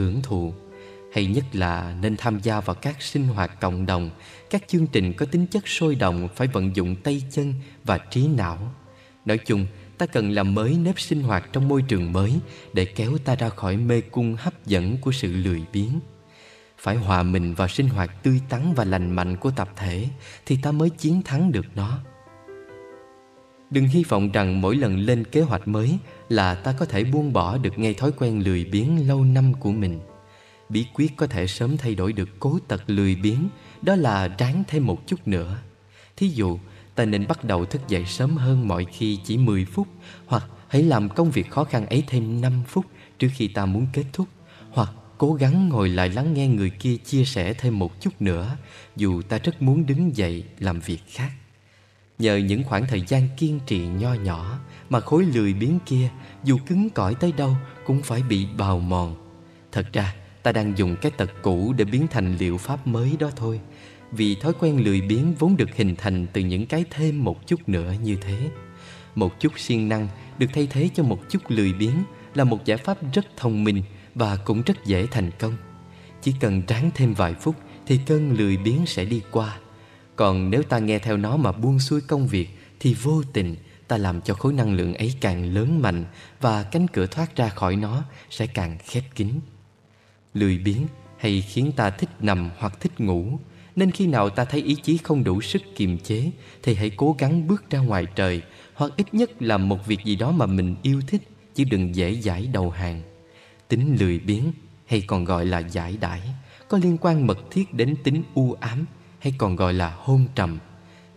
hưởng thụ. Hay nhất là nên tham gia vào các sinh hoạt cộng đồng, các chương trình có tính chất sôi động, phải vận dụng tay chân và trí não. Nói chung, ta cần làm mới nếp sinh hoạt trong môi trường mới để kéo ta ra khỏi mê cung hấp dẫn của sự lười biếng. Phải hòa mình vào sinh hoạt tươi tắn và lành mạnh của tập thể thì ta mới chiến thắng được nó đừng hy vọng rằng mỗi lần lên kế hoạch mới là ta có thể buông bỏ được ngay thói quen lười biếng lâu năm của mình. Bí quyết có thể sớm thay đổi được cố tật lười biếng đó là ráng thêm một chút nữa. Thí dụ, ta nên bắt đầu thức dậy sớm hơn mọi khi chỉ 10 phút, hoặc hãy làm công việc khó khăn ấy thêm 5 phút trước khi ta muốn kết thúc, hoặc cố gắng ngồi lại lắng nghe người kia chia sẻ thêm một chút nữa, dù ta rất muốn đứng dậy làm việc khác nhờ những khoảng thời gian kiên trì nho nhỏ mà khối lười biếng kia, dù cứng cỏi tới đâu, cũng phải bị bào mòn. Thật ra, ta đang dùng cái tật cũ để biến thành liệu pháp mới đó thôi. Vì thói quen lười biếng vốn được hình thành từ những cái thêm một chút nữa như thế. Một chút siêng năng được thay thế cho một chút lười biếng là một giải pháp rất thông minh và cũng rất dễ thành công. Chỉ cần ráng thêm vài phút thì cơn lười biếng sẽ đi qua còn nếu ta nghe theo nó mà buông xuôi công việc, thì vô tình ta làm cho khối năng lượng ấy càng lớn mạnh và cánh cửa thoát ra khỏi nó sẽ càng khép kín. Lười biếng hay khiến ta thích nằm hoặc thích ngủ, nên khi nào ta thấy ý chí không đủ sức kiềm chế, thì hãy cố gắng bước ra ngoài trời, hoặc ít nhất làm một việc gì đó mà mình yêu thích, chứ đừng dễ giải đầu hàng. Tính lười biếng, hay còn gọi là giải đãi, có liên quan mật thiết đến tính u ám hay còn gọi là hôn trầm.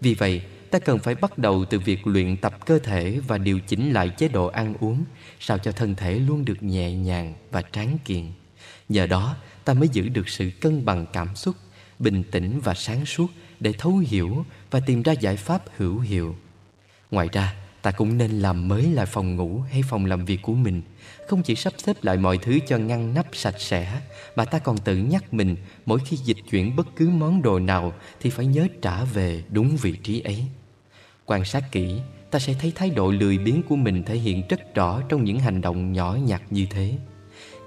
Vì vậy, ta cần phải bắt đầu từ việc luyện tập cơ thể và điều chỉnh lại chế độ ăn uống, sao cho thân thể luôn được nhẹ nhàng và tráng kiện. Nhờ đó, ta mới giữ được sự cân bằng cảm xúc, bình tĩnh và sáng suốt để thấu hiểu và tìm ra giải pháp hữu hiệu. Ngoài ra ta cũng nên làm mới lại phòng ngủ hay phòng làm việc của mình. Không chỉ sắp xếp lại mọi thứ cho ngăn nắp sạch sẽ, mà ta còn tự nhắc mình, mỗi khi dịch chuyển bất cứ món đồ nào thì phải nhớ trả về đúng vị trí ấy. Quan sát kỹ, ta sẽ thấy thái độ lười biếng của mình thể hiện rất rõ trong những hành động nhỏ nhặt như thế.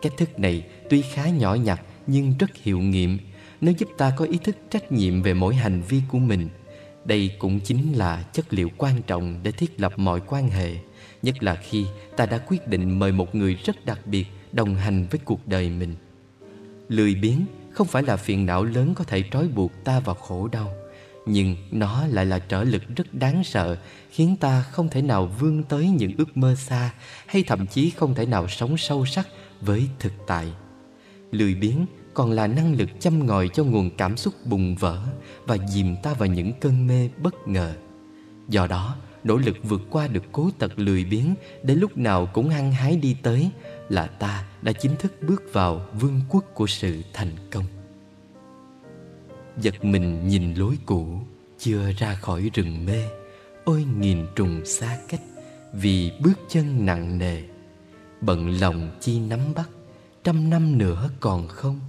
Cách thức này tuy khá nhỏ nhặt nhưng rất hiệu nghiệm. Nó giúp ta có ý thức trách nhiệm về mỗi hành vi của mình đây cũng chính là chất liệu quan trọng để thiết lập mọi quan hệ, nhất là khi ta đã quyết định mời một người rất đặc biệt đồng hành với cuộc đời mình. Lười biếng không phải là phiền não lớn có thể trói buộc ta vào khổ đau, nhưng nó lại là trở lực rất đáng sợ, khiến ta không thể nào vươn tới những ước mơ xa hay thậm chí không thể nào sống sâu sắc với thực tại. Lười biếng còn là năng lực chăm ngòi cho nguồn cảm xúc bùng vỡ và dìm ta vào những cơn mê bất ngờ. Do đó, nỗ lực vượt qua được cố tật lười biếng để lúc nào cũng hăng hái đi tới là ta đã chính thức bước vào vương quốc của sự thành công. Giật mình nhìn lối cũ, chưa ra khỏi rừng mê, ôi nghìn trùng xa cách vì bước chân nặng nề. Bận lòng chi nắm bắt, trăm năm nữa còn không?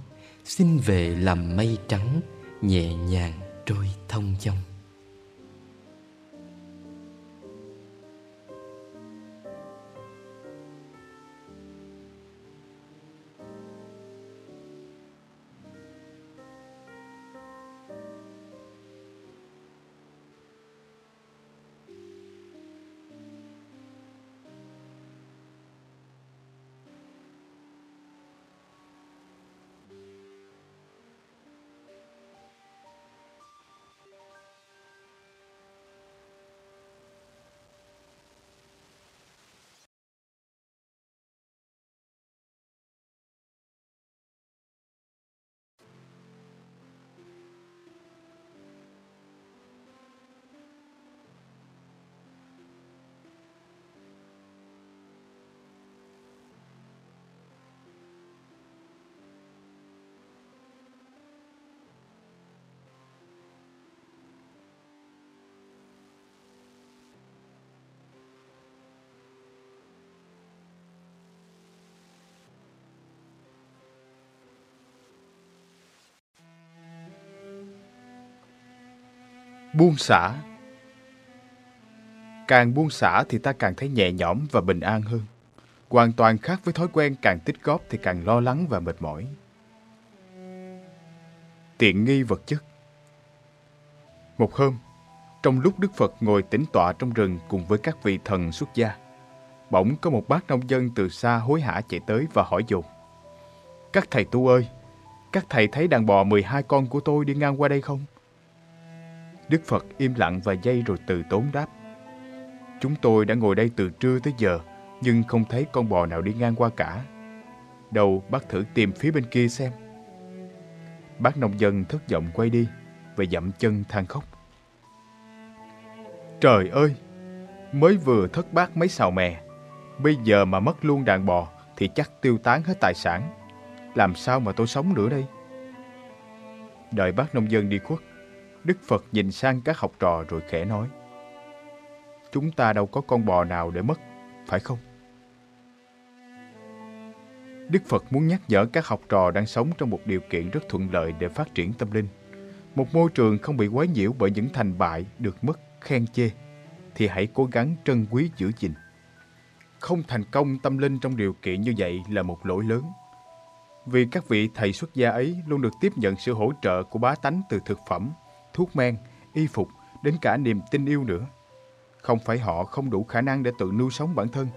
Xin về làm mây trắng nhẹ nhàng trôi thông dong Buông xả Càng buông xả thì ta càng thấy nhẹ nhõm và bình an hơn. Hoàn toàn khác với thói quen càng tích góp thì càng lo lắng và mệt mỏi. Tiện nghi vật chất Một hôm, trong lúc Đức Phật ngồi tĩnh tọa trong rừng cùng với các vị thần xuất gia, bỗng có một bác nông dân từ xa hối hả chạy tới và hỏi dồn. Các thầy tu ơi, các thầy thấy đàn bò 12 con của tôi đi ngang qua đây không? Đức Phật im lặng vài giây rồi từ tốn đáp. Chúng tôi đã ngồi đây từ trưa tới giờ, nhưng không thấy con bò nào đi ngang qua cả. Đầu bác thử tìm phía bên kia xem. Bác nông dân thất vọng quay đi và dậm chân than khóc. Trời ơi! Mới vừa thất bát mấy xào mè, bây giờ mà mất luôn đàn bò thì chắc tiêu tán hết tài sản. Làm sao mà tôi sống nữa đây? Đợi bác nông dân đi khuất, Đức Phật nhìn sang các học trò rồi khẽ nói. Chúng ta đâu có con bò nào để mất, phải không? Đức Phật muốn nhắc nhở các học trò đang sống trong một điều kiện rất thuận lợi để phát triển tâm linh. Một môi trường không bị quấy nhiễu bởi những thành bại, được mất, khen chê, thì hãy cố gắng trân quý giữ gìn. Không thành công tâm linh trong điều kiện như vậy là một lỗi lớn. Vì các vị thầy xuất gia ấy luôn được tiếp nhận sự hỗ trợ của bá tánh từ thực phẩm, thuốc men, y phục đến cả niềm tin yêu nữa. Không phải họ không đủ khả năng để tự nuôi sống bản thân,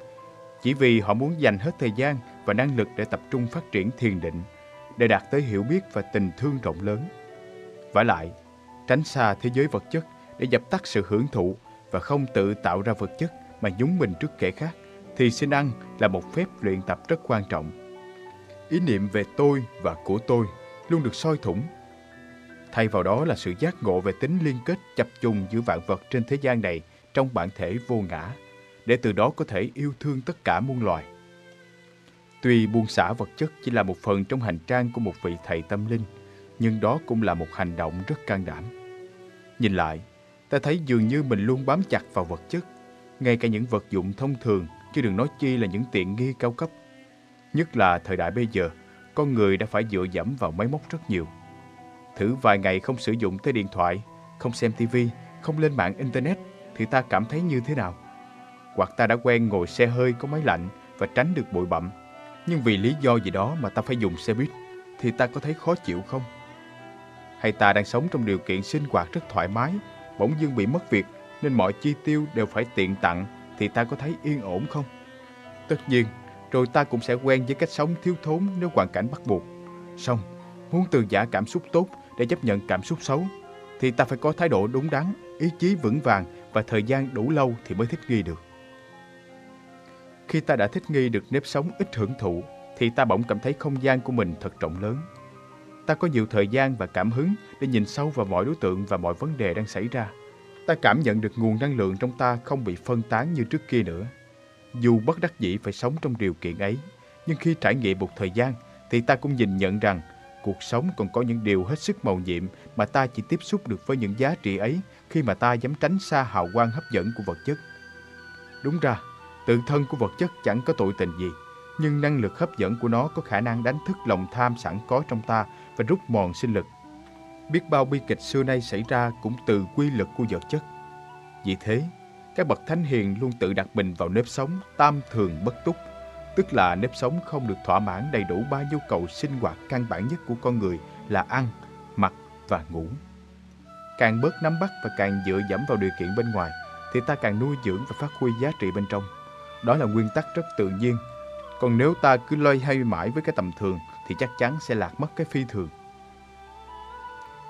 chỉ vì họ muốn dành hết thời gian và năng lực để tập trung phát triển thiền định, để đạt tới hiểu biết và tình thương rộng lớn. Và lại, tránh xa thế giới vật chất để dập tắt sự hưởng thụ và không tự tạo ra vật chất mà nhúng mình trước kẻ khác, thì xin ăn là một phép luyện tập rất quan trọng. Ý niệm về tôi và của tôi luôn được soi thủng. Thay vào đó là sự giác ngộ về tính liên kết chập trùng giữa vạn vật trên thế gian này trong bản thể vô ngã, để từ đó có thể yêu thương tất cả muôn loài. Tuy buông xả vật chất chỉ là một phần trong hành trang của một vị thầy tâm linh, nhưng đó cũng là một hành động rất can đảm. Nhìn lại, ta thấy dường như mình luôn bám chặt vào vật chất, ngay cả những vật dụng thông thường, chứ đừng nói chi là những tiện nghi cao cấp. Nhất là thời đại bây giờ, con người đã phải dựa dẫm vào máy móc rất nhiều. Thử vài ngày không sử dụng tới điện thoại, không xem tivi, không lên mạng internet thì ta cảm thấy như thế nào? Hoặc ta đã quen ngồi xe hơi có máy lạnh và tránh được bụi bặm, nhưng vì lý do gì đó mà ta phải dùng xe buýt thì ta có thấy khó chịu không? Hay ta đang sống trong điều kiện sinh hoạt rất thoải mái, bỗng dưng bị mất việc nên mọi chi tiêu đều phải tiện tặng thì ta có thấy yên ổn không? Tất nhiên, rồi ta cũng sẽ quen với cách sống thiếu thốn nếu hoàn cảnh bắt buộc. Xong, muốn từ giả cảm xúc tốt để chấp nhận cảm xúc xấu, thì ta phải có thái độ đúng đắn, ý chí vững vàng và thời gian đủ lâu thì mới thích nghi được. Khi ta đã thích nghi được nếp sống ít hưởng thụ, thì ta bỗng cảm thấy không gian của mình thật rộng lớn. Ta có nhiều thời gian và cảm hứng để nhìn sâu vào mọi đối tượng và mọi vấn đề đang xảy ra. Ta cảm nhận được nguồn năng lượng trong ta không bị phân tán như trước kia nữa. Dù bất đắc dĩ phải sống trong điều kiện ấy, nhưng khi trải nghiệm một thời gian thì ta cũng nhìn nhận rằng cuộc sống còn có những điều hết sức màu nhiệm mà ta chỉ tiếp xúc được với những giá trị ấy khi mà ta dám tránh xa hào quang hấp dẫn của vật chất. Đúng ra, tự thân của vật chất chẳng có tội tình gì, nhưng năng lực hấp dẫn của nó có khả năng đánh thức lòng tham sẵn có trong ta và rút mòn sinh lực. Biết bao bi kịch xưa nay xảy ra cũng từ quy lực của vật chất. Vì thế, các bậc thánh hiền luôn tự đặt mình vào nếp sống tam thường bất túc, tức là nếp sống không được thỏa mãn đầy đủ ba nhu cầu sinh hoạt căn bản nhất của con người là ăn, mặc và ngủ. Càng bớt nắm bắt và càng dựa dẫm vào điều kiện bên ngoài, thì ta càng nuôi dưỡng và phát huy giá trị bên trong. Đó là nguyên tắc rất tự nhiên. Còn nếu ta cứ loay hay mãi với cái tầm thường, thì chắc chắn sẽ lạc mất cái phi thường.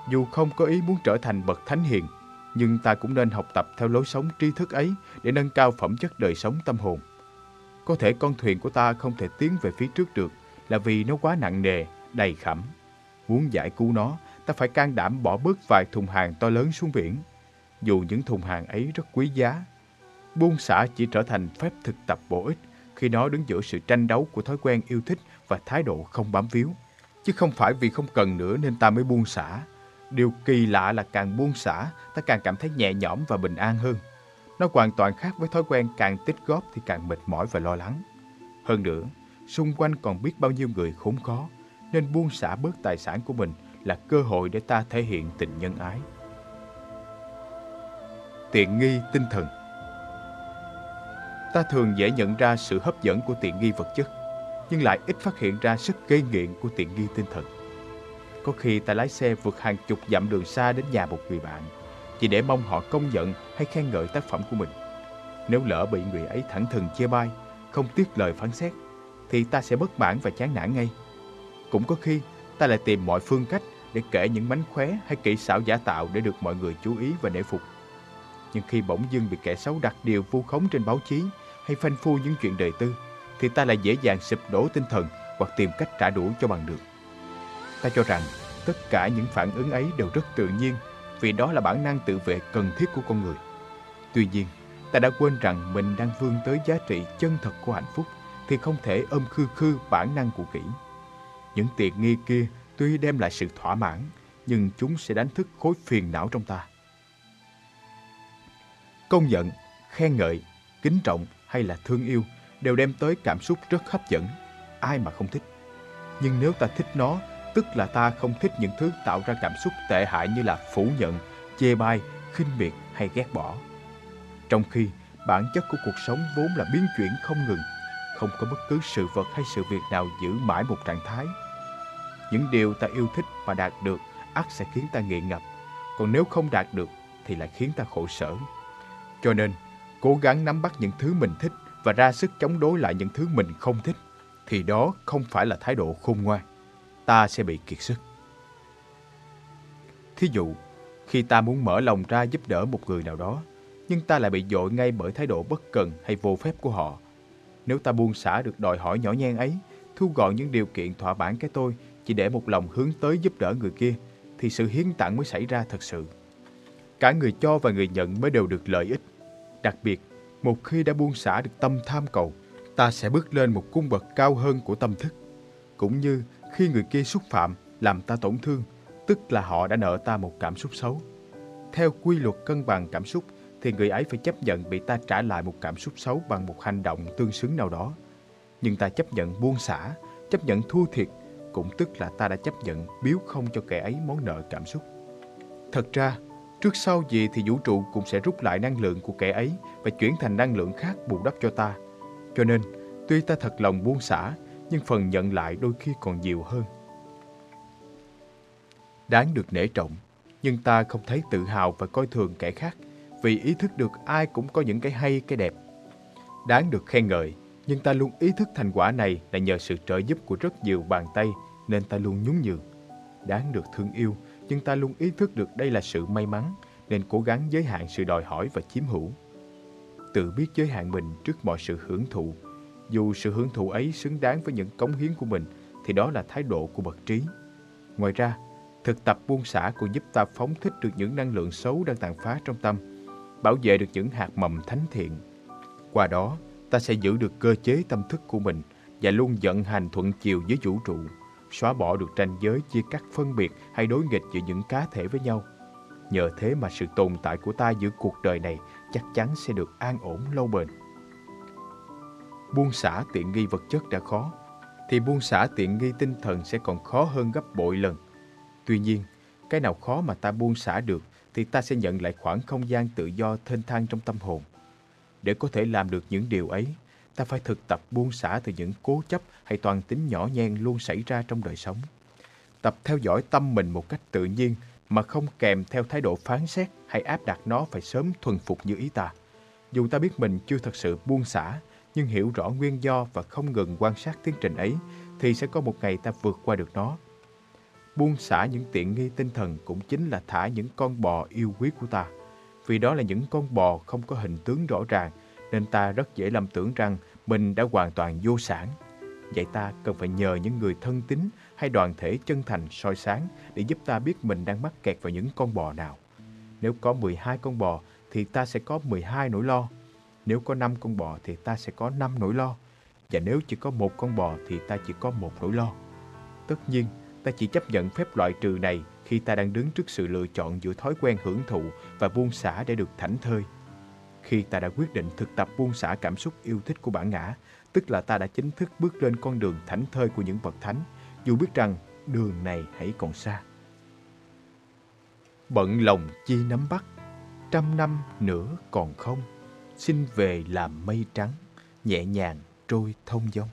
Dù không có ý muốn trở thành bậc thánh hiền, nhưng ta cũng nên học tập theo lối sống tri thức ấy để nâng cao phẩm chất đời sống tâm hồn. Có thể con thuyền của ta không thể tiến về phía trước được là vì nó quá nặng nề, đầy khẩm. Muốn giải cứu nó, ta phải can đảm bỏ bớt vài thùng hàng to lớn xuống biển. Dù những thùng hàng ấy rất quý giá, buông xả chỉ trở thành phép thực tập bổ ích khi nó đứng giữa sự tranh đấu của thói quen yêu thích và thái độ không bám víu. Chứ không phải vì không cần nữa nên ta mới buông xả. Điều kỳ lạ là càng buông xả, ta càng cảm thấy nhẹ nhõm và bình an hơn. Nó hoàn toàn khác với thói quen càng tích góp thì càng mệt mỏi và lo lắng. Hơn nữa, xung quanh còn biết bao nhiêu người khốn khó, nên buông xả bớt tài sản của mình là cơ hội để ta thể hiện tình nhân ái. Tiện nghi tinh thần Ta thường dễ nhận ra sự hấp dẫn của tiện nghi vật chất, nhưng lại ít phát hiện ra sức gây nghiện của tiện nghi tinh thần. Có khi ta lái xe vượt hàng chục dặm đường xa đến nhà một người bạn, chỉ để mong họ công nhận hay khen ngợi tác phẩm của mình. Nếu lỡ bị người ấy thẳng thừng chê bai, không tiếc lời phán xét, thì ta sẽ bất mãn và chán nản ngay. Cũng có khi ta lại tìm mọi phương cách để kể những mánh khóe hay kỹ xảo giả tạo để được mọi người chú ý và nể phục. Nhưng khi bỗng dưng bị kẻ xấu đặt điều vu khống trên báo chí hay phanh phui những chuyện đời tư, thì ta lại dễ dàng sụp đổ tinh thần hoặc tìm cách trả đũa cho bằng được. Ta cho rằng tất cả những phản ứng ấy đều rất tự nhiên vì đó là bản năng tự vệ cần thiết của con người. Tuy nhiên, ta đã quên rằng mình đang vươn tới giá trị chân thật của hạnh phúc thì không thể ôm khư khư bản năng của kỹ. Những tiện nghi kia tuy đem lại sự thỏa mãn, nhưng chúng sẽ đánh thức khối phiền não trong ta. Công nhận, khen ngợi, kính trọng hay là thương yêu đều đem tới cảm xúc rất hấp dẫn, ai mà không thích. Nhưng nếu ta thích nó, tức là ta không thích những thứ tạo ra cảm xúc tệ hại như là phủ nhận, chê bai, khinh miệt hay ghét bỏ. Trong khi bản chất của cuộc sống vốn là biến chuyển không ngừng, không có bất cứ sự vật hay sự việc nào giữ mãi một trạng thái. Những điều ta yêu thích và đạt được ắt sẽ khiến ta nghiện ngập, còn nếu không đạt được thì lại khiến ta khổ sở. Cho nên, cố gắng nắm bắt những thứ mình thích và ra sức chống đối lại những thứ mình không thích, thì đó không phải là thái độ khôn ngoan. Ta sẽ bị kiệt sức. Thí dụ, khi ta muốn mở lòng ra giúp đỡ một người nào đó, nhưng ta lại bị dội ngay bởi thái độ bất cần hay vô phép của họ. Nếu ta buông xả được đòi hỏi nhỏ nhen ấy, thu gọn những điều kiện thỏa mãn cái tôi chỉ để một lòng hướng tới giúp đỡ người kia, thì sự hiến tặng mới xảy ra thật sự. Cả người cho và người nhận mới đều được lợi ích. Đặc biệt, một khi đã buông xả được tâm tham cầu, ta sẽ bước lên một cung bậc cao hơn của tâm thức. Cũng như khi người kia xúc phạm, làm ta tổn thương, tức là họ đã nợ ta một cảm xúc xấu. Theo quy luật cân bằng cảm xúc, thì người ấy phải chấp nhận bị ta trả lại một cảm xúc xấu bằng một hành động tương xứng nào đó. Nhưng ta chấp nhận buông xả, chấp nhận thua thiệt, cũng tức là ta đã chấp nhận biếu không cho kẻ ấy món nợ cảm xúc. Thật ra, trước sau gì thì vũ trụ cũng sẽ rút lại năng lượng của kẻ ấy và chuyển thành năng lượng khác bù đắp cho ta. Cho nên, tuy ta thật lòng buông xả, nhưng phần nhận lại đôi khi còn nhiều hơn. Đáng được nể trọng, nhưng ta không thấy tự hào và coi thường kẻ khác vì ý thức được ai cũng có những cái hay, cái đẹp. Đáng được khen ngợi, nhưng ta luôn ý thức thành quả này là nhờ sự trợ giúp của rất nhiều bàn tay nên ta luôn nhún nhường. Đáng được thương yêu, nhưng ta luôn ý thức được đây là sự may mắn nên cố gắng giới hạn sự đòi hỏi và chiếm hữu. Tự biết giới hạn mình trước mọi sự hưởng thụ, dù sự hưởng thụ ấy xứng đáng với những cống hiến của mình thì đó là thái độ của bậc trí. Ngoài ra, thực tập buông xả còn giúp ta phóng thích được những năng lượng xấu đang tàn phá trong tâm, bảo vệ được những hạt mầm thánh thiện. Qua đó, ta sẽ giữ được cơ chế tâm thức của mình và luôn vận hành thuận chiều với vũ trụ, xóa bỏ được ranh giới chia cắt phân biệt hay đối nghịch giữa những cá thể với nhau. Nhờ thế mà sự tồn tại của ta giữa cuộc đời này chắc chắn sẽ được an ổn lâu bền. Buông xả tiện nghi vật chất đã khó, thì buông xả tiện nghi tinh thần sẽ còn khó hơn gấp bội lần. Tuy nhiên, cái nào khó mà ta buông xả được thì ta sẽ nhận lại khoảng không gian tự do thênh thang trong tâm hồn. Để có thể làm được những điều ấy, ta phải thực tập buông xả từ những cố chấp hay toàn tính nhỏ nhen luôn xảy ra trong đời sống. Tập theo dõi tâm mình một cách tự nhiên mà không kèm theo thái độ phán xét hay áp đặt nó phải sớm thuần phục như ý ta. Dù ta biết mình chưa thật sự buông xả, nhưng hiểu rõ nguyên do và không ngừng quan sát tiến trình ấy, thì sẽ có một ngày ta vượt qua được nó. Buông xả những tiện nghi tinh thần cũng chính là thả những con bò yêu quý của ta vì đó là những con bò không có hình tướng rõ ràng nên ta rất dễ lầm tưởng rằng mình đã hoàn toàn vô sản. Vậy ta cần phải nhờ những người thân tín hay đoàn thể chân thành soi sáng để giúp ta biết mình đang mắc kẹt vào những con bò nào. Nếu có 12 con bò thì ta sẽ có 12 nỗi lo. Nếu có 5 con bò thì ta sẽ có 5 nỗi lo. Và nếu chỉ có một con bò thì ta chỉ có một nỗi lo. Tất nhiên, ta chỉ chấp nhận phép loại trừ này khi ta đang đứng trước sự lựa chọn giữa thói quen hưởng thụ và buông xả để được thảnh thơi. Khi ta đã quyết định thực tập buông xả cảm xúc yêu thích của bản ngã, tức là ta đã chính thức bước lên con đường thảnh thơi của những bậc thánh, dù biết rằng đường này hãy còn xa. Bận lòng chi nắm bắt, trăm năm nữa còn không, xin về làm mây trắng, nhẹ nhàng trôi thông dong.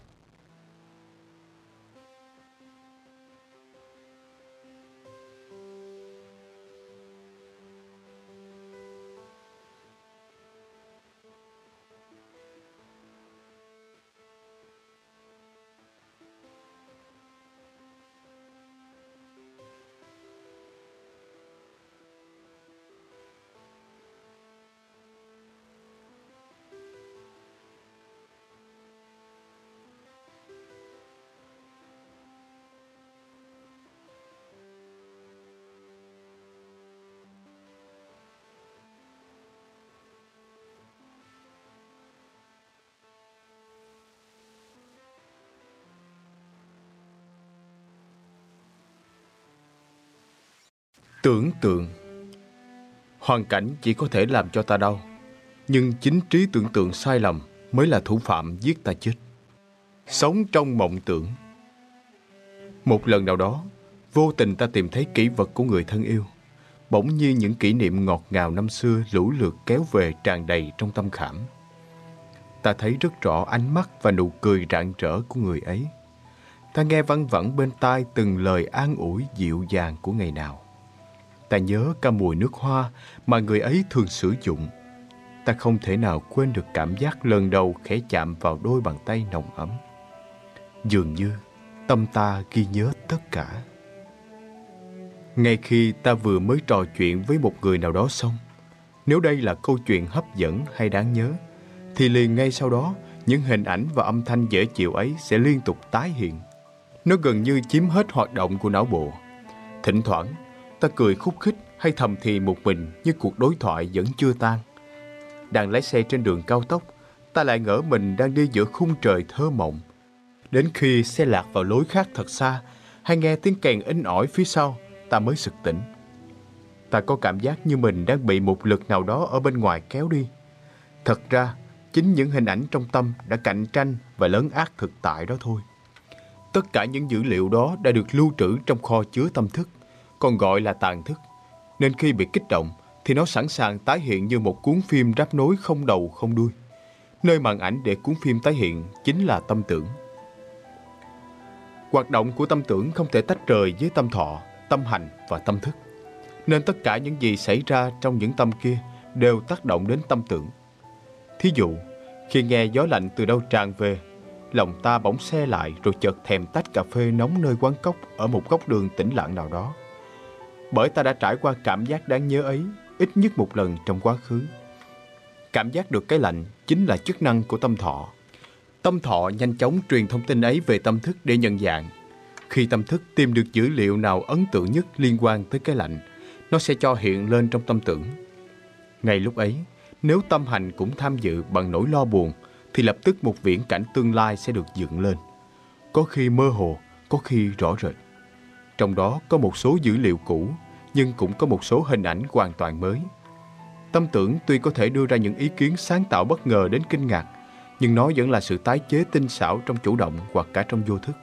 Tưởng tượng. Hoàn cảnh chỉ có thể làm cho ta đau, Nhưng chính trí tưởng tượng sai lầm Mới là thủ phạm giết ta chết. Sống trong mộng tưởng. Một lần nào đó, Vô tình ta tìm thấy kỷ vật của người thân yêu, Bỗng nhiên những kỷ niệm ngọt ngào năm xưa Lũ lượt kéo về tràn đầy trong tâm khảm. Ta thấy rất rõ ánh mắt và nụ cười rạng rỡ của người ấy. Ta nghe văng vẳng bên tai từng lời an ủi dịu dàng của ngày nào. Ta nhớ cả mùi nước hoa mà người ấy thường sử dụng. Ta không thể nào quên được cảm giác lần đầu khẽ chạm vào đôi bàn tay nồng ấm. Dường như tâm ta ghi nhớ tất cả. Ngay khi ta vừa mới trò chuyện với một người nào đó xong, nếu đây là câu chuyện hấp dẫn hay đáng nhớ, thì liền ngay sau đó, những hình ảnh và âm thanh dễ chịu ấy sẽ liên tục tái hiện. Nó gần như chiếm hết hoạt động của não bộ. Thỉnh thoảng, Ta cười khúc khích hay thầm thì một mình như cuộc đối thoại vẫn chưa tan. Đang lái xe trên đường cao tốc, ta lại ngỡ mình đang đi giữa khung trời thơ mộng. Đến khi xe lạc vào lối khác thật xa, hay nghe tiếng kèn in ỏi phía sau, ta mới sực tỉnh. Ta có cảm giác như mình đang bị một lực nào đó ở bên ngoài kéo đi. Thật ra, chính những hình ảnh trong tâm đã cạnh tranh và lớn ác thực tại đó thôi. Tất cả những dữ liệu đó đã được lưu trữ trong kho chứa tâm thức còn gọi là tàn thức. Nên khi bị kích động thì nó sẵn sàng tái hiện như một cuốn phim ráp nối không đầu không đuôi. Nơi màn ảnh để cuốn phim tái hiện chính là tâm tưởng. Hoạt động của tâm tưởng không thể tách rời với tâm thọ, tâm hành và tâm thức. Nên tất cả những gì xảy ra trong những tâm kia đều tác động đến tâm tưởng. Thí dụ, khi nghe gió lạnh từ đâu tràn về, lòng ta bỗng xe lại rồi chợt thèm tách cà phê nóng nơi quán cốc ở một góc đường tĩnh lặng nào đó bởi ta đã trải qua cảm giác đáng nhớ ấy ít nhất một lần trong quá khứ. Cảm giác được cái lạnh chính là chức năng của tâm thọ. Tâm thọ nhanh chóng truyền thông tin ấy về tâm thức để nhận dạng. Khi tâm thức tìm được dữ liệu nào ấn tượng nhất liên quan tới cái lạnh, nó sẽ cho hiện lên trong tâm tưởng. Ngay lúc ấy, nếu tâm hành cũng tham dự bằng nỗi lo buồn, thì lập tức một viễn cảnh tương lai sẽ được dựng lên. Có khi mơ hồ, có khi rõ rệt. Trong đó có một số dữ liệu cũ, nhưng cũng có một số hình ảnh hoàn toàn mới. Tâm tưởng tuy có thể đưa ra những ý kiến sáng tạo bất ngờ đến kinh ngạc, nhưng nó vẫn là sự tái chế tinh xảo trong chủ động hoặc cả trong vô thức.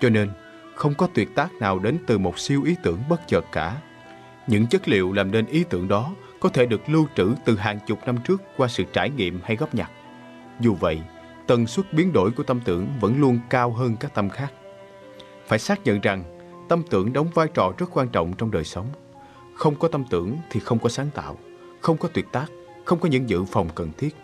Cho nên, không có tuyệt tác nào đến từ một siêu ý tưởng bất chợt cả. Những chất liệu làm nên ý tưởng đó có thể được lưu trữ từ hàng chục năm trước qua sự trải nghiệm hay góp nhặt. Dù vậy, tần suất biến đổi của tâm tưởng vẫn luôn cao hơn các tâm khác. Phải xác nhận rằng Tâm tưởng đóng vai trò rất quan trọng trong đời sống. Không có tâm tưởng thì không có sáng tạo, không có tuyệt tác, không có những dự phòng cần thiết.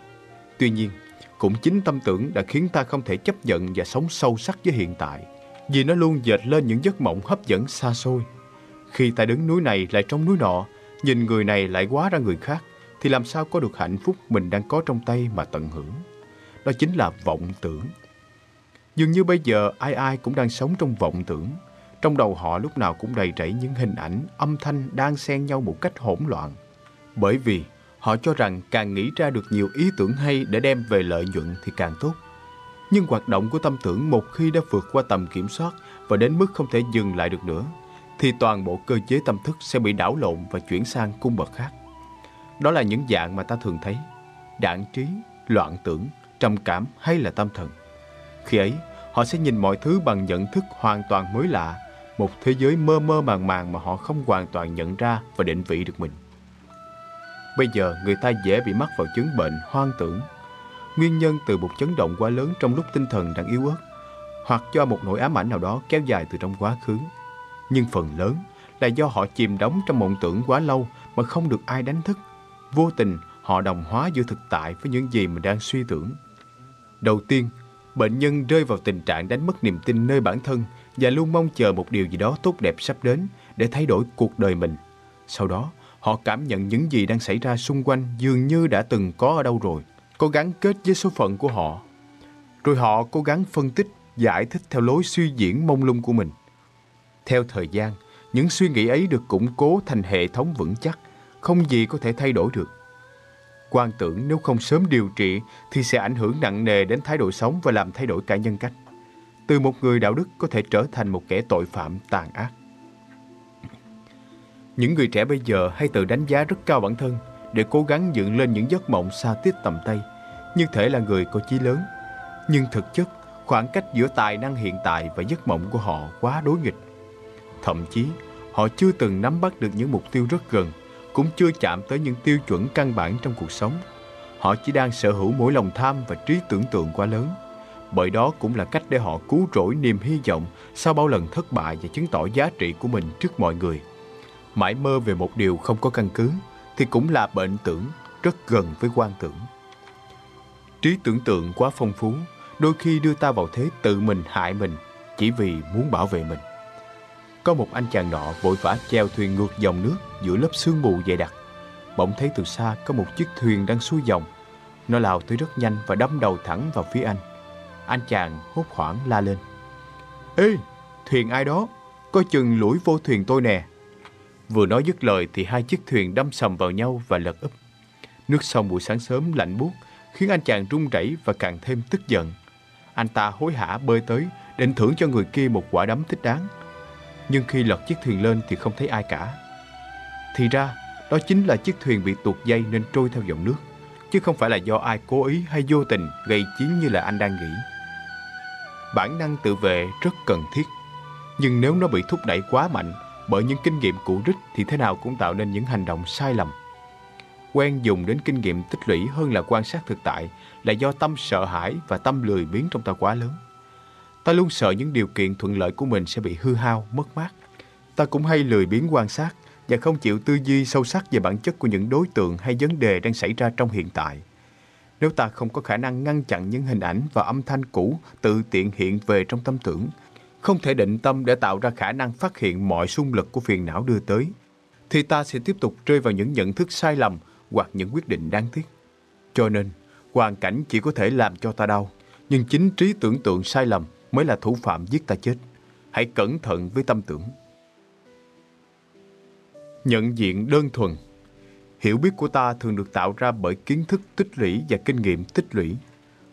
Tuy nhiên, cũng chính tâm tưởng đã khiến ta không thể chấp nhận và sống sâu sắc với hiện tại, vì nó luôn dệt lên những giấc mộng hấp dẫn xa xôi. Khi ta đứng núi này lại trong núi nọ, nhìn người này lại quá ra người khác, thì làm sao có được hạnh phúc mình đang có trong tay mà tận hưởng. Đó chính là vọng tưởng. Dường như bây giờ ai ai cũng đang sống trong vọng tưởng, trong đầu họ lúc nào cũng đầy rẫy những hình ảnh, âm thanh đang xen nhau một cách hỗn loạn. Bởi vì họ cho rằng càng nghĩ ra được nhiều ý tưởng hay để đem về lợi nhuận thì càng tốt. Nhưng hoạt động của tâm tưởng một khi đã vượt qua tầm kiểm soát và đến mức không thể dừng lại được nữa, thì toàn bộ cơ chế tâm thức sẽ bị đảo lộn và chuyển sang cung bậc khác. Đó là những dạng mà ta thường thấy, đạn trí, loạn tưởng, trầm cảm hay là tâm thần. Khi ấy, họ sẽ nhìn mọi thứ bằng nhận thức hoàn toàn mới lạ một thế giới mơ mơ màng màng mà họ không hoàn toàn nhận ra và định vị được mình. Bây giờ người ta dễ bị mắc vào chứng bệnh hoang tưởng. Nguyên nhân từ một chấn động quá lớn trong lúc tinh thần đang yếu ớt hoặc do một nỗi ám ảnh nào đó kéo dài từ trong quá khứ. Nhưng phần lớn là do họ chìm đắm trong mộng tưởng quá lâu mà không được ai đánh thức. Vô tình họ đồng hóa giữa thực tại với những gì mình đang suy tưởng. Đầu tiên, bệnh nhân rơi vào tình trạng đánh mất niềm tin nơi bản thân và luôn mong chờ một điều gì đó tốt đẹp sắp đến để thay đổi cuộc đời mình. Sau đó, họ cảm nhận những gì đang xảy ra xung quanh dường như đã từng có ở đâu rồi, cố gắng kết với số phận của họ. Rồi họ cố gắng phân tích, giải thích theo lối suy diễn mông lung của mình. Theo thời gian, những suy nghĩ ấy được củng cố thành hệ thống vững chắc, không gì có thể thay đổi được. Quan tưởng nếu không sớm điều trị thì sẽ ảnh hưởng nặng nề đến thái độ sống và làm thay đổi cả nhân cách. Từ một người đạo đức có thể trở thành một kẻ tội phạm tàn ác. Những người trẻ bây giờ hay tự đánh giá rất cao bản thân để cố gắng dựng lên những giấc mộng xa tít tầm tay, như thể là người có chí lớn. Nhưng thực chất, khoảng cách giữa tài năng hiện tại và giấc mộng của họ quá đối nghịch. Thậm chí, họ chưa từng nắm bắt được những mục tiêu rất gần, cũng chưa chạm tới những tiêu chuẩn căn bản trong cuộc sống. Họ chỉ đang sở hữu mỗi lòng tham và trí tưởng tượng quá lớn. Bởi đó cũng là cách để họ cứu rỗi niềm hy vọng sau bao lần thất bại và chứng tỏ giá trị của mình trước mọi người. Mãi mơ về một điều không có căn cứ thì cũng là bệnh tưởng rất gần với quan tưởng. Trí tưởng tượng quá phong phú, đôi khi đưa ta vào thế tự mình hại mình chỉ vì muốn bảo vệ mình. Có một anh chàng nọ vội vã chèo thuyền ngược dòng nước giữa lớp sương mù dày đặc. Bỗng thấy từ xa có một chiếc thuyền đang xuôi dòng. Nó lao tới rất nhanh và đâm đầu thẳng vào phía anh. Anh chàng hốt hoảng la lên. Ê, thuyền ai đó? Coi chừng lũi vô thuyền tôi nè. Vừa nói dứt lời thì hai chiếc thuyền đâm sầm vào nhau và lật úp. Nước sông buổi sáng sớm lạnh buốt khiến anh chàng run rẩy và càng thêm tức giận. Anh ta hối hả bơi tới định thưởng cho người kia một quả đấm thích đáng. Nhưng khi lật chiếc thuyền lên thì không thấy ai cả. Thì ra, đó chính là chiếc thuyền bị tuột dây nên trôi theo dòng nước, chứ không phải là do ai cố ý hay vô tình gây chiến như là anh đang nghĩ. Bản năng tự vệ rất cần thiết, nhưng nếu nó bị thúc đẩy quá mạnh bởi những kinh nghiệm cũ rích thì thế nào cũng tạo nên những hành động sai lầm. Quen dùng đến kinh nghiệm tích lũy hơn là quan sát thực tại là do tâm sợ hãi và tâm lười biếng trong ta quá lớn. Ta luôn sợ những điều kiện thuận lợi của mình sẽ bị hư hao, mất mát. Ta cũng hay lười biếng quan sát và không chịu tư duy sâu sắc về bản chất của những đối tượng hay vấn đề đang xảy ra trong hiện tại. Nếu ta không có khả năng ngăn chặn những hình ảnh và âm thanh cũ tự tiện hiện về trong tâm tưởng, không thể định tâm để tạo ra khả năng phát hiện mọi xung lực của phiền não đưa tới, thì ta sẽ tiếp tục rơi vào những nhận thức sai lầm hoặc những quyết định đáng tiếc. Cho nên, hoàn cảnh chỉ có thể làm cho ta đau, nhưng chính trí tưởng tượng sai lầm mới là thủ phạm giết ta chết. Hãy cẩn thận với tâm tưởng. Nhận diện đơn thuần Hiểu biết của ta thường được tạo ra bởi kiến thức tích lũy và kinh nghiệm tích lũy.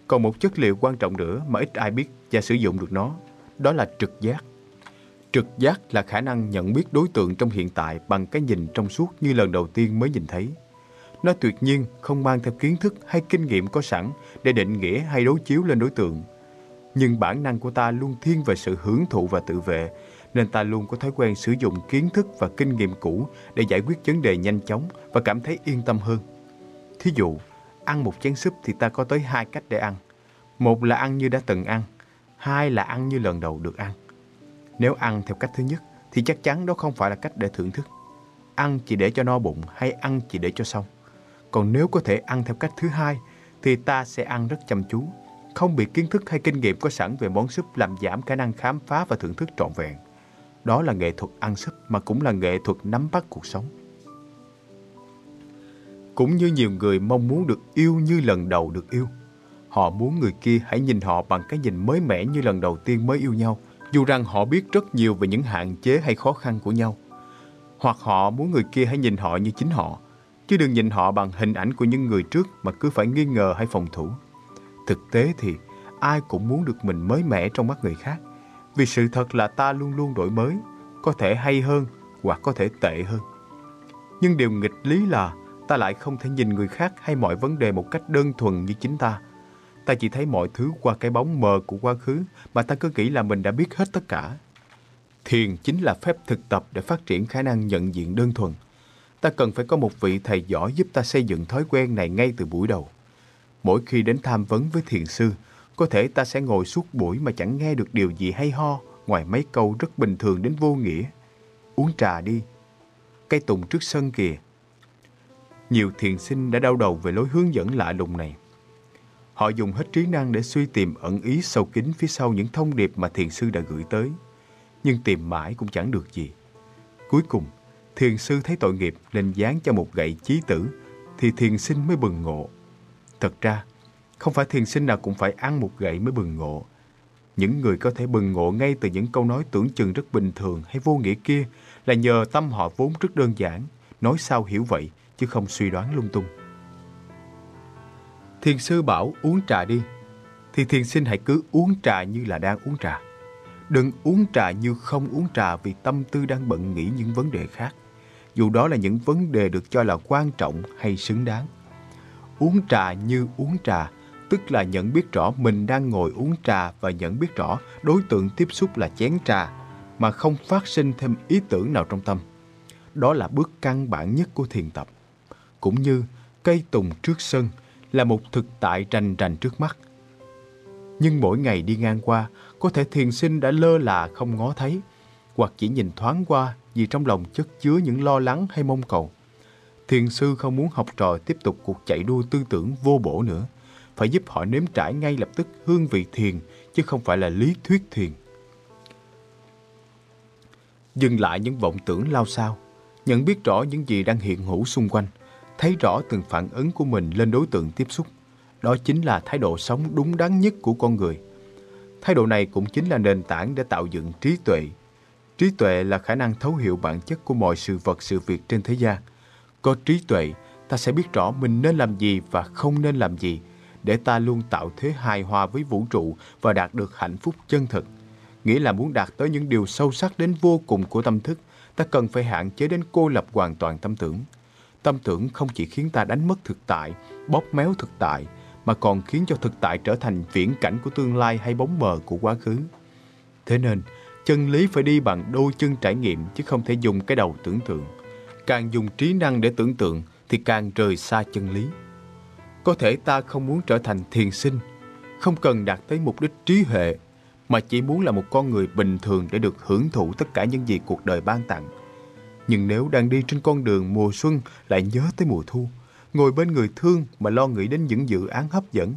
Còn một chất liệu quan trọng nữa mà ít ai biết và sử dụng được nó, đó là trực giác. Trực giác là khả năng nhận biết đối tượng trong hiện tại bằng cái nhìn trong suốt như lần đầu tiên mới nhìn thấy. Nó tuyệt nhiên không mang theo kiến thức hay kinh nghiệm có sẵn để định nghĩa hay đối chiếu lên đối tượng. Nhưng bản năng của ta luôn thiên về sự hưởng thụ và tự vệ, nên ta luôn có thói quen sử dụng kiến thức và kinh nghiệm cũ để giải quyết vấn đề nhanh chóng và cảm thấy yên tâm hơn. Thí dụ, ăn một chén súp thì ta có tới hai cách để ăn. Một là ăn như đã từng ăn, hai là ăn như lần đầu được ăn. Nếu ăn theo cách thứ nhất thì chắc chắn đó không phải là cách để thưởng thức. Ăn chỉ để cho no bụng hay ăn chỉ để cho xong. Còn nếu có thể ăn theo cách thứ hai thì ta sẽ ăn rất chăm chú, không bị kiến thức hay kinh nghiệm có sẵn về món súp làm giảm khả năng khám phá và thưởng thức trọn vẹn. Đó là nghệ thuật ăn sức mà cũng là nghệ thuật nắm bắt cuộc sống. Cũng như nhiều người mong muốn được yêu như lần đầu được yêu. Họ muốn người kia hãy nhìn họ bằng cái nhìn mới mẻ như lần đầu tiên mới yêu nhau, dù rằng họ biết rất nhiều về những hạn chế hay khó khăn của nhau. Hoặc họ muốn người kia hãy nhìn họ như chính họ, chứ đừng nhìn họ bằng hình ảnh của những người trước mà cứ phải nghi ngờ hay phòng thủ. Thực tế thì ai cũng muốn được mình mới mẻ trong mắt người khác, vì sự thật là ta luôn luôn đổi mới, có thể hay hơn hoặc có thể tệ hơn. Nhưng điều nghịch lý là ta lại không thể nhìn người khác hay mọi vấn đề một cách đơn thuần như chính ta. Ta chỉ thấy mọi thứ qua cái bóng mờ của quá khứ mà ta cứ nghĩ là mình đã biết hết tất cả. Thiền chính là phép thực tập để phát triển khả năng nhận diện đơn thuần. ta cần phải có một vị thầy giỏi giúp ta xây dựng thói quen này ngay từ buổi đầu. Mỗi khi đến tham vấn với thiền sư, có thể ta sẽ ngồi suốt buổi mà chẳng nghe được điều gì hay ho ngoài mấy câu rất bình thường đến vô nghĩa. Uống trà đi. Cây tùng trước sân kìa. Nhiều thiền sinh đã đau đầu về lối hướng dẫn lạ lùng này. Họ dùng hết trí năng để suy tìm ẩn ý sâu kín phía sau những thông điệp mà thiền sư đã gửi tới. Nhưng tìm mãi cũng chẳng được gì. Cuối cùng, thiền sư thấy tội nghiệp nên dán cho một gậy chí tử, thì thiền sinh mới bừng ngộ. Thật ra, không phải thiền sinh nào cũng phải ăn một gậy mới bừng ngộ. Những người có thể bừng ngộ ngay từ những câu nói tưởng chừng rất bình thường hay vô nghĩa kia là nhờ tâm họ vốn rất đơn giản, nói sao hiểu vậy chứ không suy đoán lung tung. Thiền sư bảo uống trà đi, thì thiền sinh hãy cứ uống trà như là đang uống trà. Đừng uống trà như không uống trà vì tâm tư đang bận nghĩ những vấn đề khác, dù đó là những vấn đề được cho là quan trọng hay xứng đáng. Uống trà như uống trà, tức là nhận biết rõ mình đang ngồi uống trà và nhận biết rõ đối tượng tiếp xúc là chén trà, mà không phát sinh thêm ý tưởng nào trong tâm. Đó là bước căn bản nhất của thiền tập. Cũng như cây tùng trước sân là một thực tại rành rành trước mắt. Nhưng mỗi ngày đi ngang qua, có thể thiền sinh đã lơ là không ngó thấy, hoặc chỉ nhìn thoáng qua vì trong lòng chất chứa những lo lắng hay mong cầu. Thiền sư không muốn học trò tiếp tục cuộc chạy đua tư tưởng vô bổ nữa, phải giúp họ nếm trải ngay lập tức hương vị thiền, chứ không phải là lý thuyết thiền. Dừng lại những vọng tưởng lao sao, nhận biết rõ những gì đang hiện hữu xung quanh, thấy rõ từng phản ứng của mình lên đối tượng tiếp xúc. Đó chính là thái độ sống đúng đắn nhất của con người. Thái độ này cũng chính là nền tảng để tạo dựng trí tuệ. Trí tuệ là khả năng thấu hiểu bản chất của mọi sự vật sự việc trên thế gian. Có trí tuệ, ta sẽ biết rõ mình nên làm gì và không nên làm gì, để ta luôn tạo thế hài hòa với vũ trụ và đạt được hạnh phúc chân thực. Nghĩa là muốn đạt tới những điều sâu sắc đến vô cùng của tâm thức, ta cần phải hạn chế đến cô lập hoàn toàn tâm tưởng. Tâm tưởng không chỉ khiến ta đánh mất thực tại, bóp méo thực tại, mà còn khiến cho thực tại trở thành viễn cảnh của tương lai hay bóng mờ của quá khứ. Thế nên, chân lý phải đi bằng đôi chân trải nghiệm chứ không thể dùng cái đầu tưởng tượng. Càng dùng trí năng để tưởng tượng thì càng rời xa chân lý. Có thể ta không muốn trở thành thiền sinh, không cần đạt tới mục đích trí huệ, mà chỉ muốn là một con người bình thường để được hưởng thụ tất cả những gì cuộc đời ban tặng. Nhưng nếu đang đi trên con đường mùa xuân lại nhớ tới mùa thu, ngồi bên người thương mà lo nghĩ đến những dự án hấp dẫn,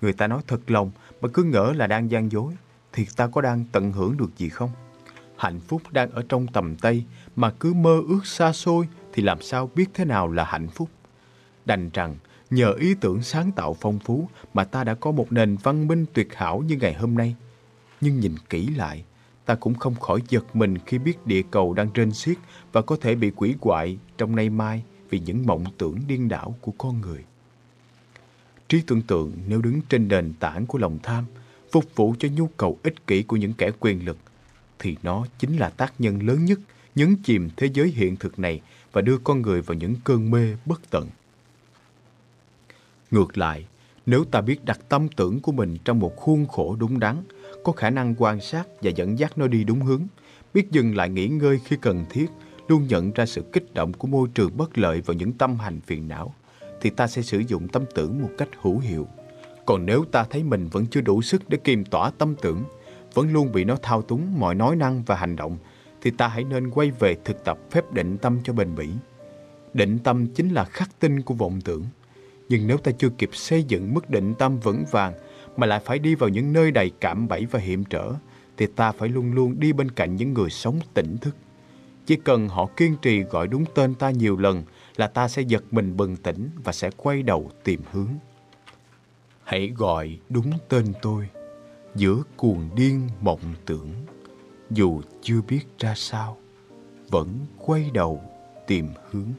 người ta nói thật lòng mà cứ ngỡ là đang gian dối, thì ta có đang tận hưởng được gì không? Hạnh phúc đang ở trong tầm tay mà cứ mơ ước xa xôi thì làm sao biết thế nào là hạnh phúc? Đành rằng nhờ ý tưởng sáng tạo phong phú mà ta đã có một nền văn minh tuyệt hảo như ngày hôm nay. Nhưng nhìn kỹ lại, ta cũng không khỏi giật mình khi biết địa cầu đang trên xiết và có thể bị quỷ hoại trong nay mai vì những mộng tưởng điên đảo của con người. Trí tưởng tượng nếu đứng trên nền tảng của lòng tham, phục vụ cho nhu cầu ích kỷ của những kẻ quyền lực, thì nó chính là tác nhân lớn nhất nhấn chìm thế giới hiện thực này và đưa con người vào những cơn mê bất tận. Ngược lại, nếu ta biết đặt tâm tưởng của mình trong một khuôn khổ đúng đắn, có khả năng quan sát và dẫn dắt nó đi đúng hướng, biết dừng lại nghỉ ngơi khi cần thiết, luôn nhận ra sự kích động của môi trường bất lợi vào những tâm hành phiền não, thì ta sẽ sử dụng tâm tưởng một cách hữu hiệu. Còn nếu ta thấy mình vẫn chưa đủ sức để kiềm tỏa tâm tưởng, vẫn luôn bị nó thao túng mọi nói năng và hành động, thì ta hãy nên quay về thực tập phép định tâm cho bền bỉ. Định tâm chính là khắc tinh của vọng tưởng. Nhưng nếu ta chưa kịp xây dựng mức định tâm vững vàng mà lại phải đi vào những nơi đầy cảm bẫy và hiểm trở, thì ta phải luôn luôn đi bên cạnh những người sống tỉnh thức. Chỉ cần họ kiên trì gọi đúng tên ta nhiều lần là ta sẽ giật mình bừng tỉnh và sẽ quay đầu tìm hướng. Hãy gọi đúng tên tôi giữa cuồng điên mộng tưởng, dù chưa biết ra sao, vẫn quay đầu tìm hướng.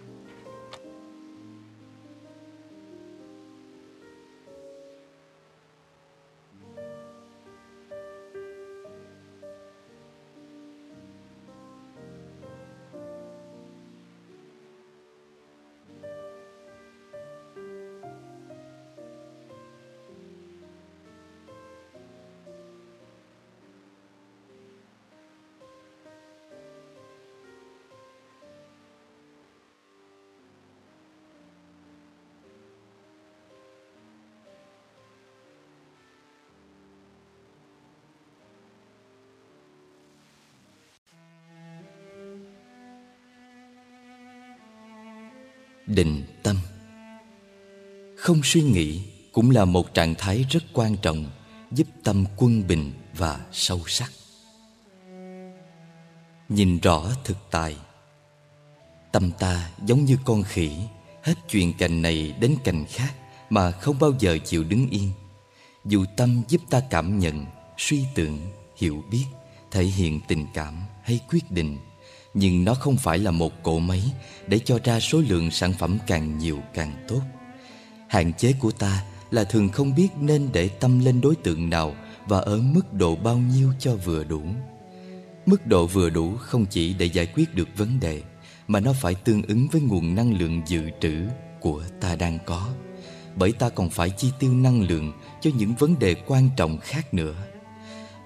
Định tâm Không suy nghĩ cũng là một trạng thái rất quan trọng giúp tâm quân bình và sâu sắc. Nhìn rõ thực tại Tâm ta giống như con khỉ Hết chuyện cành này đến cành khác Mà không bao giờ chịu đứng yên Dù tâm giúp ta cảm nhận Suy tưởng, hiểu biết Thể hiện tình cảm hay quyết định nhưng nó không phải là một cỗ máy Để cho ra số lượng sản phẩm càng nhiều càng tốt. Hạn chế của ta là thường không biết nên để tâm lên đối tượng nào Và ở mức độ bao nhiêu cho vừa đủ. Mức độ vừa đủ không chỉ để giải quyết được vấn đề, Mà nó phải tương ứng với nguồn năng lượng dự trữ của ta đang có. Bởi ta còn phải chi tiêu năng lượng cho những vấn đề quan trọng khác nữa.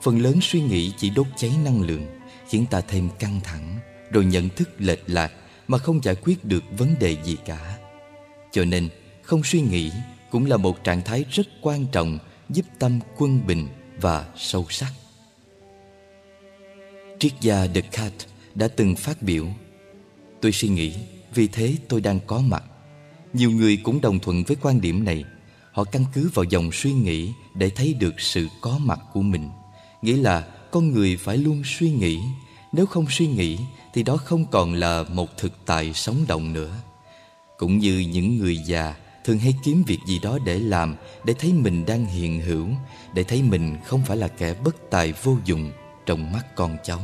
Phần lớn suy nghĩ chỉ đốt cháy năng lượng, Khiến ta thêm căng thẳng. Rồi nhận thức lệch lạc Mà không giải quyết được vấn đề gì cả. Cho nên, không suy nghĩ Cũng là một trạng thái rất quan trọng Giúp tâm quân bình và sâu sắc. Triết gia Descartes đã từng phát biểu, Tôi suy nghĩ, vì thế tôi đang có mặt. Nhiều người cũng đồng thuận với quan điểm này. Họ căn cứ vào dòng suy nghĩ để thấy được sự có mặt của mình. Nghĩa là con người phải luôn suy nghĩ. Nếu không suy nghĩ thì đó không còn là một thực tại sống động nữa. Cũng như những người già thường hay kiếm việc gì đó để làm Để thấy mình đang hiện hữu Để thấy mình không phải là kẻ bất tài vô dụng trong mắt con cháu.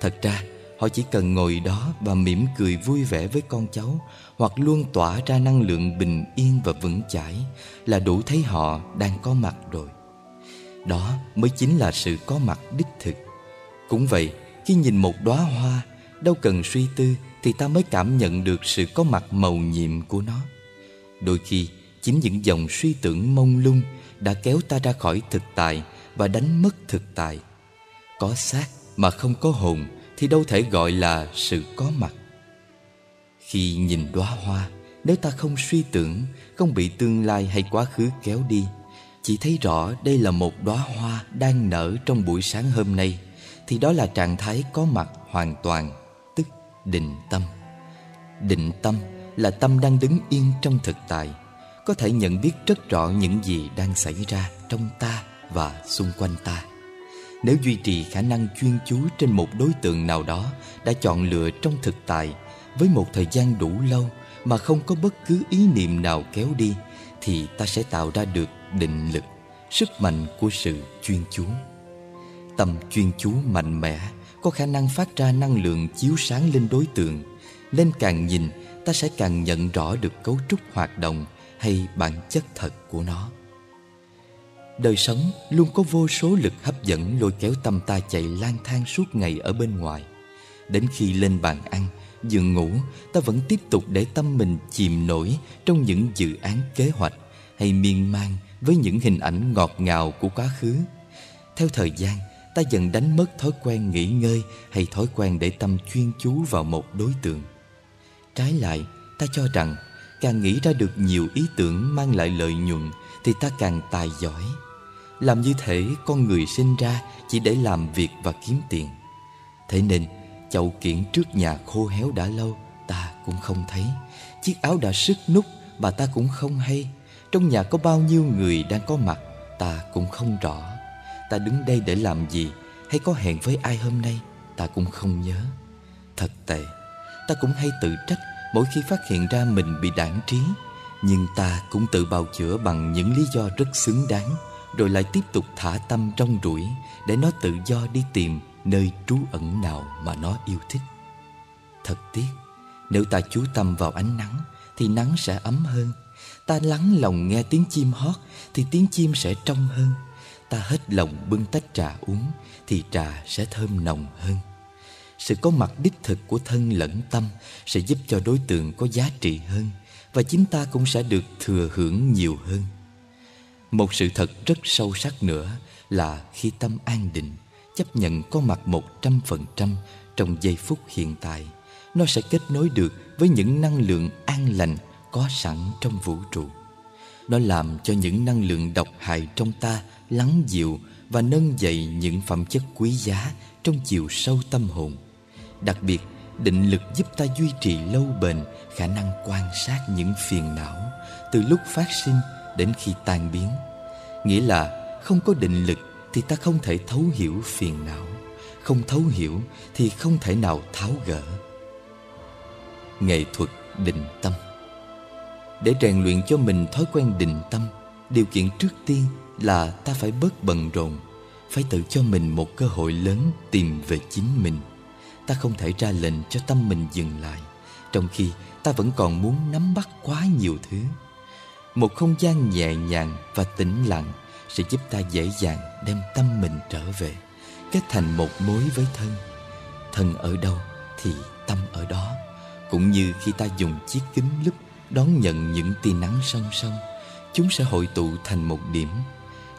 Thật ra họ chỉ cần ngồi đó và mỉm cười vui vẻ với con cháu Hoặc luôn tỏa ra năng lượng bình yên và vững chãi Là đủ thấy họ đang có mặt rồi. Đó mới chính là sự có mặt đích thực. Cũng vậy, khi nhìn một đóa hoa Đâu cần suy tư thì ta mới cảm nhận được sự có mặt màu nhiệm của nó. Đôi khi, chính những dòng suy tưởng mông lung đã kéo ta ra khỏi thực tại và đánh mất thực tại. Có xác mà không có hồn Thì đâu thể gọi là sự có mặt. Khi nhìn đóa hoa, Nếu ta không suy tưởng, Không bị tương lai hay quá khứ kéo đi, Chỉ thấy rõ đây là một đóa hoa Đang nở trong buổi sáng hôm nay. Thì đó là trạng thái có mặt hoàn toàn Tức định tâm Định tâm là tâm đang đứng yên trong thực tại Có thể nhận biết rất rõ những gì đang xảy ra trong ta và xung quanh ta nếu duy trì khả năng chuyên chú trên một đối tượng nào đó đã chọn lựa trong thực tại với một thời gian đủ lâu mà không có bất cứ ý niệm nào kéo đi thì ta sẽ tạo ra được định lực, sức mạnh của sự chuyên chú. Tâm chuyên chú mạnh mẽ có khả năng phát ra năng lượng chiếu sáng lên đối tượng nên càng nhìn ta sẽ càng nhận rõ được cấu trúc hoạt động hay bản chất thật của nó. Đời sống luôn có vô số lực hấp dẫn lôi kéo tâm ta chạy lang thang suốt ngày ở bên ngoài. Đến khi lên bàn ăn, giường ngủ, ta vẫn tiếp tục để tâm mình chìm nổi trong những dự án kế hoạch hay miên man với những hình ảnh ngọt ngào của quá khứ. Theo thời gian, ta dần đánh mất thói quen nghỉ ngơi hay thói quen để tâm chuyên chú vào một đối tượng. Trái lại, ta cho rằng càng nghĩ ra được nhiều ý tưởng mang lại lợi nhuận thì ta càng tài giỏi. Làm như thể con người sinh ra chỉ để làm việc và kiếm tiền. Thế nên chậu kiện trước nhà khô héo đã lâu Ta cũng không thấy. Chiếc áo đã sứt nút Bà ta cũng không hay. Trong nhà có bao nhiêu người đang có mặt Ta cũng không rõ. Ta đứng đây để làm gì? Hay có hẹn với ai hôm nay? Ta cũng không nhớ. Thật tệ. Ta cũng hay tự trách Mỗi khi phát hiện ra mình bị đảng trí. Nhưng ta cũng tự bào chữa bằng những lý do rất xứng đáng, rồi lại tiếp tục thả tâm trong rủi Để nó tự do đi tìm nơi trú ẩn nào mà nó yêu thích. Thật tiếc, Nếu ta chú tâm vào ánh nắng, Thì nắng sẽ ấm hơn. Ta lắng lòng nghe tiếng chim hót, Thì tiếng chim sẽ trong hơn. Ta hết lòng bưng tách trà uống Thì trà sẽ thơm nồng hơn Sự có mặt đích thực của thân lẫn tâm Sẽ giúp cho đối tượng có giá trị hơn Và chính ta cũng sẽ được thừa hưởng nhiều hơn một sự thật rất sâu sắc nữa là khi tâm an định, chấp nhận có mặt một trăm phần trăm trong giây phút hiện tại, nó sẽ kết nối được với những năng lượng an lành có sẵn trong vũ trụ. Nó làm cho những năng lượng độc hại trong ta lắng dịu và nâng dậy những phẩm chất quý giá trong chiều sâu tâm hồn. Đặc biệt, Định lực giúp ta duy trì lâu bền khả năng quan sát những phiền não từ lúc phát sinh đến khi tan biến. Nghĩa là không có định lực thì ta không thể thấu hiểu phiền não, không thấu hiểu thì không thể nào tháo gỡ. Nghệ thuật định tâm Để rèn luyện cho mình thói quen định tâm, điều kiện trước tiên là ta phải bớt bận rộn, phải tự cho mình một cơ hội lớn tìm về chính mình. Ta không thể ra lệnh cho tâm mình dừng lại, trong khi ta vẫn còn muốn nắm bắt quá nhiều thứ. Một không gian nhẹ nhàng và tĩnh lặng sẽ giúp ta dễ dàng đem tâm mình trở về, kết thành một mối với thân. Thân ở đâu thì tâm ở đó. Cũng như khi ta dùng chiếc kính lúp đón nhận những tia nắng song song, chúng sẽ hội tụ thành một điểm.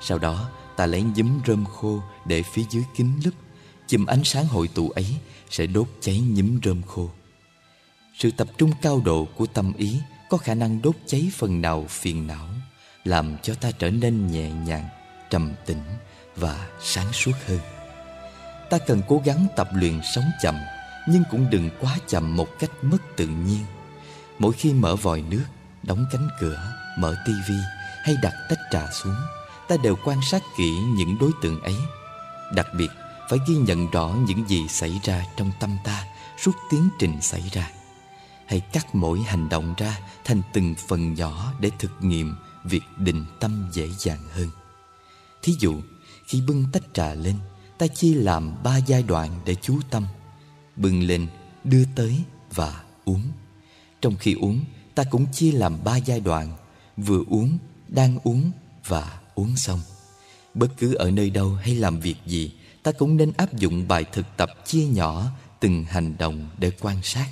Sau đó, ta lấy nhúm rơm khô để phía dưới kính lúp, chùm ánh sáng hội tụ ấy sẽ đốt cháy nhúm rơm khô. Sự tập trung cao độ của tâm ý có khả năng đốt cháy phần nào phiền não, làm cho ta trở nên nhẹ nhàng, trầm tĩnh và sáng suốt hơn. Ta cần cố gắng tập luyện sống chậm, nhưng cũng đừng quá chậm một cách mất tự nhiên. Mỗi khi mở vòi nước, đóng cánh cửa, mở tivi hay đặt tách trà xuống, ta đều quan sát kỹ những đối tượng ấy. Đặc biệt, phải ghi nhận rõ những gì xảy ra trong tâm ta suốt tiến trình xảy ra. Hãy cắt mỗi hành động ra thành từng phần nhỏ để thực nghiệm việc định tâm dễ dàng hơn. Thí dụ, khi bưng tách trà lên, ta chia làm ba giai đoạn để chú tâm. Bưng lên, đưa tới và uống. Trong khi uống, ta cũng chia làm ba giai đoạn, vừa uống, đang uống và uống xong. Bất cứ ở nơi đâu hay làm việc gì, ta cũng nên áp dụng bài thực tập chia nhỏ từng hành động để quan sát,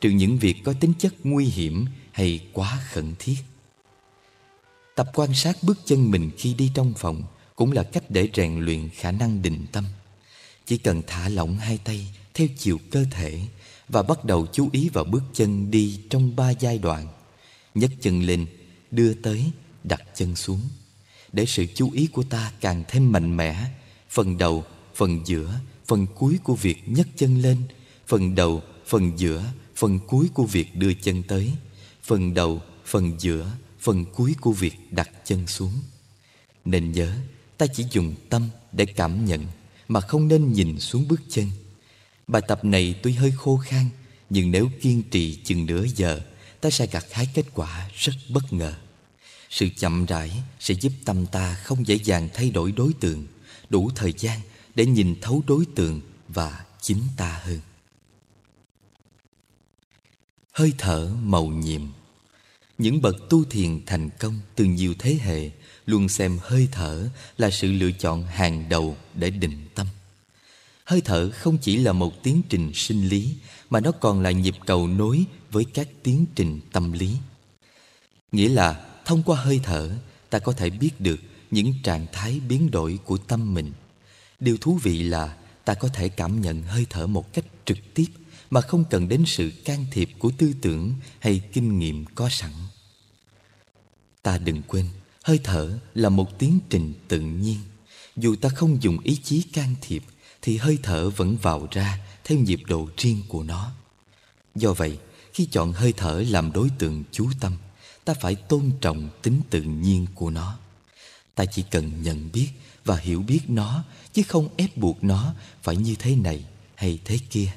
trừ những việc có tính chất nguy hiểm hay quá khẩn thiết. Tập quan sát bước chân mình khi đi trong phòng cũng là cách để rèn luyện khả năng định tâm. Chỉ cần thả lỏng hai tay theo chiều cơ thể và bắt đầu chú ý vào bước chân đi trong ba giai đoạn. Nhấc chân lên, đưa tới, đặt chân xuống. Để sự chú ý của ta càng thêm mạnh mẽ, phần đầu, phần giữa, phần cuối của việc nhấc chân lên, phần đầu, phần giữa, phần cuối của việc đưa chân tới, phần đầu, phần giữa, phần cuối của việc đặt chân xuống. Nên nhớ, ta chỉ dùng tâm để cảm nhận mà không nên nhìn xuống bước chân. Bài tập này tuy hơi khô khan, nhưng nếu kiên trì chừng nửa giờ, ta sẽ gặt hái kết quả rất bất ngờ. Sự chậm rãi sẽ giúp tâm ta không dễ dàng thay đổi đối tượng, đủ thời gian để nhìn thấu đối tượng và chính ta hơn. Hơi thở màu nhiệm những bậc tu thiền thành công từ nhiều thế hệ luôn xem hơi thở là sự lựa chọn hàng đầu để định tâm. Hơi thở không chỉ là một tiến trình sinh lý mà nó còn là nhịp cầu nối với các tiến trình tâm lý. Nghĩa là thông qua hơi thở ta có thể biết được những trạng thái biến đổi của tâm mình. Điều thú vị là ta có thể cảm nhận hơi thở một cách trực tiếp mà không cần đến sự can thiệp của tư tưởng hay kinh nghiệm có sẵn. Ta đừng quên, hơi thở là một tiến trình tự nhiên. Dù ta không dùng ý chí can thiệp, thì hơi thở vẫn vào ra theo nhịp độ riêng của nó. Do vậy, khi chọn hơi thở làm đối tượng chú tâm, ta phải tôn trọng tính tự nhiên của nó. Ta chỉ cần nhận biết và hiểu biết nó, chứ không ép buộc nó phải như thế này hay thế kia.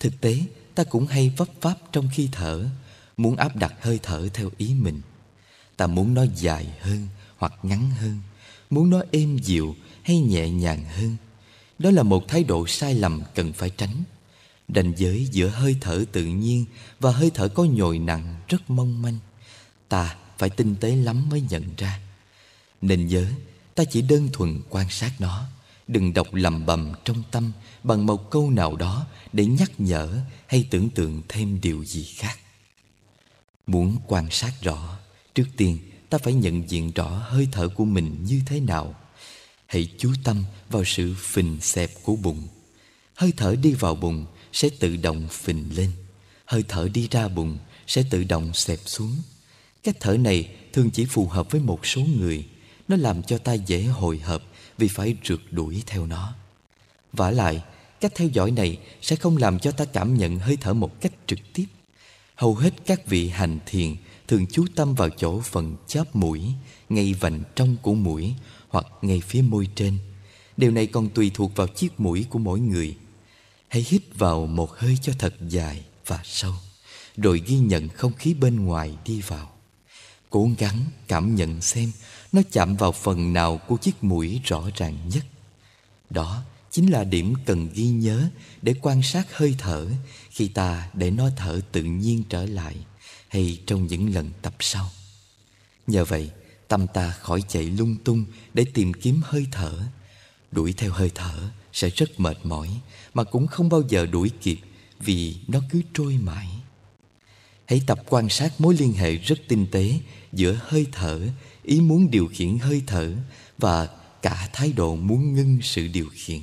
Thực tế, ta cũng hay vấp pháp trong khi thở, muốn áp đặt hơi thở theo ý mình. Ta muốn nó dài hơn hoặc ngắn hơn, muốn nó êm dịu hay nhẹ nhàng hơn. Đó là một thái độ sai lầm cần phải tránh. Ranh giới giữa hơi thở tự nhiên và hơi thở có nhồi nặng rất mong manh. Ta phải tinh tế lắm mới nhận ra. Nên nhớ, ta chỉ đơn thuần quan sát nó, đừng đọc lầm bầm trong tâm bằng một câu nào đó để nhắc nhở hay tưởng tượng thêm điều gì khác. Muốn quan sát rõ, Trước tiên ta phải nhận diện rõ hơi thở của mình như thế nào. Hãy chú tâm vào sự phình xẹp của bụng. Hơi thở đi vào bụng sẽ tự động phình lên. Hơi thở đi ra bụng sẽ tự động xẹp xuống. Cách thở này thường chỉ phù hợp với một số người Nó làm cho ta dễ hồi hộp vì phải rượt đuổi theo nó vả lại cách theo dõi này sẽ không làm cho ta cảm nhận hơi thở một cách trực tiếp. Hầu hết các vị hành thiền thường chú tâm vào chỗ phần chóp mũi, ngay vành trong của mũi hoặc ngay phía môi trên. Điều này còn tùy thuộc vào chiếc mũi của mỗi người. Hãy hít vào một hơi cho thật dài và sâu, rồi ghi nhận không khí bên ngoài đi vào. Cố gắng cảm nhận xem nó chạm vào phần nào của chiếc mũi rõ ràng nhất. Đó chính là điểm cần ghi nhớ để quan sát hơi thở khi ta để nó thở tự nhiên trở lại hay trong những lần tập sau. Nhờ vậy, tâm ta khỏi chạy lung tung để tìm kiếm hơi thở. Đuổi theo hơi thở sẽ rất mệt mỏi mà cũng không bao giờ đuổi kịp vì nó cứ trôi mãi. Hãy tập quan sát mối liên hệ rất tinh tế giữa hơi thở, ý muốn điều khiển hơi thở và cả thái độ muốn ngưng sự điều khiển.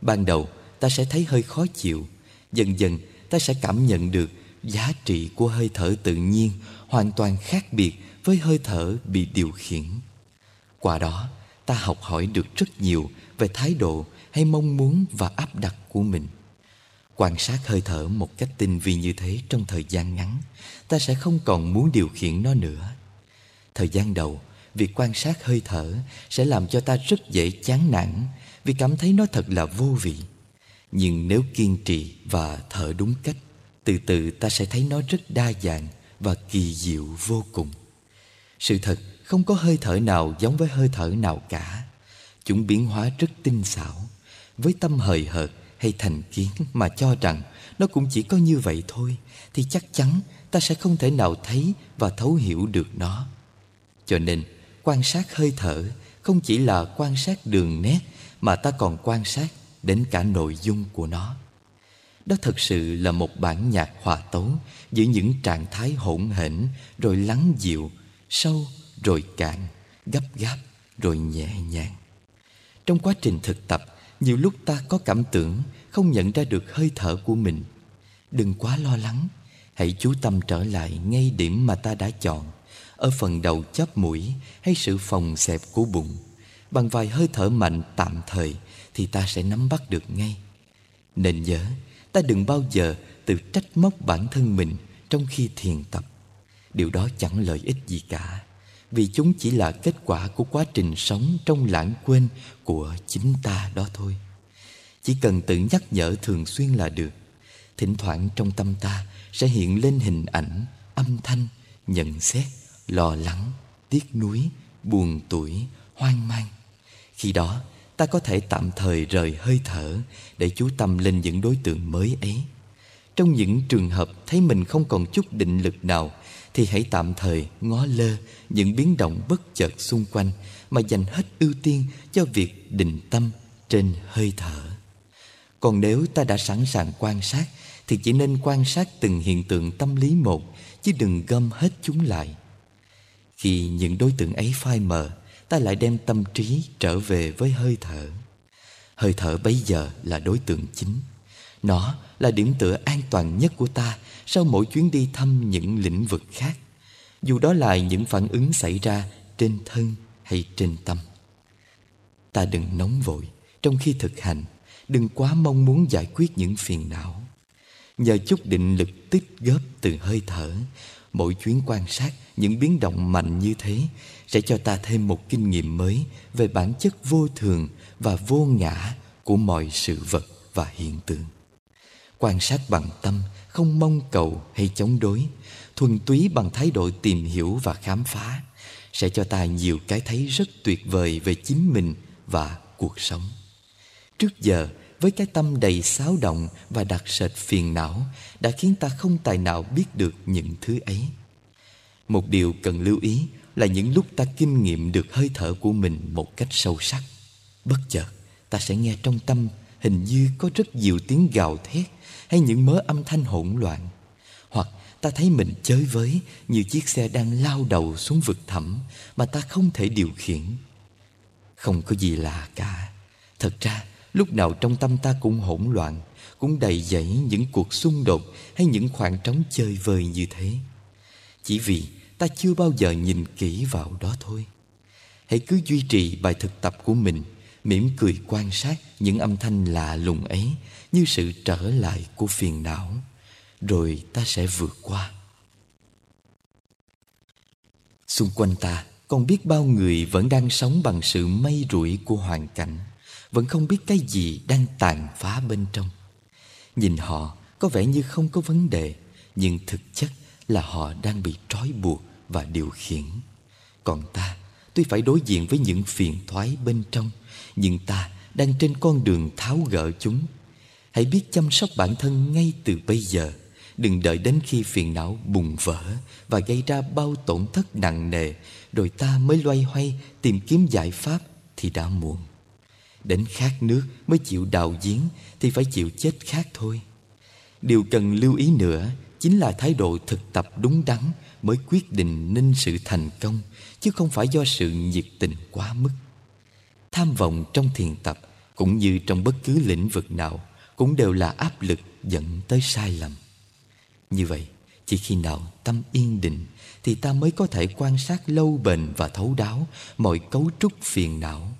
Ban đầu ta sẽ thấy hơi khó chịu, dần dần ta sẽ cảm nhận được giá trị của hơi thở tự nhiên hoàn toàn khác biệt với hơi thở bị điều khiển. Qua đó, ta học hỏi được rất nhiều về thái độ hay mong muốn và áp đặt của mình. Quan sát hơi thở một cách tinh vi như thế trong thời gian ngắn, ta sẽ không còn muốn điều khiển nó nữa. Thời gian đầu, việc quan sát hơi thở sẽ làm cho ta rất dễ chán nản vì cảm thấy nó thật là vô vị. Nhưng nếu kiên trì và thở đúng cách, từ từ ta sẽ thấy nó rất đa dạng và kỳ diệu vô cùng. Sự thật không có hơi thở nào giống với hơi thở nào cả. Chúng biến hóa rất tinh xảo. Với tâm hời hợt hay thành kiến mà cho rằng nó cũng chỉ có như vậy thôi, thì chắc chắn ta sẽ không thể nào thấy và thấu hiểu được nó. Cho nên, quan sát hơi thở không chỉ là quan sát đường nét mà ta còn quan sát đến cả nội dung của nó. Đó thật sự là một bản nhạc hòa tấu giữa những trạng thái hỗn hển rồi lắng dịu, sâu rồi cạn, gấp gáp rồi nhẹ nhàng. Trong quá trình thực tập, nhiều lúc ta có cảm tưởng không nhận ra được hơi thở của mình. Đừng quá lo lắng, hãy chú tâm trở lại ngay điểm mà ta đã chọn, ở phần đầu chóp mũi hay sự phòng xẹp của bụng. Bằng vài hơi thở mạnh tạm thời thì ta sẽ nắm bắt được ngay. Nên nhớ, ta đừng bao giờ tự trách móc bản thân mình trong khi thiền tập. Điều đó chẳng lợi ích gì cả vì chúng chỉ là kết quả của quá trình sống trong lãng quên của chính ta đó thôi. Chỉ cần tự nhắc nhở thường xuyên là được. Thỉnh thoảng trong tâm ta sẽ hiện lên hình ảnh, âm thanh, nhận xét, lo lắng, tiếc nuối, buồn tuổi, hoang mang. Khi đó, ta có thể tạm thời rời hơi thở để chú tâm lên những đối tượng mới ấy. Trong những trường hợp thấy mình không còn chút định lực nào thì hãy tạm thời ngó lơ những biến động bất chợt xung quanh mà dành hết ưu tiên cho việc định tâm trên hơi thở. Còn nếu ta đã sẵn sàng quan sát thì chỉ nên quan sát từng hiện tượng tâm lý một chứ đừng gom hết chúng lại. Khi những đối tượng ấy phai mờ, ta lại đem tâm trí trở về với hơi thở. Hơi thở bấy giờ là đối tượng chính. Nó là điểm tựa an toàn nhất của ta sau mỗi chuyến đi thăm những lĩnh vực khác, dù đó là những phản ứng xảy ra trên thân hay trên tâm. Ta đừng nóng vội trong khi thực hành, đừng quá mong muốn giải quyết những phiền não. Nhờ chút định lực tích góp từ hơi thở, mỗi chuyến quan sát những biến động mạnh như thế sẽ cho ta thêm một kinh nghiệm mới về bản chất vô thường và vô ngã của mọi sự vật và hiện tượng. Quan sát bằng tâm không mong cầu hay chống đối thuần túy bằng thái độ tìm hiểu và khám phá sẽ cho ta nhiều cái thấy rất tuyệt vời về chính mình và cuộc sống. Trước giờ, với cái tâm đầy xáo động và đặc sệt phiền não, đã khiến ta không tài nào biết được những thứ ấy. Một điều cần lưu ý là những lúc ta kinh nghiệm được hơi thở của mình một cách sâu sắc. Bất chợt, ta sẽ nghe trong tâm hình như có rất nhiều tiếng gào thét hay những mớ âm thanh hỗn loạn ta thấy mình chơi với như chiếc xe đang lao đầu xuống vực thẳm mà ta không thể điều khiển. Không có gì lạ cả. Thật ra, lúc nào trong tâm ta cũng hỗn loạn, cũng đầy dẫy những cuộc xung đột hay những khoảng trống chơi vơi như thế. Chỉ vì ta chưa bao giờ nhìn kỹ vào đó thôi. Hãy cứ duy trì bài thực tập của mình, mỉm cười quan sát những âm thanh lạ lùng ấy như sự trở lại của phiền não rồi ta sẽ vượt qua. Xung quanh ta còn biết bao người vẫn đang sống bằng sự may rủi của hoàn cảnh, vẫn không biết cái gì đang tàn phá bên trong. Nhìn họ, có vẻ như không có vấn đề, nhưng thực chất là họ đang bị trói buộc và điều khiển. Còn ta, tuy phải đối diện với những phiền thoái bên trong, nhưng ta đang trên con đường tháo gỡ chúng. Hãy biết chăm sóc bản thân ngay từ bây giờ đừng đợi đến khi phiền não bùng vỡ và gây ra bao tổn thất nặng nề, rồi ta mới loay hoay tìm kiếm giải pháp thì đã muộn. Đến khát nước mới chịu đào giếng thì phải chịu chết khát thôi. Điều cần lưu ý nữa chính là thái độ thực tập đúng đắn mới quyết định nên sự thành công, chứ không phải do sự nhiệt tình quá mức. Tham vọng trong thiền tập, cũng như trong bất cứ lĩnh vực nào, cũng đều là áp lực dẫn tới sai lầm như vậy, chỉ khi nào tâm yên định thì ta mới có thể quan sát lâu bền và thấu đáo mọi cấu trúc phiền não.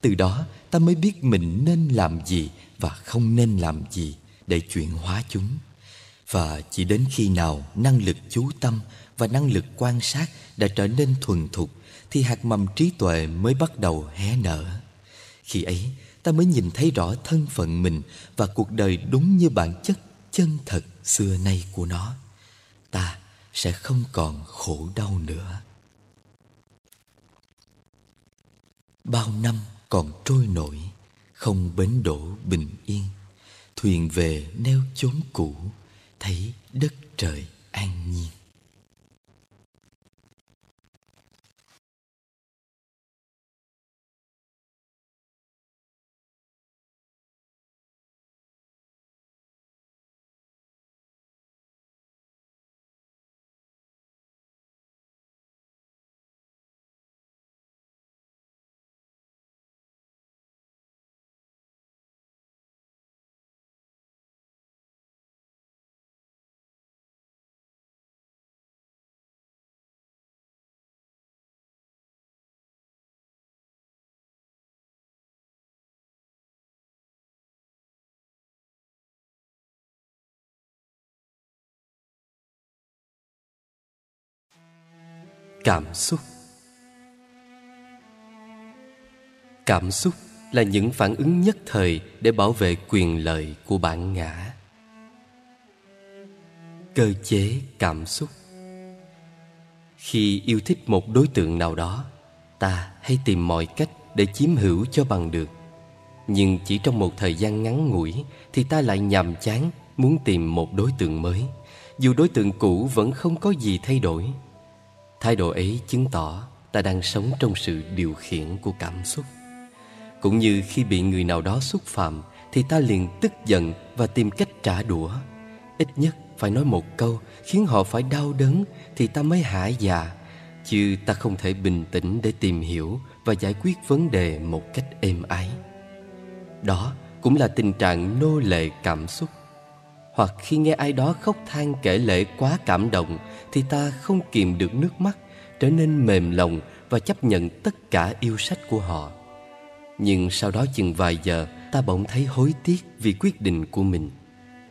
Từ đó, ta mới biết mình nên làm gì và không nên làm gì để chuyển hóa chúng. Và chỉ đến khi nào năng lực chú tâm và năng lực quan sát đã trở nên thuần thục thì hạt mầm trí tuệ mới bắt đầu hé nở. Khi ấy, ta mới nhìn thấy rõ thân phận mình và cuộc đời đúng như bản chất chân thật xưa nay của nó, ta sẽ không còn khổ đau nữa. Bao năm còn trôi nổi, không bến đổ bình yên, thuyền về neo chốn cũ, thấy đất trời an nhiên. Cảm xúc. Cảm xúc là những phản ứng nhất thời để bảo vệ quyền lợi của bản ngã. Cơ chế cảm xúc. Khi yêu thích một đối tượng nào đó, ta hay tìm mọi cách để chiếm hữu cho bằng được. Nhưng chỉ trong một thời gian ngắn ngủi thì ta lại nhàm chán muốn tìm một đối tượng mới. Dù đối tượng cũ vẫn không có gì thay đổi Thái độ ấy chứng tỏ ta đang sống trong sự điều khiển của cảm xúc. Cũng như khi bị người nào đó xúc phạm, thì ta liền tức giận và tìm cách trả đũa. Ít nhất phải nói một câu, khiến họ phải đau đớn, thì ta mới hả dạ. Chứ ta không thể bình tĩnh để tìm hiểu và giải quyết vấn đề một cách êm ái. Đó cũng là tình trạng nô lệ cảm xúc hoặc khi nghe ai đó khóc than kể lệ quá cảm động thì ta không kìm được nước mắt, trở nên mềm lòng và chấp nhận tất cả yêu sách của họ. Nhưng sau đó chừng vài giờ, ta bỗng thấy hối tiếc vì quyết định của mình.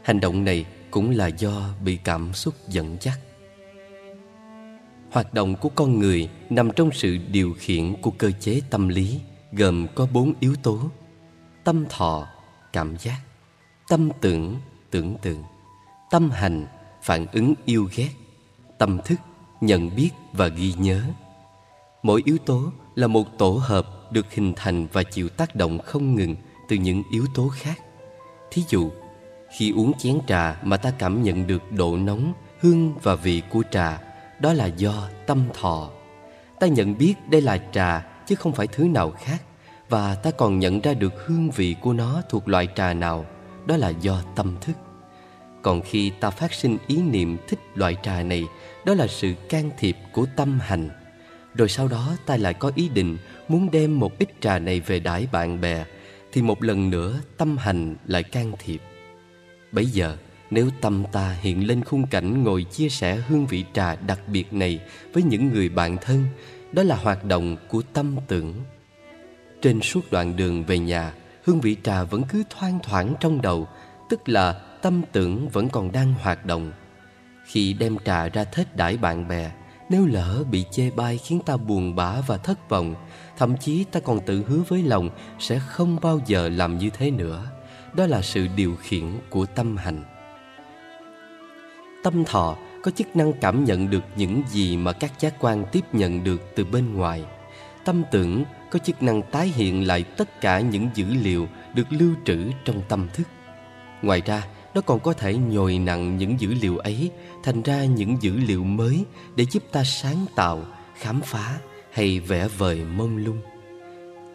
Hành động này cũng là do bị cảm xúc dẫn dắt. Hoạt động của con người nằm trong sự điều khiển của cơ chế tâm lý, gồm có bốn yếu tố tâm thọ, cảm giác, tâm tưởng tưởng tượng. Tâm hành phản ứng yêu ghét tâm thức, nhận biết và ghi nhớ. Mỗi yếu tố là một tổ hợp được hình thành và chịu tác động không ngừng từ những yếu tố khác. Thí dụ, khi uống chén trà mà ta cảm nhận được độ nóng, hương và vị của trà, đó là do tâm thọ. Ta nhận biết đây là trà chứ không phải thứ nào khác và ta còn nhận ra được hương vị của nó thuộc loại trà nào, đó là do tâm thức. Còn khi ta phát sinh ý niệm thích loại trà này đó là sự can thiệp của tâm hành. Rồi sau đó ta lại có ý định muốn đem một ít trà này về đãi bạn bè, thì một lần nữa tâm hành lại can thiệp. Bấy giờ, nếu tâm ta hiện lên khung cảnh ngồi chia sẻ hương vị trà đặc biệt này với những người bạn thân, đó là hoạt động của tâm tưởng. Trên suốt đoạn đường về nhà, Hương vị trà vẫn cứ thoang thoảng trong đầu, Tức là tâm tưởng vẫn còn đang hoạt động. Khi đem trà ra thết đãi bạn bè Nếu lỡ bị chê bai khiến ta buồn bã và thất vọng Thậm chí ta còn tự hứa với lòng Sẽ không bao giờ làm như thế nữa. Đó là sự điều khiển của tâm hành. Tâm thọ có chức năng cảm nhận được những gì mà các giác quan tiếp nhận được từ bên ngoài. Tâm tưởng có chức năng tái hiện lại tất cả những dữ liệu được lưu trữ trong tâm thức. Ngoài ra, nó còn có thể nhồi nặng những dữ liệu ấy thành ra những dữ liệu mới để giúp ta sáng tạo, khám phá hay vẽ vời mông lung.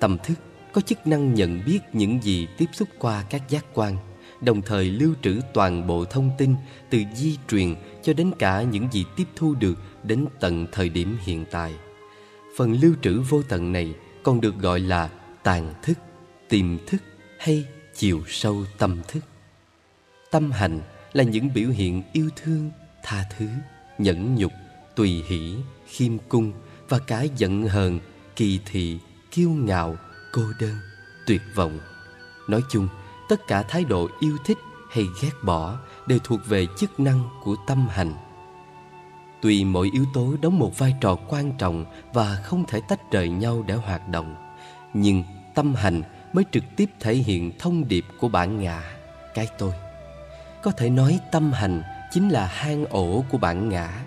Tâm thức có chức năng nhận biết những gì tiếp xúc qua các giác quan, đồng thời lưu trữ toàn bộ thông tin từ di truyền cho đến cả những gì tiếp thu được đến tận thời điểm hiện tại. Phần lưu trữ vô tận này còn được gọi là tàn thức, tiềm thức hay chiều sâu tâm thức. Tâm hành là những biểu hiện yêu thương, tha thứ, nhẫn nhục, tùy hỷ, khiêm cung và cả giận hờn, kỳ thị, kiêu ngạo, cô đơn, tuyệt vọng. Nói chung, tất cả thái độ yêu thích hay ghét bỏ đều thuộc về chức năng của tâm hành. Tuy mỗi yếu tố đóng một vai trò quan trọng và không thể tách rời nhau để hoạt động, nhưng tâm hành mới trực tiếp thể hiện thông điệp của bản ngã, cái tôi. Có thể nói tâm hành chính là hang ổ của bản ngã.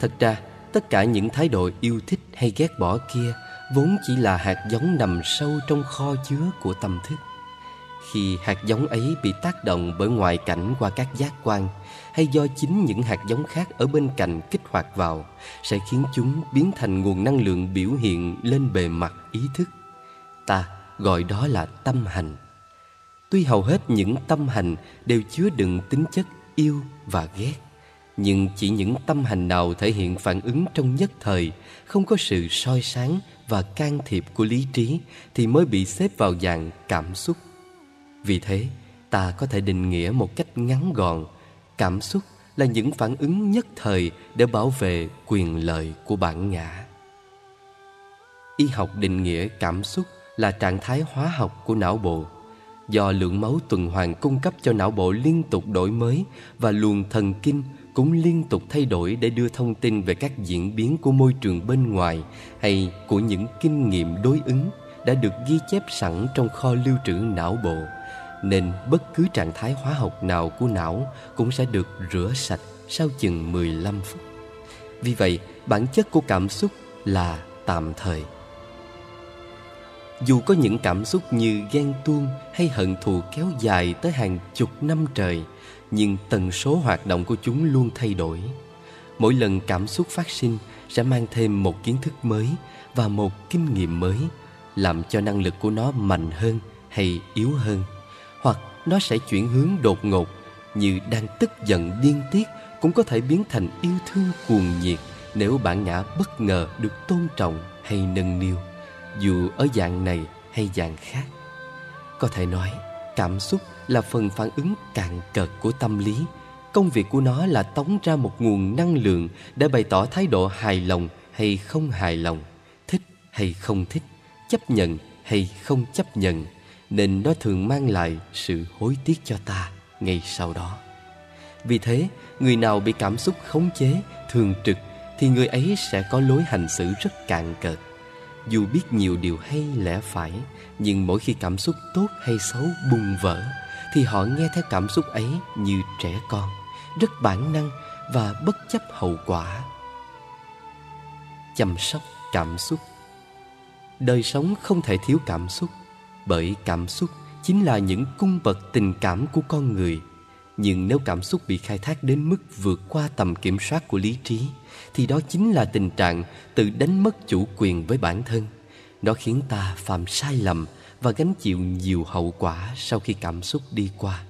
Thật ra, tất cả những thái độ yêu thích hay ghét bỏ kia vốn chỉ là hạt giống nằm sâu trong kho chứa của tâm thức. Khi hạt giống ấy bị tác động bởi ngoại cảnh qua các giác quan hay do chính những hạt giống khác ở bên cạnh kích hoạt vào sẽ khiến chúng biến thành nguồn năng lượng biểu hiện lên bề mặt ý thức. Ta gọi đó là tâm hành. Tuy hầu hết những tâm hành đều chứa đựng tính chất yêu và ghét, nhưng chỉ những tâm hành nào thể hiện phản ứng trong nhất thời, không có sự soi sáng và can thiệp của lý trí thì mới bị xếp vào dạng cảm xúc. Vì thế, ta có thể định nghĩa một cách ngắn gọn cảm xúc là những phản ứng nhất thời để bảo vệ quyền lợi của bản ngã y học định nghĩa cảm xúc là trạng thái hóa học của não bộ do lượng máu tuần hoàn cung cấp cho não bộ liên tục đổi mới và luồng thần kinh cũng liên tục thay đổi để đưa thông tin về các diễn biến của môi trường bên ngoài hay của những kinh nghiệm đối ứng đã được ghi chép sẵn trong kho lưu trữ não bộ nên bất cứ trạng thái hóa học nào của não cũng sẽ được rửa sạch sau chừng 15 phút. Vì vậy, bản chất của cảm xúc là tạm thời. Dù có những cảm xúc như ghen tuông hay hận thù kéo dài tới hàng chục năm trời, nhưng tần số hoạt động của chúng luôn thay đổi. Mỗi lần cảm xúc phát sinh sẽ mang thêm một kiến thức mới và một kinh nghiệm mới, làm cho năng lực của nó mạnh hơn hay yếu hơn hoặc nó sẽ chuyển hướng đột ngột như đang tức giận điên tiết cũng có thể biến thành yêu thương cuồng nhiệt nếu bản ngã bất ngờ được tôn trọng hay nâng niu dù ở dạng này hay dạng khác có thể nói cảm xúc là phần phản ứng cạn cợt của tâm lý công việc của nó là tống ra một nguồn năng lượng để bày tỏ thái độ hài lòng hay không hài lòng thích hay không thích chấp nhận hay không chấp nhận nên nó thường mang lại sự hối tiếc cho ta ngay sau đó. Vì thế, người nào bị cảm xúc khống chế, thường trực thì người ấy sẽ có lối hành xử rất cạn cợt. Dù biết nhiều điều hay lẽ phải, nhưng mỗi khi cảm xúc tốt hay xấu bùng vỡ thì họ nghe theo cảm xúc ấy như trẻ con, rất bản năng và bất chấp hậu quả. Chăm sóc cảm xúc Đời sống không thể thiếu cảm xúc bởi cảm xúc chính là những cung bậc tình cảm của con người nhưng nếu cảm xúc bị khai thác đến mức vượt qua tầm kiểm soát của lý trí thì đó chính là tình trạng tự đánh mất chủ quyền với bản thân. Nó khiến ta phạm sai lầm và gánh chịu nhiều hậu quả sau khi cảm xúc đi qua.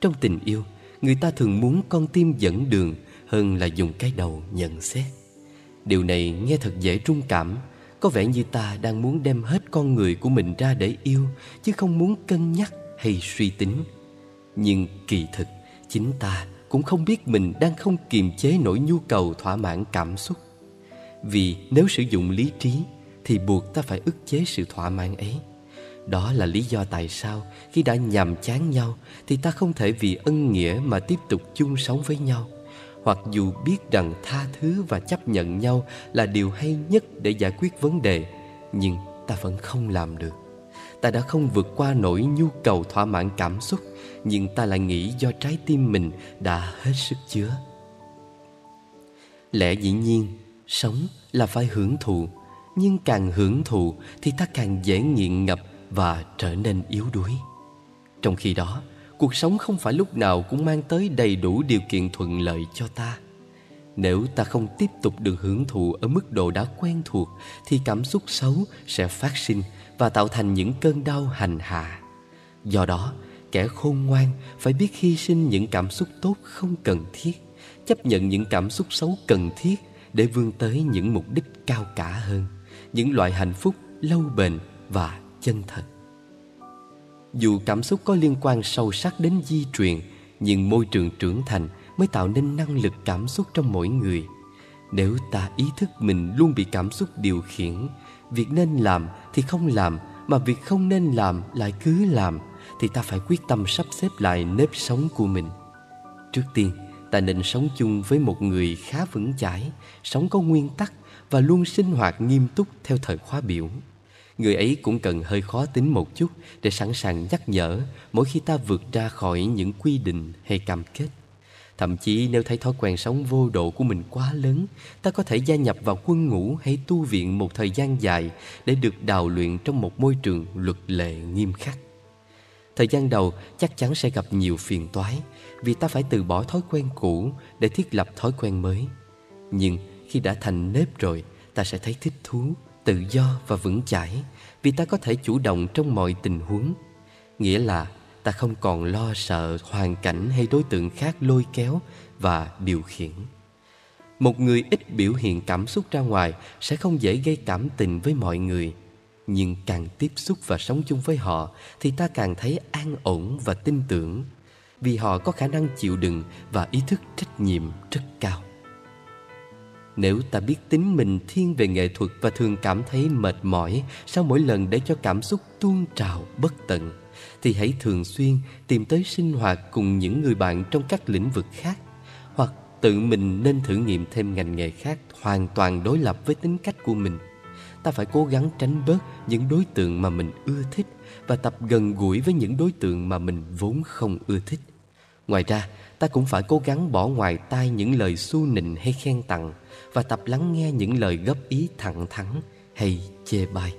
Trong tình yêu, người ta thường muốn con tim dẫn đường hơn là dùng cái đầu nhận xét. Điều này nghe thật dễ trung cảm. Có vẻ như ta đang muốn đem hết con người của mình ra để yêu, Chứ không muốn cân nhắc hay suy tính. Nhưng kỳ thực, Chính ta cũng không biết mình đang không kiềm chế nỗi nhu cầu thỏa mãn cảm xúc Vì nếu sử dụng lý trí thì buộc ta phải ức chế sự thỏa mãn ấy. Đó là lý do tại sao khi đã nhàm chán nhau thì ta không thể vì ân nghĩa mà tiếp tục chung sống với nhau. Hoặc dù biết rằng tha thứ và chấp nhận nhau là điều hay nhất để giải quyết vấn đề, nhưng ta vẫn không làm được. Ta đã không vượt qua nỗi nhu cầu thỏa mãn cảm xúc, nhưng ta lại nghĩ do trái tim mình đã hết sức chứa. Lẽ dĩ nhiên, sống là phải hưởng thụ, nhưng càng hưởng thụ thì ta càng dễ nghiện ngập và trở nên yếu đuối. Trong khi đó, cuộc sống không phải lúc nào cũng mang tới đầy đủ điều kiện thuận lợi cho ta. Nếu ta không tiếp tục được hưởng thụ ở mức độ đã quen thuộc thì cảm xúc xấu sẽ phát sinh và tạo thành những cơn đau hành hạ. Do đó, kẻ khôn ngoan phải biết hy sinh những cảm xúc tốt không cần thiết, chấp nhận những cảm xúc xấu cần thiết để vươn tới những mục đích cao cả hơn, những loại hạnh phúc lâu bền và chân thật. Dù cảm xúc có liên quan sâu sắc đến di truyền, nhưng môi trường trưởng thành mới tạo nên năng lực cảm xúc trong mỗi người. Nếu ta ý thức mình luôn bị cảm xúc điều khiển, việc nên làm thì không làm, mà việc không nên làm lại cứ làm, thì ta phải quyết tâm sắp xếp lại nếp sống của mình. Trước tiên, ta nên sống chung với một người khá vững chãi, sống có nguyên tắc và luôn sinh hoạt nghiêm túc theo thời khóa biểu. Người ấy cũng cần hơi khó tính một chút để sẵn sàng nhắc nhở mỗi khi ta vượt ra khỏi những quy định hay cam kết. Thậm chí nếu thấy thói quen sống vô độ của mình quá lớn, ta có thể gia nhập vào quân ngũ hay tu viện một thời gian dài để được đào luyện trong một môi trường luật lệ nghiêm khắc. Thời gian đầu chắc chắn sẽ gặp nhiều phiền toái vì ta phải từ bỏ thói quen cũ để thiết lập thói quen mới. Nhưng khi đã thành nếp rồi, ta sẽ thấy thích thú, tự do và vững chãi vì ta có thể chủ động trong mọi tình huống. Nghĩa là ta không còn lo sợ hoàn cảnh hay đối tượng khác lôi kéo và điều khiển. Một người ít biểu hiện cảm xúc ra ngoài sẽ không dễ gây cảm tình với mọi người. Nhưng càng tiếp xúc và sống chung với họ thì ta càng thấy an ổn và tin tưởng vì họ có khả năng chịu đựng và ý thức trách nhiệm rất cao. Nếu ta biết tính mình thiên về nghệ thuật và thường cảm thấy mệt mỏi sau mỗi lần để cho cảm xúc tuôn trào bất tận, thì hãy thường xuyên tìm tới sinh hoạt cùng những người bạn trong các lĩnh vực khác hoặc tự mình nên thử nghiệm thêm ngành nghề khác hoàn toàn đối lập với tính cách của mình. Ta phải cố gắng tránh bớt những đối tượng mà mình ưa thích và tập gần gũi với những đối tượng mà mình vốn không ưa thích. Ngoài ra, ta cũng phải cố gắng bỏ ngoài tai những lời xu nịnh hay khen tặng và tập lắng nghe những lời góp ý thẳng thắn hay chê bai.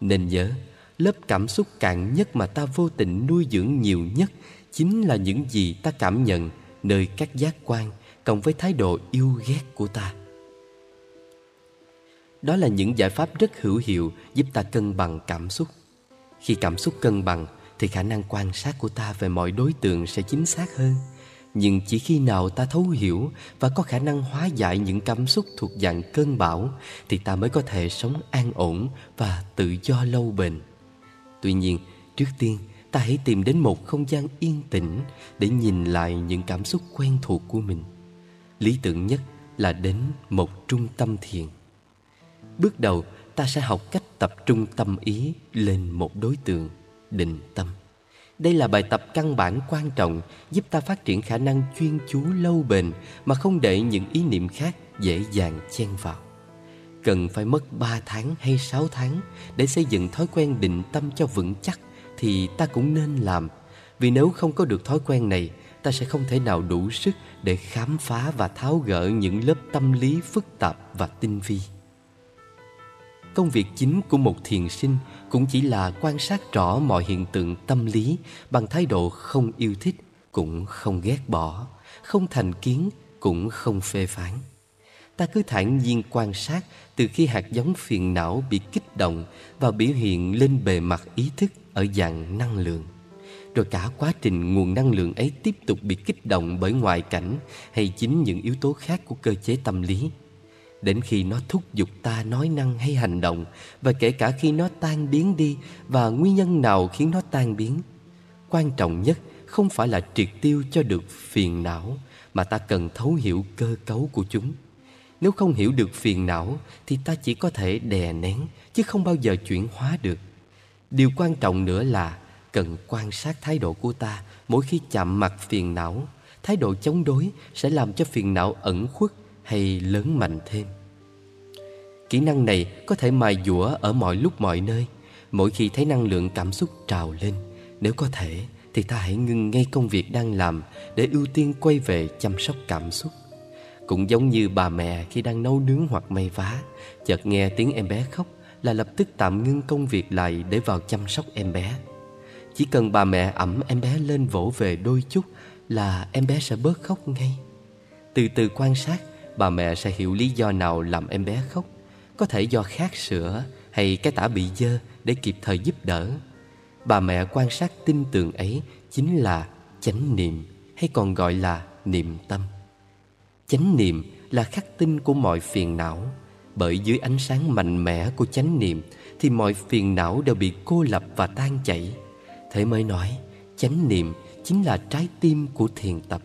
Nên nhớ, lớp cảm xúc cạn nhất mà ta vô tình nuôi dưỡng nhiều nhất chính là những gì ta cảm nhận nơi các giác quan cộng với thái độ yêu ghét của ta. Đó là những giải pháp rất hữu hiệu giúp ta cân bằng cảm xúc. Khi cảm xúc cân bằng thì khả năng quan sát của ta về mọi đối tượng sẽ chính xác hơn. Nhưng chỉ khi nào ta thấu hiểu và có khả năng hóa giải những cảm xúc thuộc dạng cơn bão thì ta mới có thể sống an ổn và tự do lâu bền. Tuy nhiên, trước tiên ta hãy tìm đến một không gian yên tĩnh để nhìn lại những cảm xúc quen thuộc của mình. Lý tưởng nhất là đến một trung tâm thiền. Bước đầu, ta sẽ học cách tập trung tâm ý lên một đối tượng, định tâm. Đây là bài tập căn bản quan trọng giúp ta phát triển khả năng chuyên chú lâu bền mà không để những ý niệm khác dễ dàng chen vào. Cần phải mất 3 tháng hay 6 tháng để xây dựng thói quen định tâm cho vững chắc thì ta cũng nên làm. Vì nếu không có được thói quen này, ta sẽ không thể nào đủ sức để khám phá và tháo gỡ những lớp tâm lý phức tạp và tinh vi. Công việc chính của một thiền sinh cũng chỉ là quan sát rõ mọi hiện tượng tâm lý bằng thái độ không yêu thích cũng không ghét bỏ, không thành kiến cũng không phê phán. Ta cứ thản nhiên quan sát từ khi hạt giống phiền não bị kích động và biểu hiện lên bề mặt ý thức ở dạng năng lượng. Rồi cả quá trình nguồn năng lượng ấy tiếp tục bị kích động bởi ngoại cảnh hay chính những yếu tố khác của cơ chế tâm lý đến khi nó thúc giục ta nói năng hay hành động, và kể cả khi nó tan biến đi, và nguyên nhân nào khiến nó tan biến. Quan trọng nhất không phải là triệt tiêu cho được phiền não, mà ta cần thấu hiểu cơ cấu của chúng. Nếu không hiểu được phiền não, Thì ta chỉ có thể đè nén, Chứ không bao giờ chuyển hóa được Điều quan trọng nữa là Cần quan sát thái độ của ta Mỗi khi chạm mặt phiền não, Thái độ chống đối sẽ làm cho phiền não ẩn khuất hay lớn mạnh thêm? Kỹ năng này có thể mài dũa ở mọi lúc mọi nơi. Mỗi khi thấy năng lượng cảm xúc trào lên, Nếu có thể, thì ta hãy ngưng ngay công việc đang làm Để ưu tiên quay về chăm sóc cảm xúc. Cũng giống như bà mẹ khi đang nấu nướng hoặc may vá, Chợt nghe tiếng em bé khóc Là lập tức tạm ngưng công việc lại để vào chăm sóc em bé. Chỉ cần bà mẹ ẩm em bé lên vỗ về đôi chút Là em bé sẽ bớt khóc ngay. Từ từ quan sát Bà mẹ sẽ hiểu lý do nào làm em bé khóc Có thể do khát sữa hay cái tả bị dơ để kịp thời giúp đỡ Bà mẹ quan sát tin tưởng ấy chính là chánh niệm hay còn gọi là niệm tâm. Chánh niệm là khắc tinh của mọi phiền não. Bởi dưới ánh sáng mạnh mẽ của chánh niệm thì mọi phiền não đều bị cô lập và tan chảy. Thế mới nói, chánh niệm chính là trái tim của thiền tập.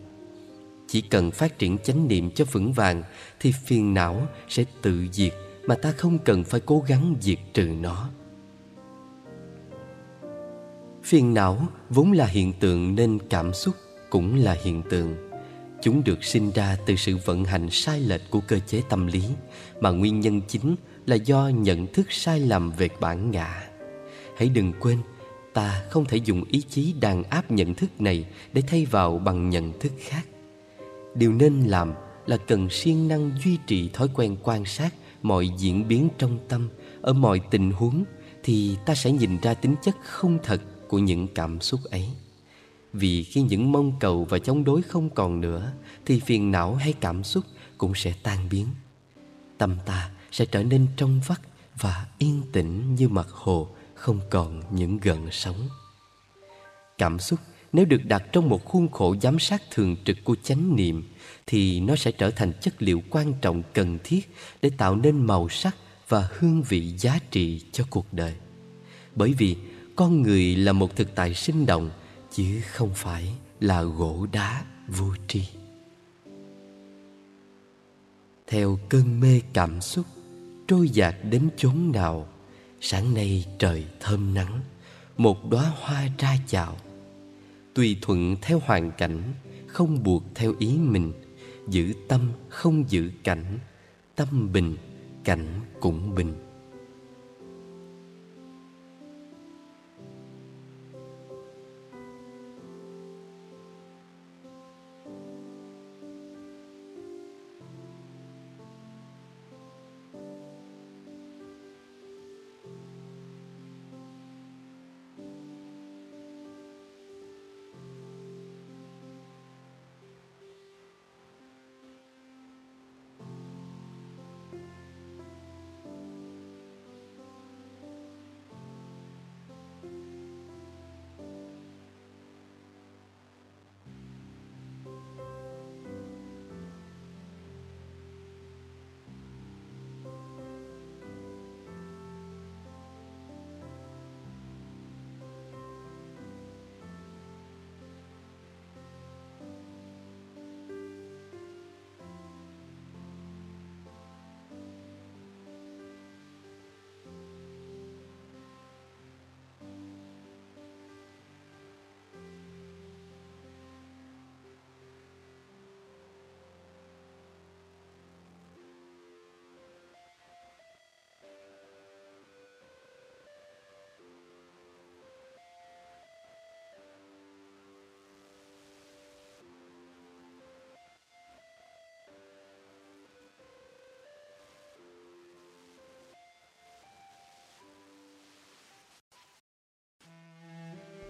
Chỉ cần phát triển chánh niệm cho vững vàng thì phiền não sẽ tự diệt mà ta không cần phải cố gắng diệt trừ nó. Phiền não vốn là hiện tượng nên cảm xúc cũng là hiện tượng. Chúng được sinh ra từ sự vận hành sai lệch của cơ chế tâm lý mà nguyên nhân chính là do nhận thức sai lầm về bản ngã. Hãy đừng quên, ta không thể dùng ý chí đàn áp nhận thức này để thay vào bằng nhận thức khác. Điều nên làm là cần siêng năng duy trì thói quen quan sát mọi diễn biến trong tâm. Ở mọi tình huống thì ta sẽ nhìn ra tính chất không thật của những cảm xúc ấy. Vì khi những mong cầu và chống đối không còn nữa, thì phiền não hay cảm xúc cũng sẽ tan biến. Tâm ta sẽ trở nên trong vắt và yên tĩnh như mặt hồ, không còn những gợn sóng. Cảm xúc nếu được đặt trong một khuôn khổ giám sát thường trực của chánh niệm, thì nó sẽ trở thành chất liệu quan trọng cần thiết để tạo nên màu sắc và hương vị giá trị cho cuộc đời. Bởi vì con người là một thực tại sinh động, chứ không phải là gỗ đá vô tri. Theo cơn mê cảm xúc, trôi dạt đến chốn nào, sáng nay trời thơm nắng, một đóa hoa ra chào tùy thuận theo hoàn cảnh, không buộc theo ý mình. Giữ tâm không giữ cảnh, tâm bình, cảnh cũng bình.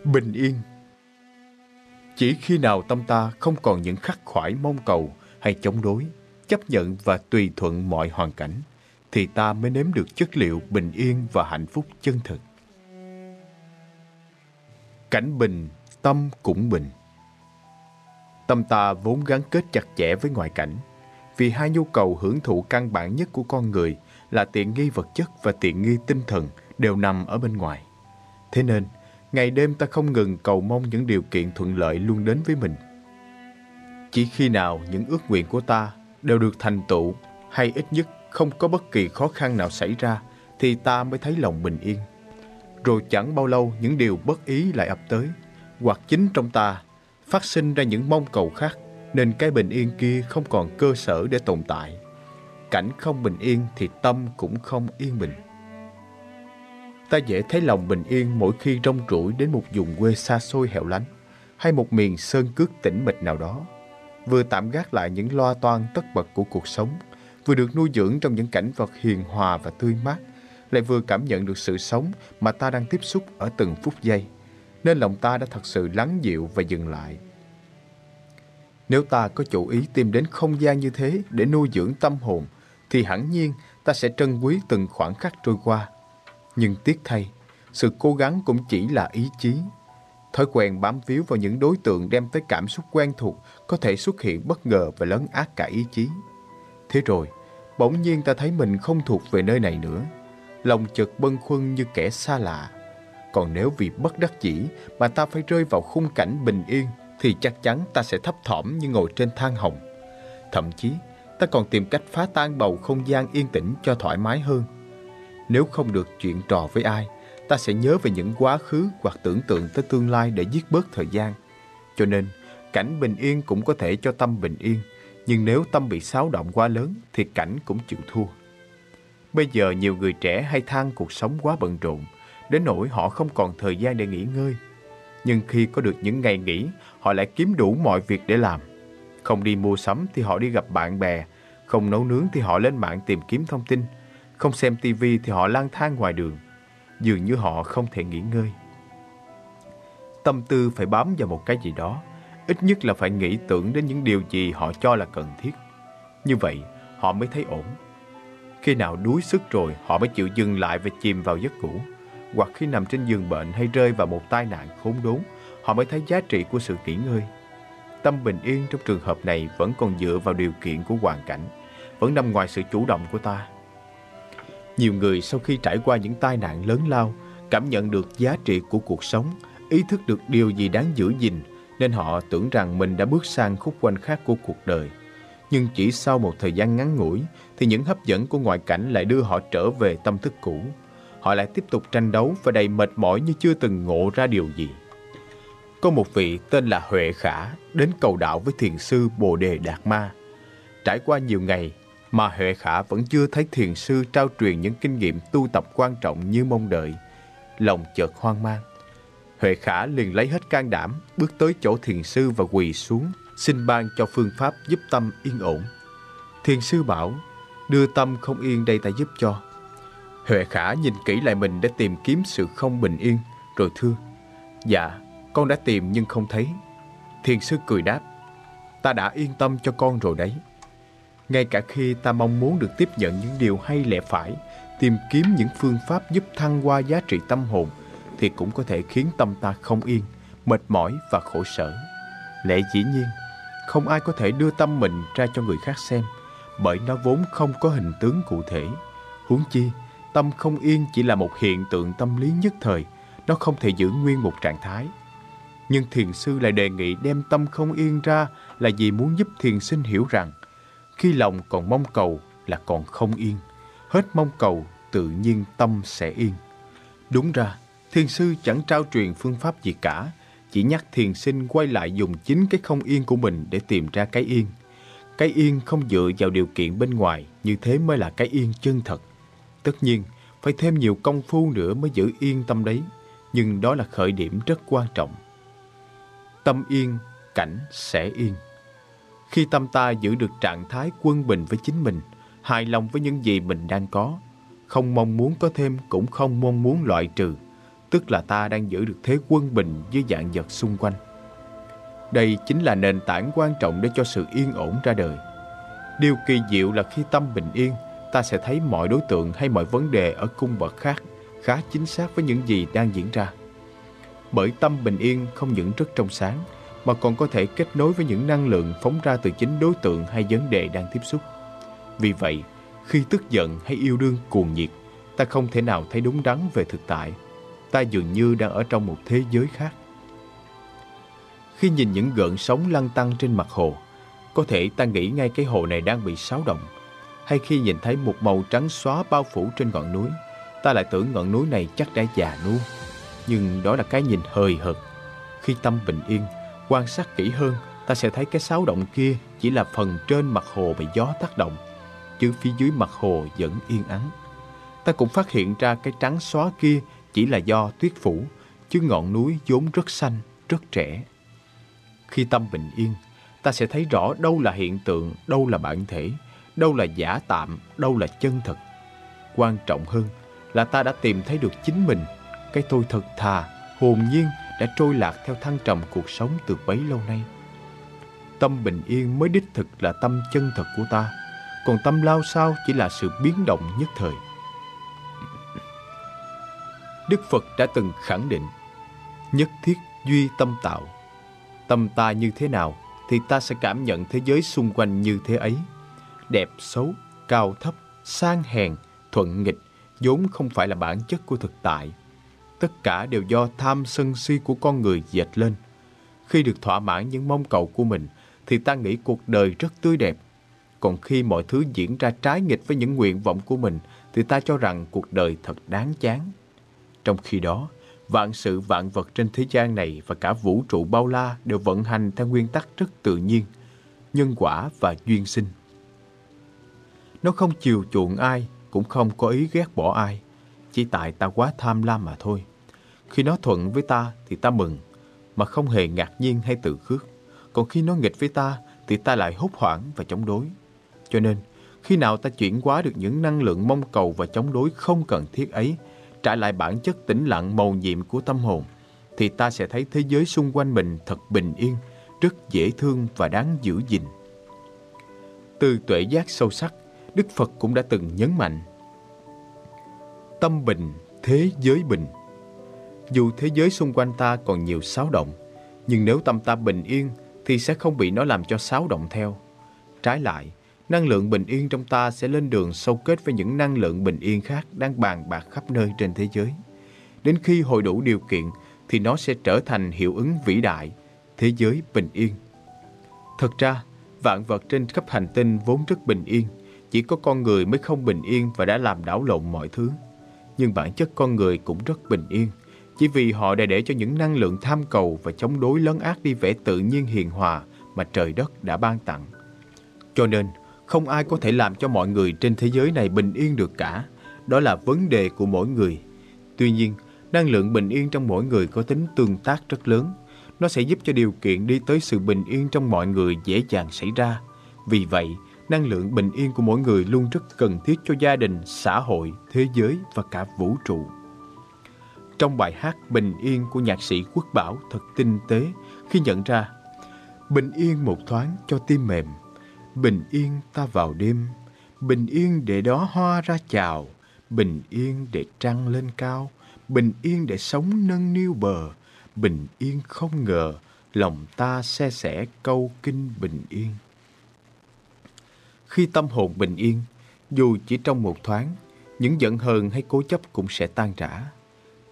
Bình yên. Chỉ khi nào tâm ta không còn những khắc khoải mong cầu hay chống đối, chấp nhận và tùy thuận mọi hoàn cảnh, thì ta mới nếm được chất liệu bình yên và hạnh phúc chân thực. Cảnh bình, tâm cũng bình. Tâm ta vốn gắn kết chặt chẽ với ngoại cảnh, vì hai nhu cầu hưởng thụ căn bản nhất của con người là tiện nghi vật chất và tiện nghi tinh thần đều nằm ở bên ngoài. Thế nên Ngày đêm ta không ngừng cầu mong những điều kiện thuận lợi luôn đến với mình. Chỉ khi nào những ước nguyện của ta đều được thành tựu hay ít nhất không có bất kỳ khó khăn nào xảy ra thì ta mới thấy lòng bình yên. Rồi chẳng bao lâu những điều bất ý lại ập tới, hoặc chính trong ta phát sinh ra những mong cầu khác nên cái bình yên kia không còn cơ sở để tồn tại. Cảnh không bình yên thì tâm cũng không yên bình. Ta dễ thấy lòng bình yên mỗi khi rong ruổi đến một vùng quê xa xôi hẻo lánh hay một miền sơn cước tĩnh mịch nào đó. Vừa tạm gác lại những loa toan tất bật của cuộc sống, vừa được nuôi dưỡng trong những cảnh vật hiền hòa và tươi mát, lại vừa cảm nhận được sự sống mà ta đang tiếp xúc ở từng phút giây. Nên lòng ta đã thật sự lắng dịu và dừng lại. Nếu ta có chủ ý tìm đến không gian như thế để nuôi dưỡng tâm hồn, thì hẳn nhiên ta sẽ trân quý từng khoảng khắc trôi qua. Nhưng tiếc thay, sự cố gắng cũng chỉ là ý chí. Thói quen bám víu vào những đối tượng đem tới cảm xúc quen thuộc có thể xuất hiện bất ngờ và lấn át cả ý chí. Thế rồi, bỗng nhiên ta thấy mình không thuộc về nơi này nữa. Lòng chợt bâng khuâng như kẻ xa lạ. Còn nếu vì bất đắc dĩ mà ta phải rơi vào khung cảnh bình yên thì chắc chắn ta sẽ thấp thỏm như ngồi trên thang hồng. Thậm chí, ta còn tìm cách phá tan bầu không gian yên tĩnh cho thoải mái hơn. Nếu không được chuyện trò với ai, ta sẽ nhớ về những quá khứ hoặc tưởng tượng tới tương lai để giết bớt thời gian. Cho nên, cảnh bình yên cũng có thể cho tâm bình yên, nhưng nếu tâm bị xáo động quá lớn thì cảnh cũng chịu thua. Bây giờ nhiều người trẻ hay than cuộc sống quá bận rộn, đến nỗi họ không còn thời gian để nghỉ ngơi. Nhưng khi có được những ngày nghỉ, họ lại kiếm đủ mọi việc để làm. Không đi mua sắm thì họ đi gặp bạn bè, không nấu nướng thì họ lên mạng tìm kiếm thông tin, không xem tivi thì họ lang thang ngoài đường. Dường như họ không thể nghỉ ngơi. Tâm tư phải bám vào một cái gì đó, ít nhất là phải nghĩ tưởng đến những điều gì họ cho là cần thiết. Như vậy, họ mới thấy ổn. Khi nào đuối sức rồi, họ mới chịu dừng lại và chìm vào giấc ngủ. Hoặc khi nằm trên giường bệnh hay rơi vào một tai nạn khốn đốn, họ mới thấy giá trị của sự nghỉ ngơi. Tâm bình yên trong trường hợp này vẫn còn dựa vào điều kiện của hoàn cảnh, vẫn nằm ngoài sự chủ động của ta. Nhiều người sau khi trải qua những tai nạn lớn lao, cảm nhận được giá trị của cuộc sống, ý thức được điều gì đáng giữ gìn, nên họ tưởng rằng mình đã bước sang khúc quanh khác của cuộc đời. Nhưng chỉ sau một thời gian ngắn ngủi, thì những hấp dẫn của ngoại cảnh lại đưa họ trở về tâm thức cũ. Họ lại tiếp tục tranh đấu và đầy mệt mỏi như chưa từng ngộ ra điều gì. Có một vị tên là Huệ Khả đến cầu đạo với thiền sư Bồ Đề Đạt Ma. Trải qua nhiều ngày mà Huệ Khả vẫn chưa thấy thiền sư trao truyền những kinh nghiệm tu tập quan trọng như mong đợi. Lòng chợt hoang mang. Huệ Khả liền lấy hết can đảm bước tới chỗ thiền sư và quỳ xuống xin ban cho phương pháp giúp tâm yên ổn. Thiền sư bảo đưa tâm không yên đây ta giúp cho. Huệ Khả nhìn kỹ lại mình để tìm kiếm sự không bình yên rồi thưa Dạ con đã tìm nhưng không thấy. Thiền sư cười đáp, ta đã yên tâm cho con rồi đấy. Ngay cả khi ta mong muốn được tiếp nhận những điều hay lẽ phải, tìm kiếm những phương pháp giúp thăng hoa giá trị tâm hồn, thì cũng có thể khiến tâm ta không yên, mệt mỏi và khổ sở. Lẽ dĩ nhiên, không ai có thể đưa tâm mình ra cho người khác xem, bởi nó vốn không có hình tướng cụ thể. Huống chi, tâm không yên chỉ là một hiện tượng tâm lý nhất thời, nó không thể giữ nguyên một trạng thái. Nhưng thiền sư lại đề nghị đem tâm không yên ra là vì muốn giúp thiền sinh hiểu rằng khi lòng còn mong cầu là còn không yên. Hết mong cầu tự nhiên tâm sẽ yên. Đúng ra, thiền sư chẳng trao truyền phương pháp gì cả, chỉ nhắc thiền sinh quay lại dùng chính cái không yên của mình để tìm ra cái yên. Cái yên không dựa vào điều kiện bên ngoài, như thế mới là cái yên chân thật. Tất nhiên, phải thêm nhiều công phu nữa mới giữ yên tâm đấy, nhưng đó là khởi điểm rất quan trọng tâm yên, cảnh sẽ yên. Khi tâm ta giữ được trạng thái quân bình với chính mình, hài lòng với những gì mình đang có, không mong muốn có thêm cũng không mong muốn loại trừ, tức là ta đang giữ được thế quân bình với dạng vật xung quanh. Đây chính là nền tảng quan trọng để cho sự yên ổn ra đời. Điều kỳ diệu là khi tâm bình yên, ta sẽ thấy mọi đối tượng hay mọi vấn đề ở cung bậc khác khá chính xác với những gì đang diễn ra bởi tâm bình yên không những rất trong sáng mà còn có thể kết nối với những năng lượng phóng ra từ chính đối tượng hay vấn đề đang tiếp xúc. Vì vậy, khi tức giận hay yêu đương cuồng nhiệt, ta không thể nào thấy đúng đắn về thực tại. Ta dường như đang ở trong một thế giới khác. Khi nhìn những gợn sóng lăn tăng trên mặt hồ, có thể ta nghĩ ngay cái hồ này đang bị xáo động. hay khi nhìn thấy một màu trắng xóa bao phủ trên ngọn núi, ta lại tưởng ngọn núi này chắc đã già nua. Nhưng đó là cái nhìn hời hợt. Khi tâm bình yên, quan sát kỹ hơn, ta sẽ thấy cái sáo động kia chỉ là phần trên mặt hồ bị gió tác động, chứ phía dưới mặt hồ vẫn yên ắng. Ta cũng phát hiện ra cái trắng xóa kia chỉ là do tuyết phủ, chứ ngọn núi vốn rất xanh, rất trẻ. Khi tâm bình yên, ta sẽ thấy rõ đâu là hiện tượng, đâu là bản thể, đâu là giả tạm, đâu là chân thật. Quan trọng hơn là ta đã tìm thấy được chính mình, cái tôi thật thà, hồn nhiên đã trôi lạc theo thăng trầm cuộc sống từ bấy lâu nay. Tâm bình yên mới đích thực là tâm chân thật của ta, còn tâm lao sao chỉ là sự biến động nhất thời. Đức Phật đã từng khẳng định, nhất thiết duy tâm tạo. Tâm ta như thế nào thì ta sẽ cảm nhận thế giới xung quanh như thế ấy. Đẹp xấu, cao thấp, sang hèn, thuận nghịch vốn không phải là bản chất của thực tại. Tất cả đều do tham sân si của con người dệt lên. Khi được thỏa mãn những mong cầu của mình thì ta nghĩ cuộc đời rất tươi đẹp. Còn khi mọi thứ diễn ra trái nghịch với những nguyện vọng của mình thì ta cho rằng cuộc đời thật đáng chán. Trong khi đó, vạn sự vạn vật trên thế gian này và cả vũ trụ bao la đều vận hành theo nguyên tắc rất tự nhiên, nhân quả và duyên sinh. Nó không chiều chuộng ai, cũng không có ý ghét bỏ ai, chỉ tại ta quá tham lam mà thôi. Khi nó thuận với ta thì ta mừng, mà không hề ngạc nhiên hay tự khước. Còn khi nó nghịch với ta thì ta lại hốt hoảng và chống đối. Cho nên, khi nào ta chuyển hóa được những năng lượng mong cầu và chống đối không cần thiết ấy trả lại bản chất tĩnh lặng màu nhiệm của tâm hồn, thì ta sẽ thấy thế giới xung quanh mình thật bình yên, rất dễ thương và đáng giữ gìn. Từ tuệ giác sâu sắc, Đức Phật cũng đã từng nhấn mạnh Tâm bình, thế giới bình. Dù thế giới xung quanh ta còn nhiều xáo động, nhưng nếu tâm ta bình yên thì sẽ không bị nó làm cho xáo động theo. Trái lại, năng lượng bình yên trong ta sẽ lên đường sâu kết với những năng lượng bình yên khác đang bàn bạc khắp nơi trên thế giới. Đến khi hội đủ điều kiện thì nó sẽ trở thành hiệu ứng vĩ đại, thế giới bình yên. Thật ra, vạn vật trên khắp hành tinh vốn rất bình yên, chỉ có con người mới không bình yên và đã làm đảo lộn mọi thứ. Nhưng bản chất con người cũng rất bình yên, chỉ vì họ đã để cho những năng lượng tham cầu và chống đối lấn át đi vẻ tự nhiên hiền hòa mà trời đất đã ban tặng. Cho nên, không ai có thể làm cho mọi người trên thế giới này bình yên được cả. Đó là vấn đề của mỗi người. Tuy nhiên, năng lượng bình yên trong mỗi người có tính tương tác rất lớn. Nó sẽ giúp cho điều kiện đi tới sự bình yên trong mọi người dễ dàng xảy ra. Vì vậy, năng lượng bình yên của mỗi người luôn rất cần thiết cho gia đình, xã hội, thế giới và cả vũ trụ. Trong bài hát Bình Yên của nhạc sĩ Quốc Bảo thật tinh tế khi nhận ra Bình yên một thoáng cho tim mềm Bình yên ta vào đêm, bình yên để đó hoa ra chào, bình yên để trăng lên cao, bình yên để sống nâng niu bờ, bình yên không ngờ lòng ta xe sẻ câu kinh bình yên. Khi tâm hồn bình yên, dù chỉ trong một thoáng, những giận hờn hay cố chấp cũng sẽ tan rã.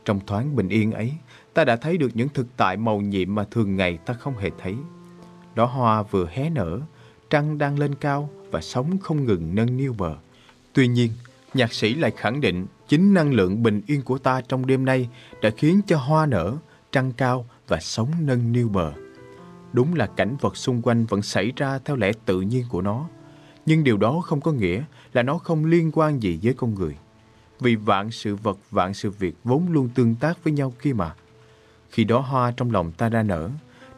Trong thoáng bình yên ấy, ta đã thấy được những thực tại màu nhiệm mà thường ngày ta không hề thấy. Đó hoa vừa hé nở, trăng đang lên cao và sóng không ngừng nâng niu bờ. Tuy nhiên, nhạc sĩ lại khẳng định chính năng lượng bình yên của ta trong đêm nay đã khiến cho hoa nở, trăng cao và sóng nâng niu bờ. Đúng là cảnh vật xung quanh vẫn xảy ra theo lẽ tự nhiên của nó, nhưng điều đó không có nghĩa là nó không liên quan gì với con người. Vì vạn sự vật, vạn sự việc vốn luôn tương tác với nhau kia mà. Khi đó hoa trong lòng ta đã nở,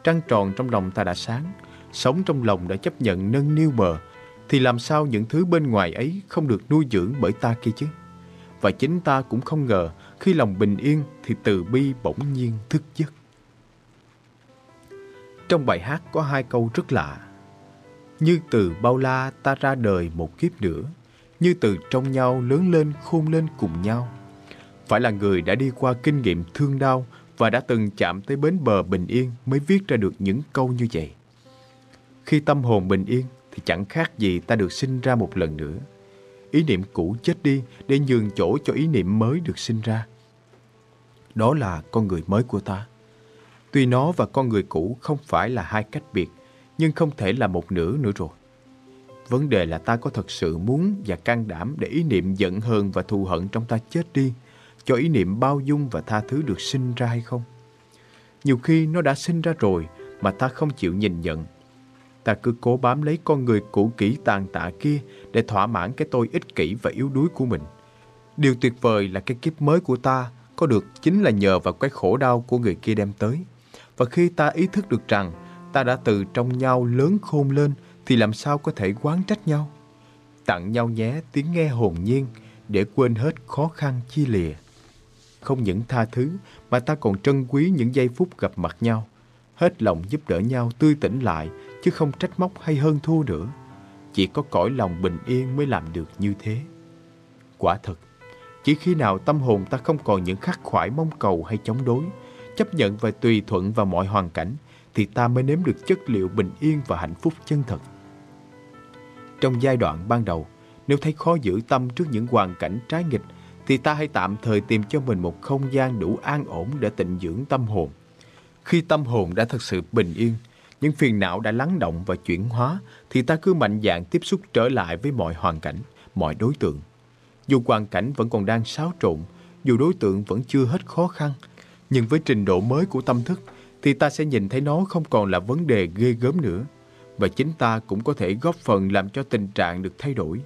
trăng tròn trong lòng ta đã sáng, sống trong lòng đã chấp nhận nâng niu bờ, thì làm sao những thứ bên ngoài ấy không được nuôi dưỡng bởi ta kia chứ? Và chính ta cũng không ngờ khi lòng bình yên thì từ bi bỗng nhiên thức giấc. Trong bài hát có hai câu rất lạ. Như từ bao la ta ra đời một kiếp nữa, như từ trong nhau lớn lên khôn lên cùng nhau. Phải là người đã đi qua kinh nghiệm thương đau và đã từng chạm tới bến bờ bình yên mới viết ra được những câu như vậy. Khi tâm hồn bình yên thì chẳng khác gì ta được sinh ra một lần nữa. Ý niệm cũ chết đi để nhường chỗ cho ý niệm mới được sinh ra. Đó là con người mới của ta. Tuy nó và con người cũ không phải là hai cách biệt, nhưng không thể là một nửa nữa rồi. Vấn đề là ta có thật sự muốn và can đảm để ý niệm giận hờn và thù hận trong ta chết đi, cho ý niệm bao dung và tha thứ được sinh ra hay không? Nhiều khi nó đã sinh ra rồi mà ta không chịu nhìn nhận. Ta cứ cố bám lấy con người cũ kỹ tàn tạ kia để thỏa mãn cái tôi ích kỷ và yếu đuối của mình. Điều tuyệt vời là cái kiếp mới của ta có được chính là nhờ vào cái khổ đau của người kia đem tới. Và khi ta ý thức được rằng ta đã từ trong nhau lớn khôn lên thì làm sao có thể quán trách nhau? Tặng nhau nhé tiếng nghe hồn nhiên để quên hết khó khăn chia lìa. Không những tha thứ mà ta còn trân quý những giây phút gặp mặt nhau. Hết lòng giúp đỡ nhau tươi tỉnh lại chứ không trách móc hay hơn thua nữa. Chỉ có cõi lòng bình yên mới làm được như thế. Quả thật, chỉ khi nào tâm hồn ta không còn những khắc khoải mong cầu hay chống đối, chấp nhận và tùy thuận vào mọi hoàn cảnh, thì ta mới nếm được chất liệu bình yên và hạnh phúc chân thật. Trong giai đoạn ban đầu, nếu thấy khó giữ tâm trước những hoàn cảnh trái nghịch, thì ta hãy tạm thời tìm cho mình một không gian đủ an ổn để tịnh dưỡng tâm hồn. Khi tâm hồn đã thật sự bình yên, những phiền não đã lắng động và chuyển hóa, thì ta cứ mạnh dạn tiếp xúc trở lại với mọi hoàn cảnh, mọi đối tượng. Dù hoàn cảnh vẫn còn đang xáo trộn, dù đối tượng vẫn chưa hết khó khăn, nhưng với trình độ mới của tâm thức, thì ta sẽ nhìn thấy nó không còn là vấn đề ghê gớm nữa. Và chính ta cũng có thể góp phần làm cho tình trạng được thay đổi.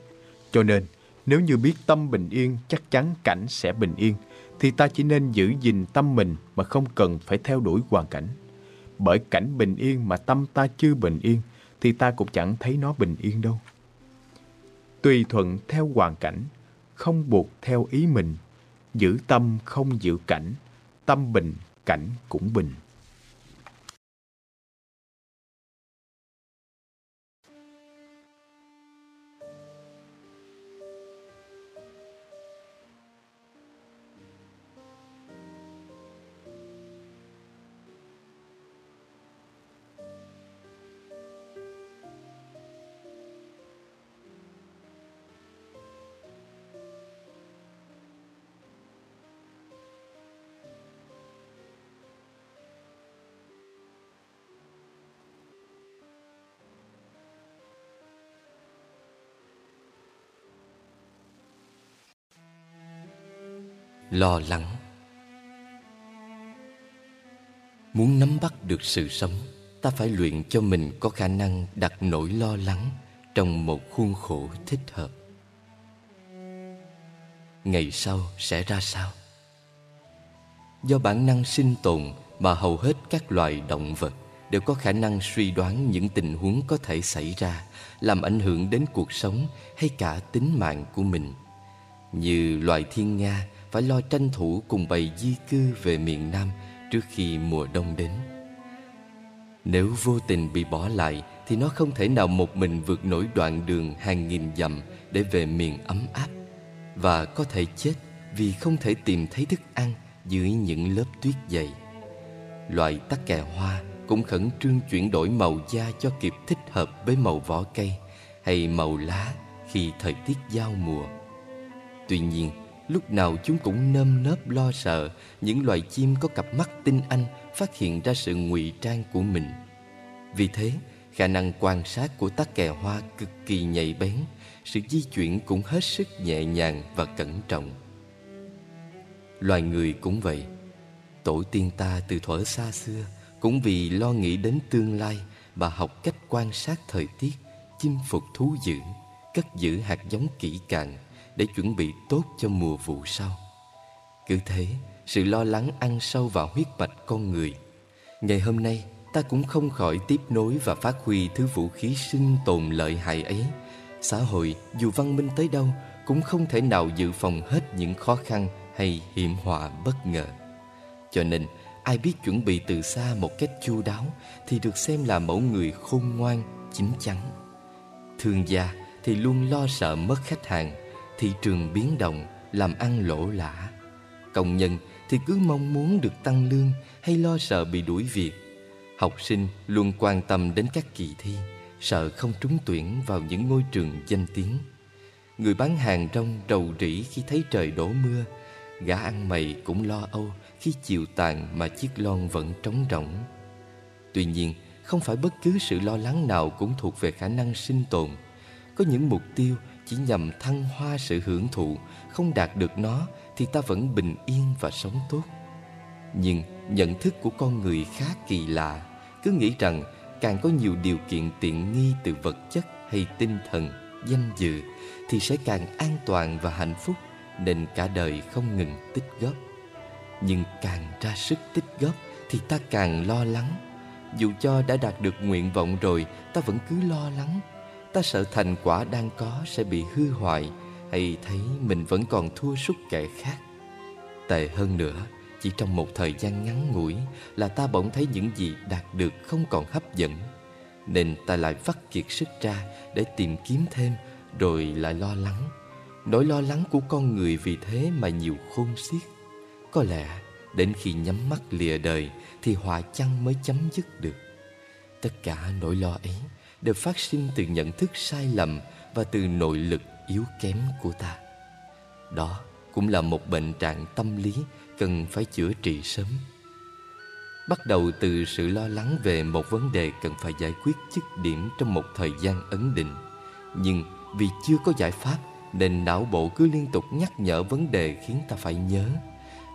Cho nên, nếu như biết tâm bình yên, chắc chắn cảnh sẽ bình yên, thì ta chỉ nên giữ gìn tâm mình mà không cần phải theo đuổi hoàn cảnh. Bởi cảnh bình yên mà tâm ta chưa bình yên, thì ta cũng chẳng thấy nó bình yên đâu. Tùy thuận theo hoàn cảnh, không buộc theo ý mình, giữ tâm không giữ cảnh, tâm bình, cảnh cũng bình. Lo lắng. Muốn nắm bắt được sự sống, ta phải luyện cho mình có khả năng đặt nỗi lo lắng trong một khuôn khổ thích hợp. Ngày sau sẽ ra sao? Do bản năng sinh tồn mà hầu hết các loài động vật đều có khả năng suy đoán những tình huống có thể xảy ra, làm ảnh hưởng đến cuộc sống hay cả tính mạng của mình. Như loài thiên nga phải lo tranh thủ cùng bầy di cư về miền Nam trước khi mùa đông đến. Nếu vô tình bị bỏ lại thì nó không thể nào một mình vượt nổi đoạn đường hàng nghìn dặm để về miền ấm áp và có thể chết vì không thể tìm thấy thức ăn dưới những lớp tuyết dày. Loại tắc kè hoa cũng khẩn trương chuyển đổi màu da cho kịp thích hợp với màu vỏ cây hay màu lá khi thời tiết giao mùa. Tuy nhiên, lúc nào chúng cũng nơm nớp lo sợ những loài chim có cặp mắt tinh anh phát hiện ra sự ngụy trang của mình. Vì thế, khả năng quan sát của tắc kè hoa cực kỳ nhạy bén, sự di chuyển cũng hết sức nhẹ nhàng và cẩn trọng. Loài người cũng vậy. Tổ tiên ta từ thuở xa xưa cũng vì lo nghĩ đến tương lai mà học cách quan sát thời tiết, chinh phục thú dữ, cất giữ hạt giống kỹ càng để chuẩn bị tốt cho mùa vụ sau. Cứ thế, sự lo lắng ăn sâu vào huyết mạch con người. Ngày hôm nay, ta cũng không khỏi tiếp nối và phát huy thứ vũ khí sinh tồn lợi hại ấy. Xã hội dù văn minh tới đâu cũng không thể nào dự phòng hết những khó khăn hay hiểm họa bất ngờ. Cho nên, ai biết chuẩn bị từ xa một cách chu đáo thì được xem là mẫu người khôn ngoan, chín chắn. Thương gia thì luôn lo sợ mất khách hàng thị trường biến động, làm ăn lỗ lã. Công nhân thì cứ mong muốn được tăng lương hay lo sợ bị đuổi việc. Học sinh luôn quan tâm đến các kỳ thi, sợ không trúng tuyển vào những ngôi trường danh tiếng. Người bán hàng rong rầu rĩ khi thấy trời đổ mưa, gã ăn mày cũng lo âu khi chiều tàn mà chiếc lon vẫn trống rỗng. Tuy nhiên, không phải bất cứ sự lo lắng nào cũng thuộc về khả năng sinh tồn. Có những mục tiêu chỉ nhằm thăng hoa sự hưởng thụ Không đạt được nó thì ta vẫn bình yên và sống tốt. Nhưng nhận thức của con người khá kỳ lạ Cứ nghĩ rằng càng có nhiều điều kiện tiện nghi từ vật chất hay tinh thần, danh dự Thì sẽ càng an toàn và hạnh phúc Nên cả đời không ngừng tích góp. Nhưng càng ra sức tích góp thì ta càng lo lắng. Dù cho đã đạt được nguyện vọng rồi Ta vẫn cứ lo lắng. Ta sợ thành quả đang có sẽ bị hư hoại, Hay thấy mình vẫn còn thua sút kẻ khác. Tệ hơn nữa, Chỉ trong một thời gian ngắn ngủi Là ta bỗng thấy những gì đạt được không còn hấp dẫn. Nên ta lại vắt kiệt sức ra Để tìm kiếm thêm, Rồi lại lo lắng. Nỗi lo lắng của con người vì thế mà nhiều khôn xiết. Có lẽ Đến khi nhắm mắt lìa đời Thì họa chăng mới chấm dứt được. Tất cả nỗi lo ấy Đều phát sinh từ nhận thức sai lầm Và từ nội lực yếu kém của ta. Đó cũng là một bệnh trạng tâm lý Cần phải chữa trị sớm. Bắt đầu từ sự lo lắng về một vấn đề cần phải giải quyết dứt điểm trong một thời gian ấn định. Nhưng vì chưa có giải pháp Nên não bộ cứ liên tục nhắc nhở vấn đề khiến ta phải nhớ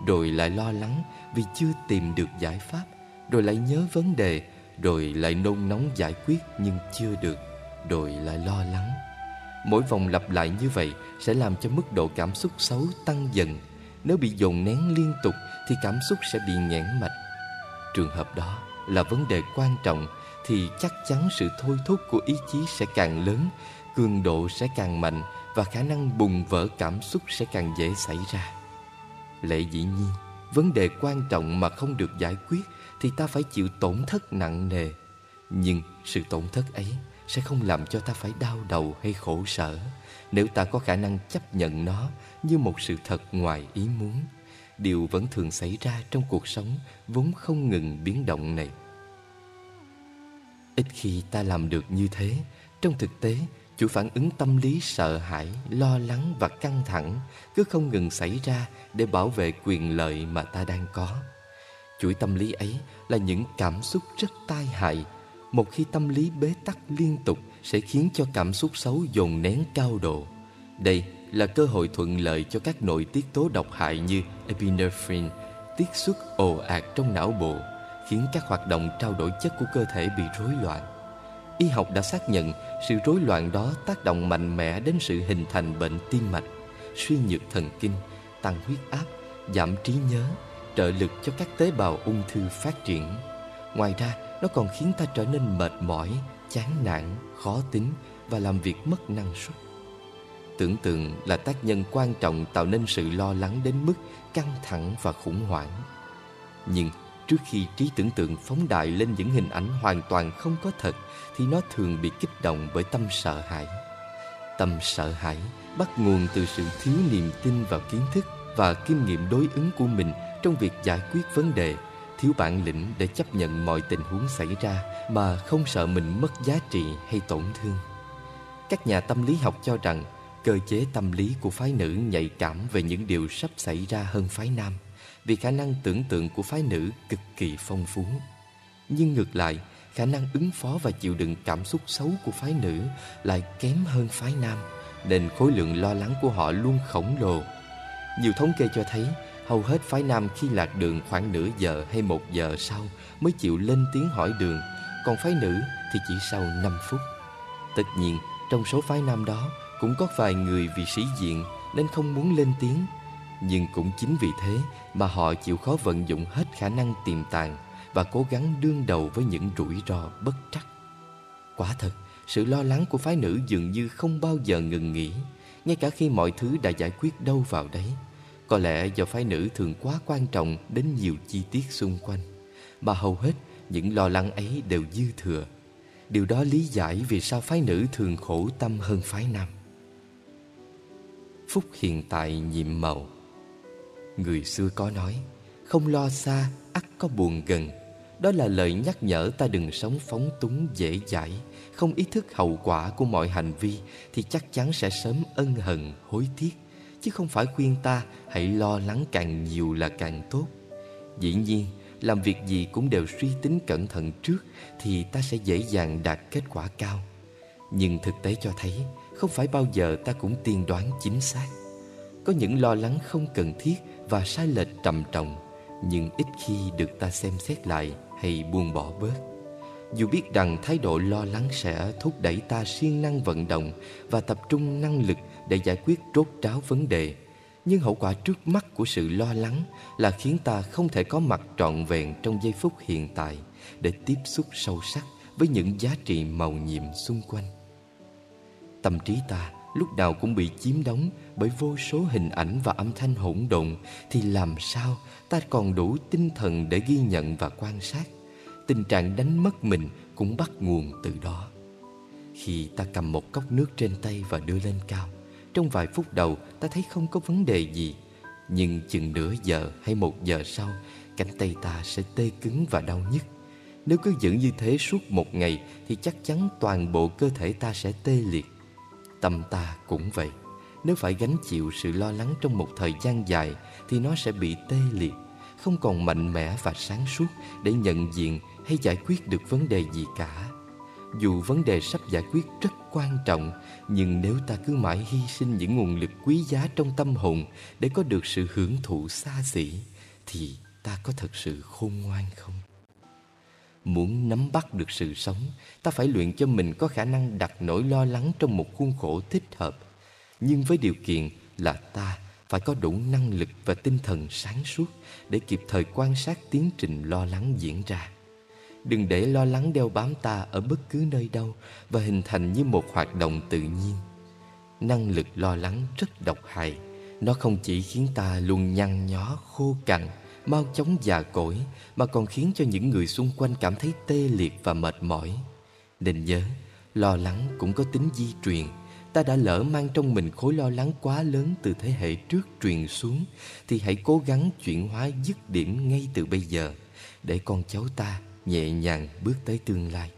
rồi lại lo lắng vì chưa tìm được giải pháp, rồi lại nhớ vấn đề, rồi lại nôn nóng giải quyết nhưng chưa được, rồi lại lo lắng. Mỗi vòng lặp lại như vậy sẽ làm cho mức độ cảm xúc xấu tăng dần. Nếu bị dồn nén liên tục thì cảm xúc sẽ bị nghẽn mạch. Trường hợp đó là vấn đề quan trọng thì chắc chắn sự thôi thúc của ý chí sẽ càng lớn, cường độ sẽ càng mạnh và khả năng bùng vỡ cảm xúc sẽ càng dễ xảy ra. lệ dĩ nhiên Vấn đề quan trọng mà không được giải quyết thì ta phải chịu tổn thất nặng nề. Nhưng sự tổn thất ấy Sẽ không làm cho ta phải đau đầu hay khổ sở. Nếu ta có khả năng chấp nhận nó Như một sự thật ngoài ý muốn Điều vẫn thường xảy ra trong cuộc sống Vốn không ngừng biến động này. Ít khi ta làm được như thế Trong thực tế chuỗi phản ứng tâm lý sợ hãi, lo lắng và căng thẳng cứ không ngừng xảy ra để bảo vệ quyền lợi mà ta đang có. Chuỗi tâm lý ấy là những cảm xúc rất tai hại. Một khi tâm lý bế tắc liên tục sẽ khiến cho cảm xúc xấu dồn nén cao độ. Đây là cơ hội thuận lợi cho các nội tiết tố độc hại như epinephrine tiết xuất ồ ạt trong não bộ, khiến các hoạt động trao đổi chất của cơ thể bị rối loạn. Y học đã xác nhận sự rối loạn đó tác động mạnh mẽ đến sự hình thành bệnh tim mạch, suy nhược thần kinh, tăng huyết áp, giảm trí nhớ, trợ lực cho các tế bào ung thư phát triển. Ngoài ra, nó còn khiến ta trở nên mệt mỏi, chán nản, khó tính và làm việc mất năng suất. Tưởng tượng là tác nhân quan trọng tạo nên sự lo lắng đến mức căng thẳng và khủng hoảng. Nhưng trước khi trí tưởng tượng phóng đại lên những hình ảnh hoàn toàn không có thật thì nó thường bị kích động bởi tâm sợ hãi. Tâm sợ hãi bắt nguồn từ sự thiếu niềm tin vào kiến thức và kinh nghiệm đối ứng của mình trong việc giải quyết vấn đề, thiếu bản lĩnh để chấp nhận mọi tình huống xảy ra mà không sợ mình mất giá trị hay tổn thương. Các nhà tâm lý học cho rằng cơ chế tâm lý của phái nữ nhạy cảm về những điều sắp xảy ra hơn phái nam vì khả năng tưởng tượng của phái nữ cực kỳ phong phú. Nhưng ngược lại, khả năng ứng phó và chịu đựng cảm xúc xấu của phái nữ lại kém hơn phái nam, nên khối lượng lo lắng của họ luôn khổng lồ. Nhiều thống kê cho thấy, hầu hết phái nam khi lạc đường khoảng nửa giờ hay một giờ sau mới chịu lên tiếng hỏi đường, còn phái nữ thì chỉ sau 5 phút. Tất nhiên, trong số phái nam đó cũng có vài người vì sĩ diện nên không muốn lên tiếng. Nhưng cũng chính vì thế mà họ chịu khó vận dụng hết khả năng tiềm tàng và cố gắng đương đầu với những rủi ro bất trắc. Quả thật, sự lo lắng của phái nữ dường như không bao giờ ngừng nghỉ, ngay cả khi mọi thứ đã giải quyết đâu vào đấy. Có lẽ do phái nữ thường quá quan trọng đến nhiều chi tiết xung quanh, mà hầu hết những lo lắng ấy đều dư thừa. Điều đó lý giải vì sao phái nữ thường khổ tâm hơn phái nam. Phúc hiện tại nhiệm màu Người xưa có nói Không lo xa, ắt có buồn gần đó là lời nhắc nhở ta đừng sống phóng túng dễ dãi Không ý thức hậu quả của mọi hành vi Thì chắc chắn sẽ sớm ân hận, hối tiếc Chứ không phải khuyên ta hãy lo lắng càng nhiều là càng tốt Dĩ nhiên, làm việc gì cũng đều suy tính cẩn thận trước Thì ta sẽ dễ dàng đạt kết quả cao Nhưng thực tế cho thấy không phải bao giờ ta cũng tiên đoán chính xác. Có những lo lắng không cần thiết và sai lệch trầm trọng, nhưng ít khi được ta xem xét lại hay buông bỏ bớt. Dù biết rằng thái độ lo lắng sẽ thúc đẩy ta siêng năng vận động và tập trung năng lực để giải quyết rốt ráo vấn đề, nhưng hậu quả trước mắt của sự lo lắng là khiến ta không thể có mặt trọn vẹn trong giây phút hiện tại để tiếp xúc sâu sắc với những giá trị màu nhiệm xung quanh. Tâm trí ta lúc nào cũng bị chiếm đóng bởi vô số hình ảnh và âm thanh hỗn độn thì làm sao ta còn đủ tinh thần để ghi nhận và quan sát? Tình trạng đánh mất mình cũng bắt nguồn từ đó. Khi ta cầm một cốc nước trên tay và đưa lên cao trong vài phút đầu, ta thấy không có vấn đề gì. Nhưng chừng nửa giờ hay một giờ sau, cánh tay ta sẽ tê cứng và đau nhức. Nếu cứ giữ như thế suốt một ngày, thì chắc chắn toàn bộ cơ thể ta sẽ tê liệt. Tâm ta cũng vậy. Nếu phải gánh chịu sự lo lắng trong một thời gian dài, thì nó sẽ bị tê liệt. Không còn mạnh mẽ và sáng suốt để nhận diện hay giải quyết được vấn đề gì cả dù vấn đề sắp giải quyết rất quan trọng, nhưng nếu ta cứ mãi hy sinh những nguồn lực quý giá trong tâm hồn để có được sự hưởng thụ xa xỉ, thì ta có thật sự khôn ngoan không? Muốn nắm bắt được sự sống, ta phải luyện cho mình có khả năng đặt nỗi lo lắng trong một khuôn khổ thích hợp. Nhưng với điều kiện là ta phải có đủ năng lực và tinh thần sáng suốt để kịp thời quan sát tiến trình lo lắng diễn ra đừng để lo lắng đeo bám ta ở bất cứ nơi đâu và hình thành như một hoạt động tự nhiên. Năng lực lo lắng rất độc hại. Nó không chỉ khiến ta luôn nhăn nhó, khô cằn, mau chóng già cỗi, mà còn khiến cho những người xung quanh cảm thấy tê liệt và mệt mỏi. Nên nhớ, lo lắng cũng có tính di truyền. Ta đã lỡ mang trong mình khối lo lắng quá lớn từ thế hệ trước truyền xuống, thì hãy cố gắng chuyển hóa dứt điểm ngay từ bây giờ. Để con cháu ta nhẹ nhàng bước tới tương lai.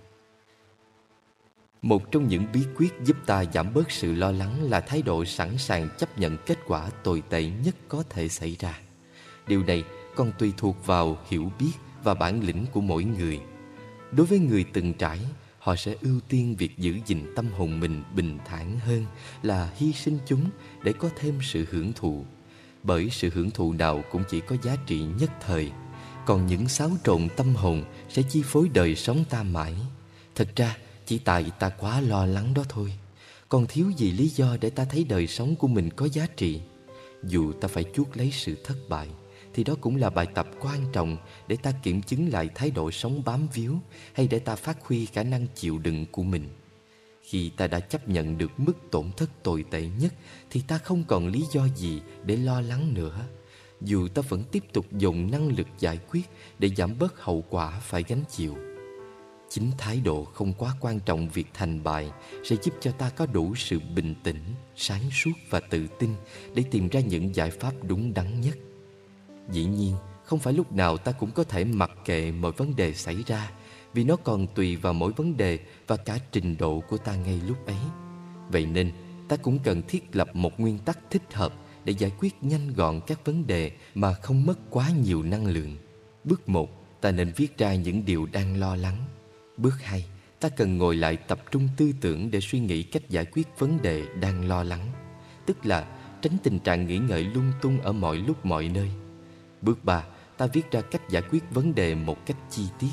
Một trong những bí quyết giúp ta giảm bớt sự lo lắng là thái độ sẵn sàng chấp nhận kết quả tồi tệ nhất có thể xảy ra. Điều này còn tùy thuộc vào hiểu biết và bản lĩnh của mỗi người. Đối với người từng trải, họ sẽ ưu tiên việc giữ gìn tâm hồn mình bình thản hơn là hy sinh chúng để có thêm sự hưởng thụ. Bởi sự hưởng thụ nào cũng chỉ có giá trị nhất thời, còn những xáo trộn tâm hồn sẽ chi phối đời sống ta mãi thật ra, chỉ tại ta quá lo lắng đó thôi còn thiếu gì lý do để ta thấy đời sống của mình có giá trị dù ta phải chuốc lấy sự thất bại, thì đó cũng là bài tập quan trọng để ta kiểm chứng lại thái độ sống bám víu hay để ta phát huy khả năng chịu đựng của mình. Khi ta đã chấp nhận được mức tổn thất tồi tệ nhất, thì ta không còn lý do gì để lo lắng nữa. Dù ta vẫn tiếp tục dùng năng lực giải quyết để giảm bớt hậu quả phải gánh chịu. Chính thái độ không quá quan trọng việc thành bại sẽ giúp cho ta có đủ sự bình tĩnh, sáng suốt và tự tin để tìm ra những giải pháp đúng đắn nhất. Dĩ nhiên, không phải lúc nào ta cũng có thể mặc kệ mọi vấn đề xảy ra vì nó còn tùy vào mỗi vấn đề và cả trình độ của ta ngay lúc ấy. Vậy nên, ta cũng cần thiết lập một nguyên tắc thích hợp để giải quyết nhanh gọn các vấn đề mà không mất quá nhiều năng lượng. Bước 1, ta nên viết ra những điều đang lo lắng. Bước 2, ta cần ngồi lại tập trung tư tưởng để suy nghĩ cách giải quyết vấn đề đang lo lắng. Tức là tránh tình trạng nghĩ ngợi lung tung ở mọi lúc mọi nơi. Bước 3, ta viết ra cách giải quyết vấn đề một cách chi tiết.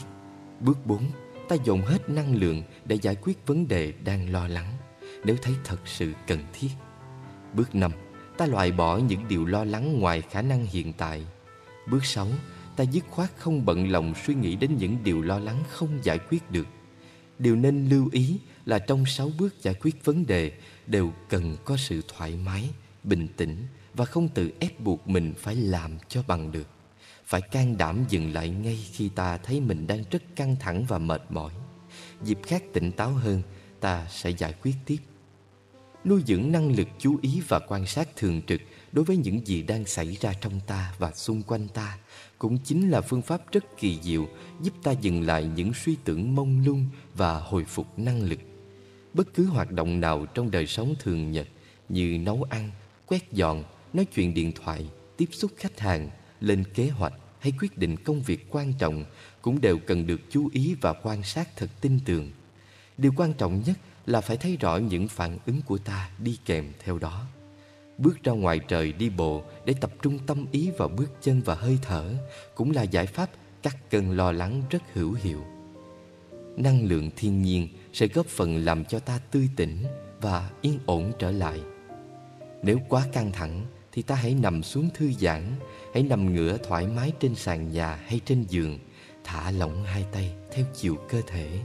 Bước 4, ta dồn hết năng lượng để giải quyết vấn đề đang lo lắng nếu thấy thật sự cần thiết. Bước 5, ta loại bỏ những điều lo lắng ngoài khả năng hiện tại. Bước 6, ta dứt khoát không bận lòng suy nghĩ đến những điều lo lắng không giải quyết được. Điều nên lưu ý là trong 6 bước giải quyết vấn đề đều cần có sự thoải mái, bình tĩnh và không tự ép buộc mình phải làm cho bằng được phải can đảm dừng lại ngay khi ta thấy mình đang rất căng thẳng và mệt mỏi dịp khác tỉnh táo hơn ta sẽ giải quyết tiếp nuôi dưỡng năng lực chú ý và quan sát thường trực đối với những gì đang xảy ra trong ta và xung quanh ta cũng chính là phương pháp rất kỳ diệu giúp ta dừng lại những suy tưởng mông lung và hồi phục năng lực bất cứ hoạt động nào trong đời sống thường nhật như nấu ăn quét dọn nói chuyện điện thoại, tiếp xúc khách hàng, lên kế hoạch hay quyết định công việc quan trọng cũng đều cần được chú ý và quan sát thật tinh tường. Điều quan trọng nhất là phải thấy rõ những phản ứng của ta đi kèm theo đó. Bước ra ngoài trời đi bộ để tập trung tâm ý vào bước chân và hơi thở cũng là giải pháp cắt cơn lo lắng rất hữu hiệu. Năng lượng thiên nhiên sẽ góp phần làm cho ta tươi tỉnh và yên ổn trở lại. Nếu quá căng thẳng thì ta hãy nằm xuống thư giãn, hãy nằm ngửa thoải mái trên sàn nhà hay trên giường, thả lỏng hai tay theo chiều cơ thể,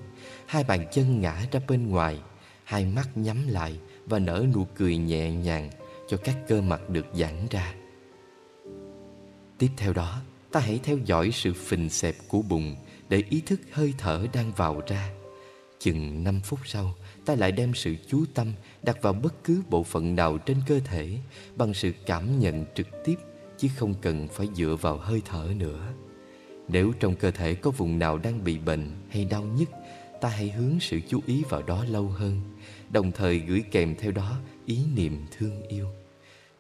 hai bàn chân ngã ra bên ngoài, hai mắt nhắm lại và nở nụ cười nhẹ nhàng cho các cơ mặt được giãn ra. Tiếp theo đó, ta hãy theo dõi sự phình xẹp của bụng để ý thức hơi thở đang vào ra. Chừng 5 phút sau, ta lại đem sự chú tâm đặt vào bất cứ bộ phận nào trên cơ thể bằng sự cảm nhận trực tiếp chứ không cần phải dựa vào hơi thở nữa. Nếu trong cơ thể có vùng nào đang bị bệnh hay đau nhức, ta hãy hướng sự chú ý vào đó lâu hơn, đồng thời gửi kèm theo đó ý niệm thương yêu.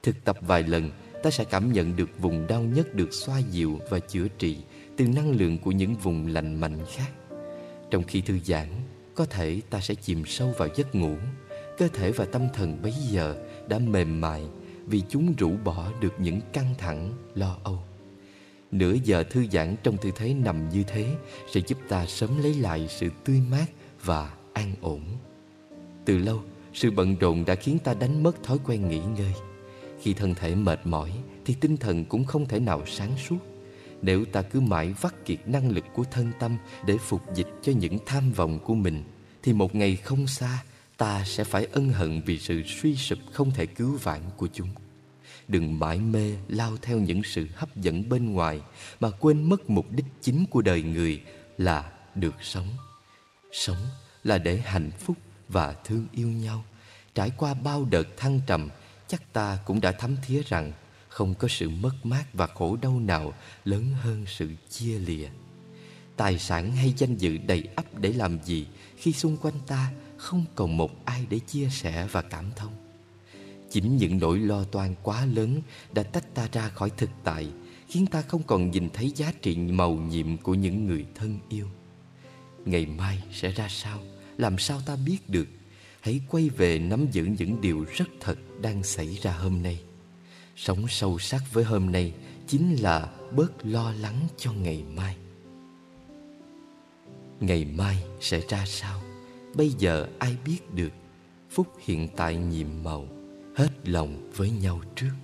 Thực tập vài lần, ta sẽ cảm nhận được vùng đau nhất được xoa dịu và chữa trị từ năng lượng của những vùng lành mạnh khác. Trong khi thư giãn, có thể ta sẽ chìm sâu vào giấc ngủ. Cơ thể và tâm thần bấy giờ đã mềm mại vì chúng rũ bỏ được những căng thẳng, lo âu. Nửa giờ thư giãn trong tư thế nằm như thế sẽ giúp ta sớm lấy lại sự tươi mát và an ổn. Từ lâu, sự bận rộn đã khiến ta đánh mất thói quen nghỉ ngơi. Khi thân thể mệt mỏi thì tinh thần cũng không thể nào sáng suốt. Nếu ta cứ mãi vắt kiệt năng lực của thân tâm để phục dịch cho những tham vọng của mình, thì một ngày không xa ta sẽ phải ân hận vì sự suy sụp không thể cứu vãn của chúng. Đừng mãi mê lao theo những sự hấp dẫn bên ngoài mà quên mất mục đích chính của đời người là được sống. Sống là để hạnh phúc và thương yêu nhau. Trải qua bao đợt thăng trầm, chắc ta cũng đã thấm thía rằng không có sự mất mát và khổ đau nào lớn hơn sự chia lìa. Tài sản hay danh dự đầy ắp để làm gì khi xung quanh ta không còn một ai để chia sẻ và cảm thông? Chính những nỗi lo toan quá lớn đã tách ta ra khỏi thực tại, khiến ta không còn nhìn thấy giá trị màu nhiệm của những người thân yêu. Ngày mai sẽ ra sao? Làm sao ta biết được? Hãy quay về nắm giữ những điều rất thật đang xảy ra hôm nay. Sống sâu sắc với hôm nay chính là bớt lo lắng cho ngày mai. Ngày mai sẽ ra sao? Bây giờ ai biết được? Phúc hiện tại nhiệm màu, hết lòng với nhau trước.